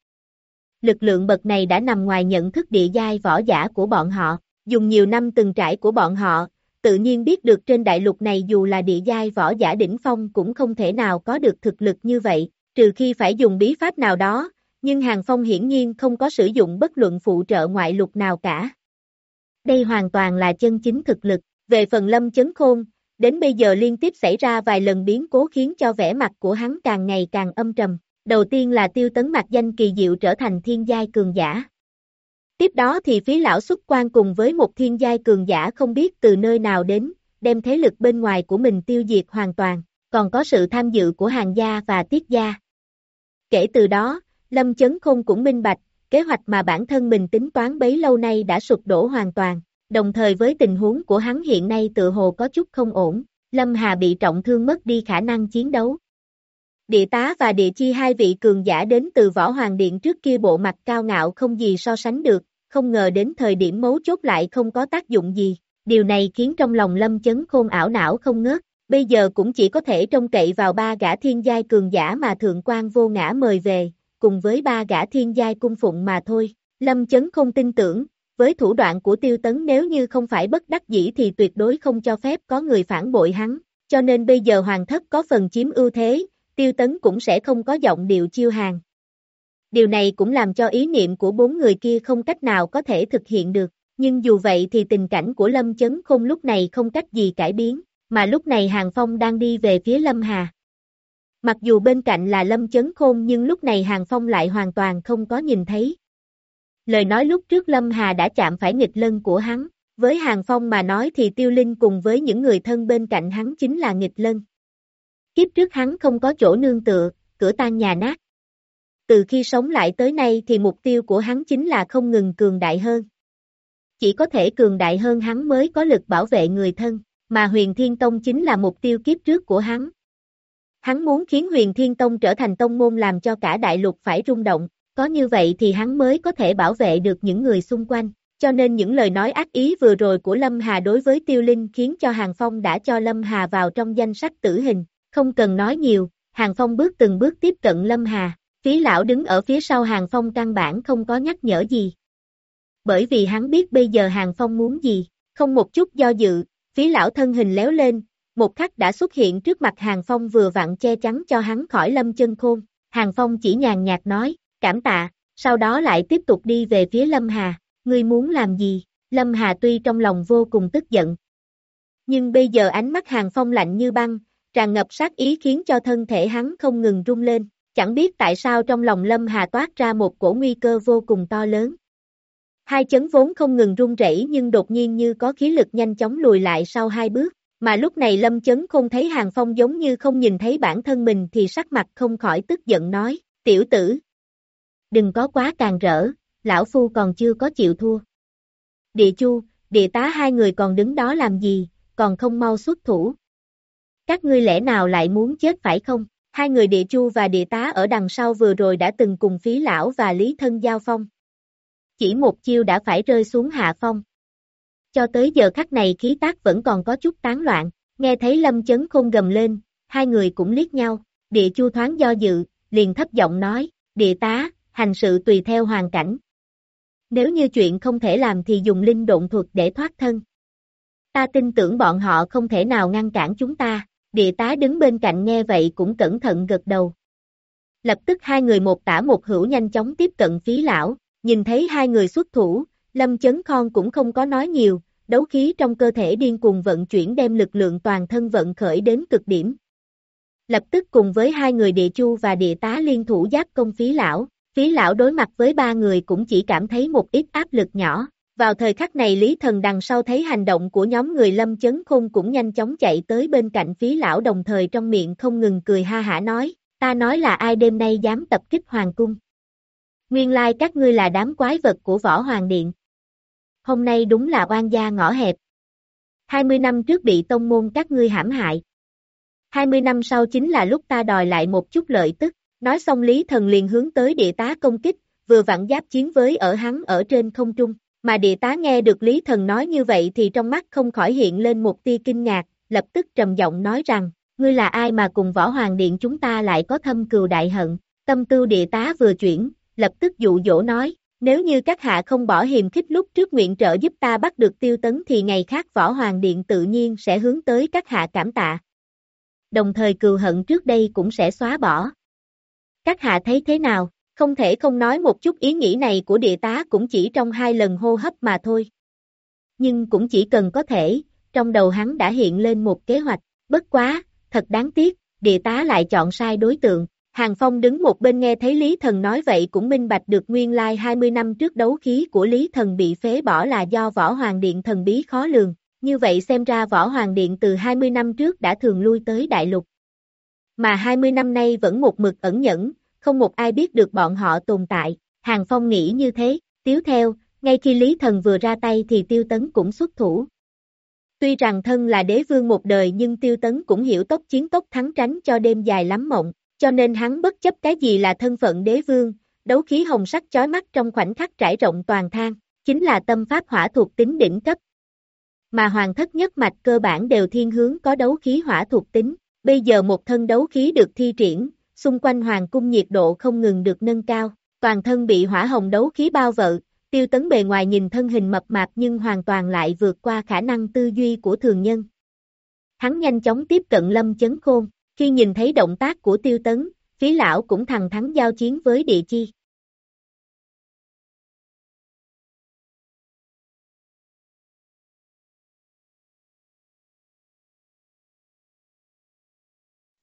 Lực lượng bậc này đã nằm ngoài nhận thức địa giai võ giả của bọn họ, dùng nhiều năm từng trải của bọn họ, tự nhiên biết được trên đại lục này dù là địa giai võ giả đỉnh phong cũng không thể nào có được thực lực như vậy, trừ khi phải dùng bí pháp nào đó, nhưng Hàng Phong hiển nhiên không có sử dụng bất luận phụ trợ ngoại lục nào cả. Đây hoàn toàn là chân chính thực lực, về phần lâm chấn khôn, đến bây giờ liên tiếp xảy ra vài lần biến cố khiến cho vẻ mặt của hắn càng ngày càng âm trầm. Đầu tiên là tiêu tấn mặt danh kỳ diệu trở thành thiên giai cường giả. Tiếp đó thì phí lão xuất quan cùng với một thiên giai cường giả không biết từ nơi nào đến, đem thế lực bên ngoài của mình tiêu diệt hoàn toàn, còn có sự tham dự của hàng gia và tiết gia. Kể từ đó, Lâm Chấn Khôn cũng minh bạch, kế hoạch mà bản thân mình tính toán bấy lâu nay đã sụp đổ hoàn toàn, đồng thời với tình huống của hắn hiện nay tự hồ có chút không ổn, Lâm Hà bị trọng thương mất đi khả năng chiến đấu. Địa tá và địa chi hai vị cường giả đến từ Võ Hoàng Điện trước kia bộ mặt cao ngạo không gì so sánh được, không ngờ đến thời điểm mấu chốt lại không có tác dụng gì, điều này khiến trong lòng Lâm Chấn Khôn ảo não không ngớt, bây giờ cũng chỉ có thể trông cậy vào ba gã thiên giai cường giả mà thượng quan vô ngã mời về, cùng với ba gã thiên giai cung phụng mà thôi. Lâm Chấn không tin tưởng, với thủ đoạn của tiêu tấn nếu như không phải bất đắc dĩ thì tuyệt đối không cho phép có người phản bội hắn, cho nên bây giờ hoàng thất có phần chiếm ưu thế, tiêu tấn cũng sẽ không có giọng điệu chiêu hàng. Điều này cũng làm cho ý niệm của bốn người kia không cách nào có thể thực hiện được, nhưng dù vậy thì tình cảnh của Lâm Chấn Khôn lúc này không cách gì cải biến, mà lúc này Hàng Phong đang đi về phía Lâm Hà. Mặc dù bên cạnh là Lâm Chấn Khôn nhưng lúc này Hàng Phong lại hoàn toàn không có nhìn thấy. Lời nói lúc trước Lâm Hà đã chạm phải nghịch lân của hắn, với Hàng Phong mà nói thì Tiêu Linh cùng với những người thân bên cạnh hắn chính là nghịch lân. Kiếp trước hắn không có chỗ nương tựa, cửa tan nhà nát. Từ khi sống lại tới nay thì mục tiêu của hắn chính là không ngừng cường đại hơn. Chỉ có thể cường đại hơn hắn mới có lực bảo vệ người thân, mà huyền thiên tông chính là mục tiêu kiếp trước của hắn. Hắn muốn khiến huyền thiên tông trở thành tông môn làm cho cả đại lục phải rung động, có như vậy thì hắn mới có thể bảo vệ được những người xung quanh. Cho nên những lời nói ác ý vừa rồi của Lâm Hà đối với Tiêu Linh khiến cho Hàng Phong đã cho Lâm Hà vào trong danh sách tử hình, không cần nói nhiều, Hàng Phong bước từng bước tiếp cận Lâm Hà, phí lão đứng ở phía sau Hàng Phong căn bản không có nhắc nhở gì. Bởi vì hắn biết bây giờ Hàng Phong muốn gì, không một chút do dự, phí lão thân hình léo lên, một khắc đã xuất hiện trước mặt Hàng Phong vừa vặn che chắn cho hắn khỏi lâm chân khôn. Hàng Phong chỉ nhàn nhạt nói, cảm tạ, sau đó lại tiếp tục đi về phía Lâm Hà, ngươi muốn làm gì? Lâm Hà tuy trong lòng vô cùng tức giận. Nhưng bây giờ ánh mắt Hàng Phong lạnh như băng, tràn ngập sát ý khiến cho thân thể hắn không ngừng rung lên, chẳng biết tại sao trong lòng Lâm Hà toát ra một cổ nguy cơ vô cùng to lớn. Hai chấn vốn không ngừng rung rẩy nhưng đột nhiên như có khí lực nhanh chóng lùi lại sau hai bước, mà lúc này Lâm chấn không thấy Hàng Phong giống như không nhìn thấy bản thân mình thì sắc mặt không khỏi tức giận nói, tiểu tử. Đừng có quá càng rỡ, lão phu còn chưa có chịu thua. Địa chu, địa tá hai người còn đứng đó làm gì, còn không mau xuất thủ. Các ngươi lẽ nào lại muốn chết phải không? Hai người địa chu và địa tá ở đằng sau vừa rồi đã từng cùng phí lão và lý thân giao phong. Chỉ một chiêu đã phải rơi xuống hạ phong. Cho tới giờ khắc này khí tác vẫn còn có chút tán loạn, nghe thấy lâm chấn khôn gầm lên, hai người cũng liếc nhau, địa chu thoáng do dự, liền thấp giọng nói, địa tá, hành sự tùy theo hoàn cảnh. Nếu như chuyện không thể làm thì dùng linh độn thuật để thoát thân. Ta tin tưởng bọn họ không thể nào ngăn cản chúng ta, địa tá đứng bên cạnh nghe vậy cũng cẩn thận gật đầu, Lập tức hai người một tả một hữu nhanh chóng tiếp cận phí lão, nhìn thấy hai người xuất thủ, Lâm Chấn Khon cũng không có nói nhiều, đấu khí trong cơ thể điên cuồng vận chuyển đem lực lượng toàn thân vận khởi đến cực điểm. Lập tức cùng với hai người địa chu và địa tá liên thủ giáp công phí lão, phí lão đối mặt với ba người cũng chỉ cảm thấy một ít áp lực nhỏ. Vào thời khắc này Lý Thần đằng sau thấy hành động của nhóm người Lâm Chấn Khôn cũng nhanh chóng chạy tới bên cạnh phí lão đồng thời trong miệng không ngừng cười ha hả nói, ta nói là ai đêm nay dám tập kích Hoàng Cung. Nguyên lai các ngươi là đám quái vật của Võ Hoàng Điện. Hôm nay đúng là oan gia ngõ hẹp. 20 năm trước bị tông môn các ngươi hãm hại. 20 năm sau chính là lúc ta đòi lại một chút lợi tức. Nói xong Lý Thần liền hướng tới địa tá công kích, vừa vặn giáp chiến với ở hắn ở trên không trung. Mà địa tá nghe được Lý Thần nói như vậy thì trong mắt không khỏi hiện lên một tia kinh ngạc, lập tức trầm giọng nói rằng, ngươi là ai mà cùng võ hoàng điện chúng ta lại có thâm cừu đại hận. Tâm tư địa tá vừa chuyển, lập tức dụ dỗ nói, nếu như các hạ không bỏ hiềm khích lúc trước nguyện trợ giúp ta bắt được tiêu tấn thì ngày khác võ hoàng điện tự nhiên sẽ hướng tới các hạ cảm tạ. Đồng thời cừu hận trước đây cũng sẽ xóa bỏ. Các hạ thấy thế nào, không thể không nói một chút ý nghĩ này của địa tá cũng chỉ trong hai lần hô hấp mà thôi. Nhưng cũng chỉ cần có thể, trong đầu hắn đã hiện lên một kế hoạch, bất quá, thật đáng tiếc, địa tá lại chọn sai đối tượng. Hàng Phong đứng một bên nghe thấy Lý Thần nói vậy cũng minh bạch được nguyên lai 20 năm trước đấu khí của Lý Thần bị phế bỏ là do Võ Hoàng Điện thần bí khó lường. Như vậy xem ra Võ Hoàng Điện từ 20 năm trước đã thường lui tới Đại Lục. Mà 20 năm nay vẫn một mực ẩn nhẫn, không một ai biết được bọn họ tồn tại. Hàng Phong nghĩ như thế, tiếu theo, ngay khi Lý Thần vừa ra tay thì Tiêu Tấn cũng xuất thủ. Tuy rằng thân là đế vương một đời nhưng Tiêu Tấn cũng hiểu tốc chiến tốc thắng tránh cho đêm dài lắm mộng, cho nên hắn bất chấp cái gì là thân phận đế vương, đấu khí hồng sắc chói mắt trong khoảnh khắc trải rộng toàn thang, chính là tâm pháp hỏa thuộc tính đỉnh cấp. Mà hoàng thất nhất mạch cơ bản đều thiên hướng có đấu khí hỏa thuộc tính, bây giờ một thân đấu khí được thi triển, xung quanh hoàng cung nhiệt độ không ngừng được nâng cao, toàn thân bị hỏa hồng đấu khí bao vợ, tiêu tấn bề ngoài nhìn thân hình mập mạp nhưng hoàn toàn lại vượt qua khả năng tư duy của thường nhân. Hắn nhanh chóng tiếp cận lâm chấn khôn, khi nhìn thấy động tác của tiêu tấn, phí lão cũng thằng thắng giao chiến với địa chi.